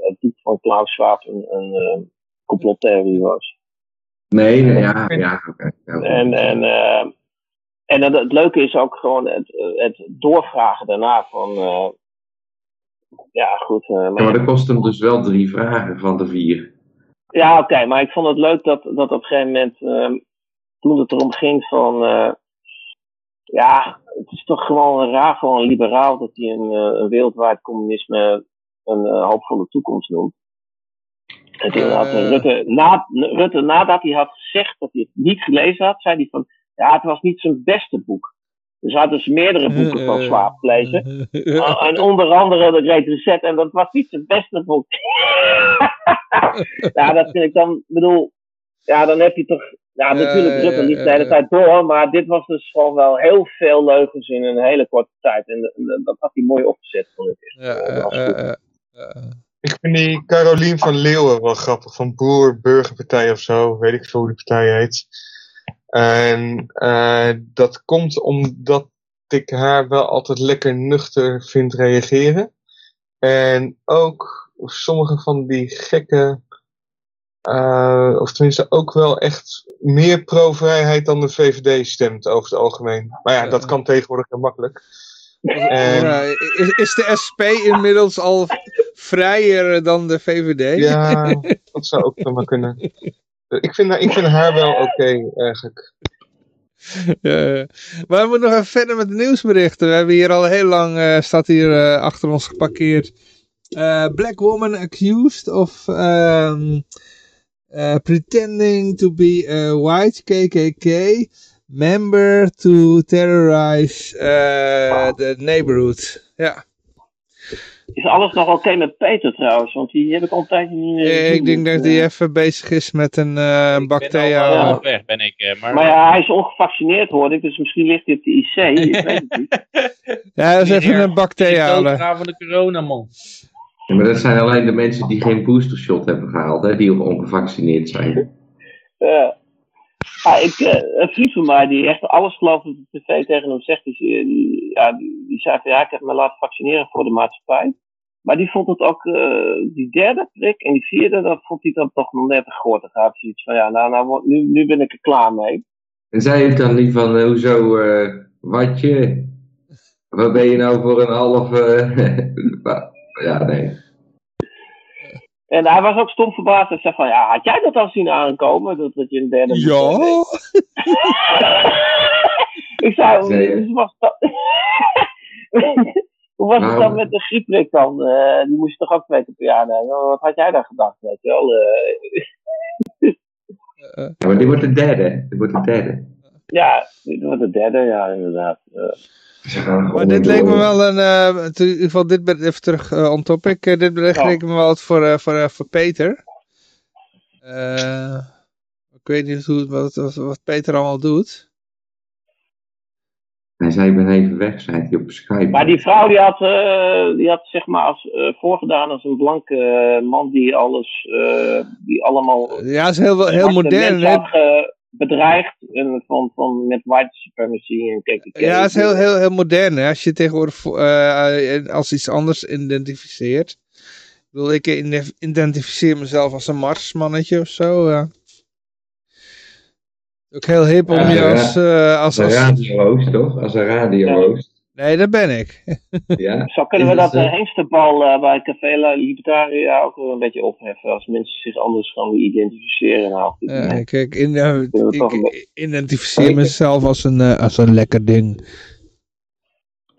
het boek van Klaus Schwab een, een uh, complottheorie was. Nee, nee ja, ja, oké. Okay. En, en, en het, het, leuke is ook gewoon het, het doorvragen daarna van, ja goed. maar, ja, maar dat kost hem dus wel drie vragen van de vier. Ja, oké, okay, maar ik vond het leuk dat, dat op een gegeven moment toen het erom ging van, uh, ja, het is toch gewoon raar voor een liberaal dat hij een, uh, een wereldwijd communisme een uh, hoopvolle toekomst noemt. En toen had Rutte, na, Rutte, nadat hij had gezegd dat hij het niet gelezen had, zei hij van, ja, het was niet zijn beste boek. Dus hadden ze meerdere boeken van Schwab gelezen. en onder andere de Great Reset. En dat was niet zijn beste boek. ja, dat vind ik dan, bedoel, ja, dan heb je toch ja, natuurlijk Rutte uh, liep de hele tijd door, maar dit was dus gewoon wel heel veel leugens in een hele korte tijd. En, dat had hij mooi opgezet, vond ik. Ja, ik vind die Carolien van Leeuwen wel grappig, van Boer Burgerpartij of zo, weet ik veel hoe die partij heet. En uh, dat komt omdat ik haar wel altijd lekker nuchter vind reageren. En ook sommige van die gekke, uh, of tenminste ook wel echt meer pro-vrijheid dan de VVD stemt over het algemeen. Maar ja, dat kan tegenwoordig heel makkelijk. En... Ja, is, is de SP inmiddels al vrijer dan de VVD? Ja, dat zou ook wel kunnen. Ik vind, ik vind haar wel oké, okay, eigenlijk. Ja, maar we moeten nog even verder met de nieuwsberichten. We hebben hier al heel lang, uh, staat hier uh, achter ons geparkeerd. Uh, black woman accused of um, pretending to be a white KKK member to terrorize the neighborhood. Ja. Is alles nog oké met Peter trouwens? Want die heb ik altijd niet meer Ik denk dat hij even bezig is met een uh, bacterie. Ja. weg ben ik. Maar... maar ja, hij is ongevaccineerd hoor ik, dus misschien ligt hij op de IC. ik weet het niet. Ja, dat is even een bacterie halen. van de corona man. Ja, maar dat zijn alleen de mensen die geen boostershot hebben gehaald, hè, die ongevaccineerd zijn. Ja. Ah, ik, uh, een vriend van mij die echt alles gelooft wat de tv tegen hem zegt, die, die, ja, die, die zei van ja, ik heb me laten vaccineren voor de maatschappij. Maar die vond het ook, uh, die derde prik en die vierde, dat vond hij dan toch nog net te groot. Dan gaat zoiets van, ja, nou, nou nu, nu ben ik er klaar mee. En zei het dan niet van, hoezo, uh, wat je, wat ben je nou voor een half, ja, nee. En hij was ook stom verbaasd en zei van, ja, had jij dat al zien aankomen? Dat, dat je een derde... Ja. ik zei, nee. was dat... Hoe was het dan nou. met de grieprik dan? Uh, die moest je toch ook twee keer per jaar nemen? Wat had jij daar gedacht? Weet je wel? Uh... ja, maar die wordt de derde. Die wordt de derde. Ja, die wordt de derde, ja, inderdaad. Maar dit leek me wel een, uh, in ieder geval dit even terug uh, on topic, uh, dit bericht leek me wel wat voor, voor, voor Peter. ik weet niet hoe, wat, wat, wat Peter allemaal doet. Hij zei, ik ben even weg, zei hij op Skype. Maar die vrouw die had, uh, die had zeg maar als, uh, voorgedaan als een blanke uh, man die alles, die allemaal... Ja, is heel, heel modern. Hè? Bedreigd en van, van, met white supremacy en KKK. Ja, het is heel, heel, heel modern. Hè? Als je tegenwoordig als iets anders identificeert. Ik bedoel, ik identificeer mezelf als een Marsmannetje of zo. Ja. Ook heel hip om je als... Uh, als, als, radio toch? Als een radio Nee, dat ben ik. ja? Zo kunnen we dat uh, hengstebal uh, bij Café La Libertaria ook wel een beetje opheffen. Als mensen zich anders gaan identificeren. Nou, ja, kijk, in, uh, ik identificeer mezelf als een, als een lekker ding.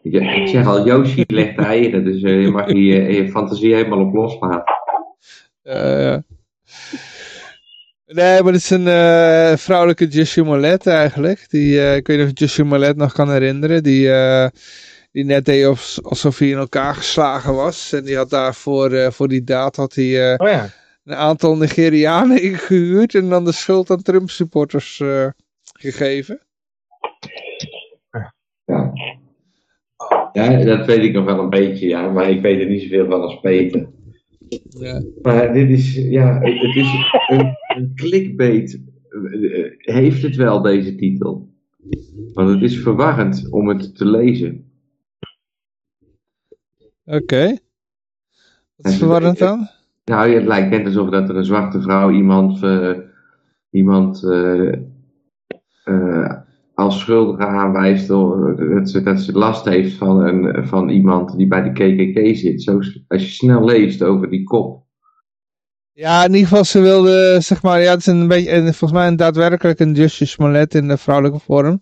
Ja, ik zeg al, Yoshi legt eieren, dus je mag je, je fantasie helemaal op loslaten. Ja, Nee, maar het is een uh, vrouwelijke Jussie Molet eigenlijk. Die, uh, ik weet niet of Jussie Molet nog kan herinneren. Die, uh, die net deed alsof hij in elkaar geslagen was. En die had daarvoor, voor die daad had hij oh ja. een aantal Nigerianen ingehuurd. En dan de schuld aan Trump supporters gegeven. Ja. ja, dat weet ik nog wel een beetje, ja. Maar ik weet er niet zoveel van als Peter. Ja. Maar dit is, ja, het is een, een clickbait. Eh, heeft het wel, deze titel? Want het is verwarrend om het te lezen. Oké. Wat is verwarrend dan? Nou, het lijkt net alsof dat er een zwarte vrouw iemand, uh, iemand uh, als schuldige aanwijst dat ze, dat ze last heeft van, een, van iemand die bij de KKK zit. Zo, als je snel leest over die kop. Ja, in ieder geval, ze wilde, zeg maar, ja, het is een beetje, volgens mij daadwerkelijk een Justice Smollett in de vrouwelijke vorm.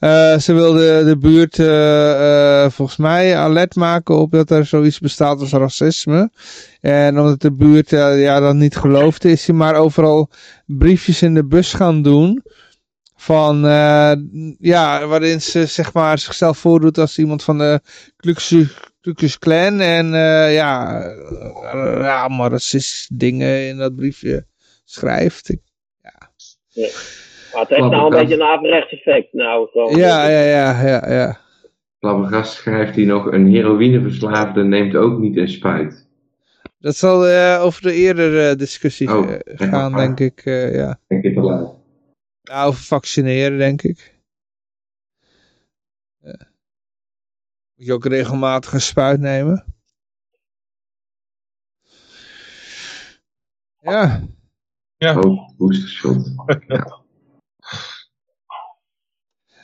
Uh, ze wilde de buurt, uh, uh, volgens mij, alert maken op dat er zoiets bestaat als racisme. En omdat de buurt, ja, dat niet geloofde, is hij maar overal briefjes in de bus gaan doen. Van, ja, waarin ze zeg maar zichzelf voordoet als iemand van de Klux Klan. En uh, ja, ja, maar racistische dingen in dat briefje schrijft. Ik, ja. ja. Maar het heeft nou een beetje een averechts effect. Nou, zo. Ja, ja, ja, ja, ja. Schrijft hij nog, een heroïneverslaafde neemt ook niet een spuit. Dat zal uh, over de eerdere discussie oh, gaan, denk ik. ja. Denk ik te laat. Ja, over vaccineren, denk ik. Moet je ook regelmatig een spuit nemen? Ja. Ja. Oh, ja.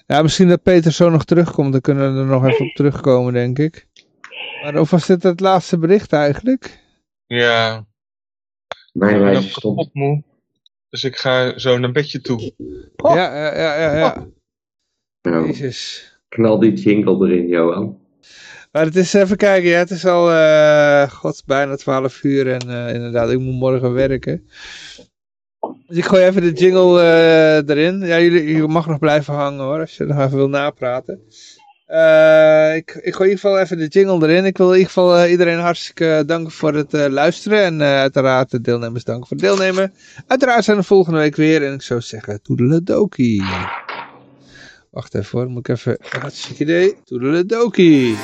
Ja, misschien dat Peter zo nog terugkomt. Dan kunnen we er nog even op terugkomen, denk ik. Maar of was dit het laatste bericht eigenlijk? Ja. Mijn wijze stond. Dus ik ga zo naar bedje toe. Ja, ja, ja, ja. Jezus. Knal die jingle erin, Johan. Maar het is even kijken, ja, het is al, god, bijna 12 uur en eh, inderdaad, ik moet morgen werken. Dus ik gooi even de jingle eh, erin. Ja, jullie, je mag nog blijven hangen hoor, als je nog even wil napraten. Ik, ik gooi in ieder geval even de jingle erin. Ik wil in ieder geval iedereen hartstikke danken voor het luisteren. En uiteraard de deelnemers danken voor het deelnemen. Uiteraard zijn we volgende week weer. En ik zou zeggen, toedeledokie. Wacht even hoor, moet ik even... Hartstikke idee. Toedeledokie.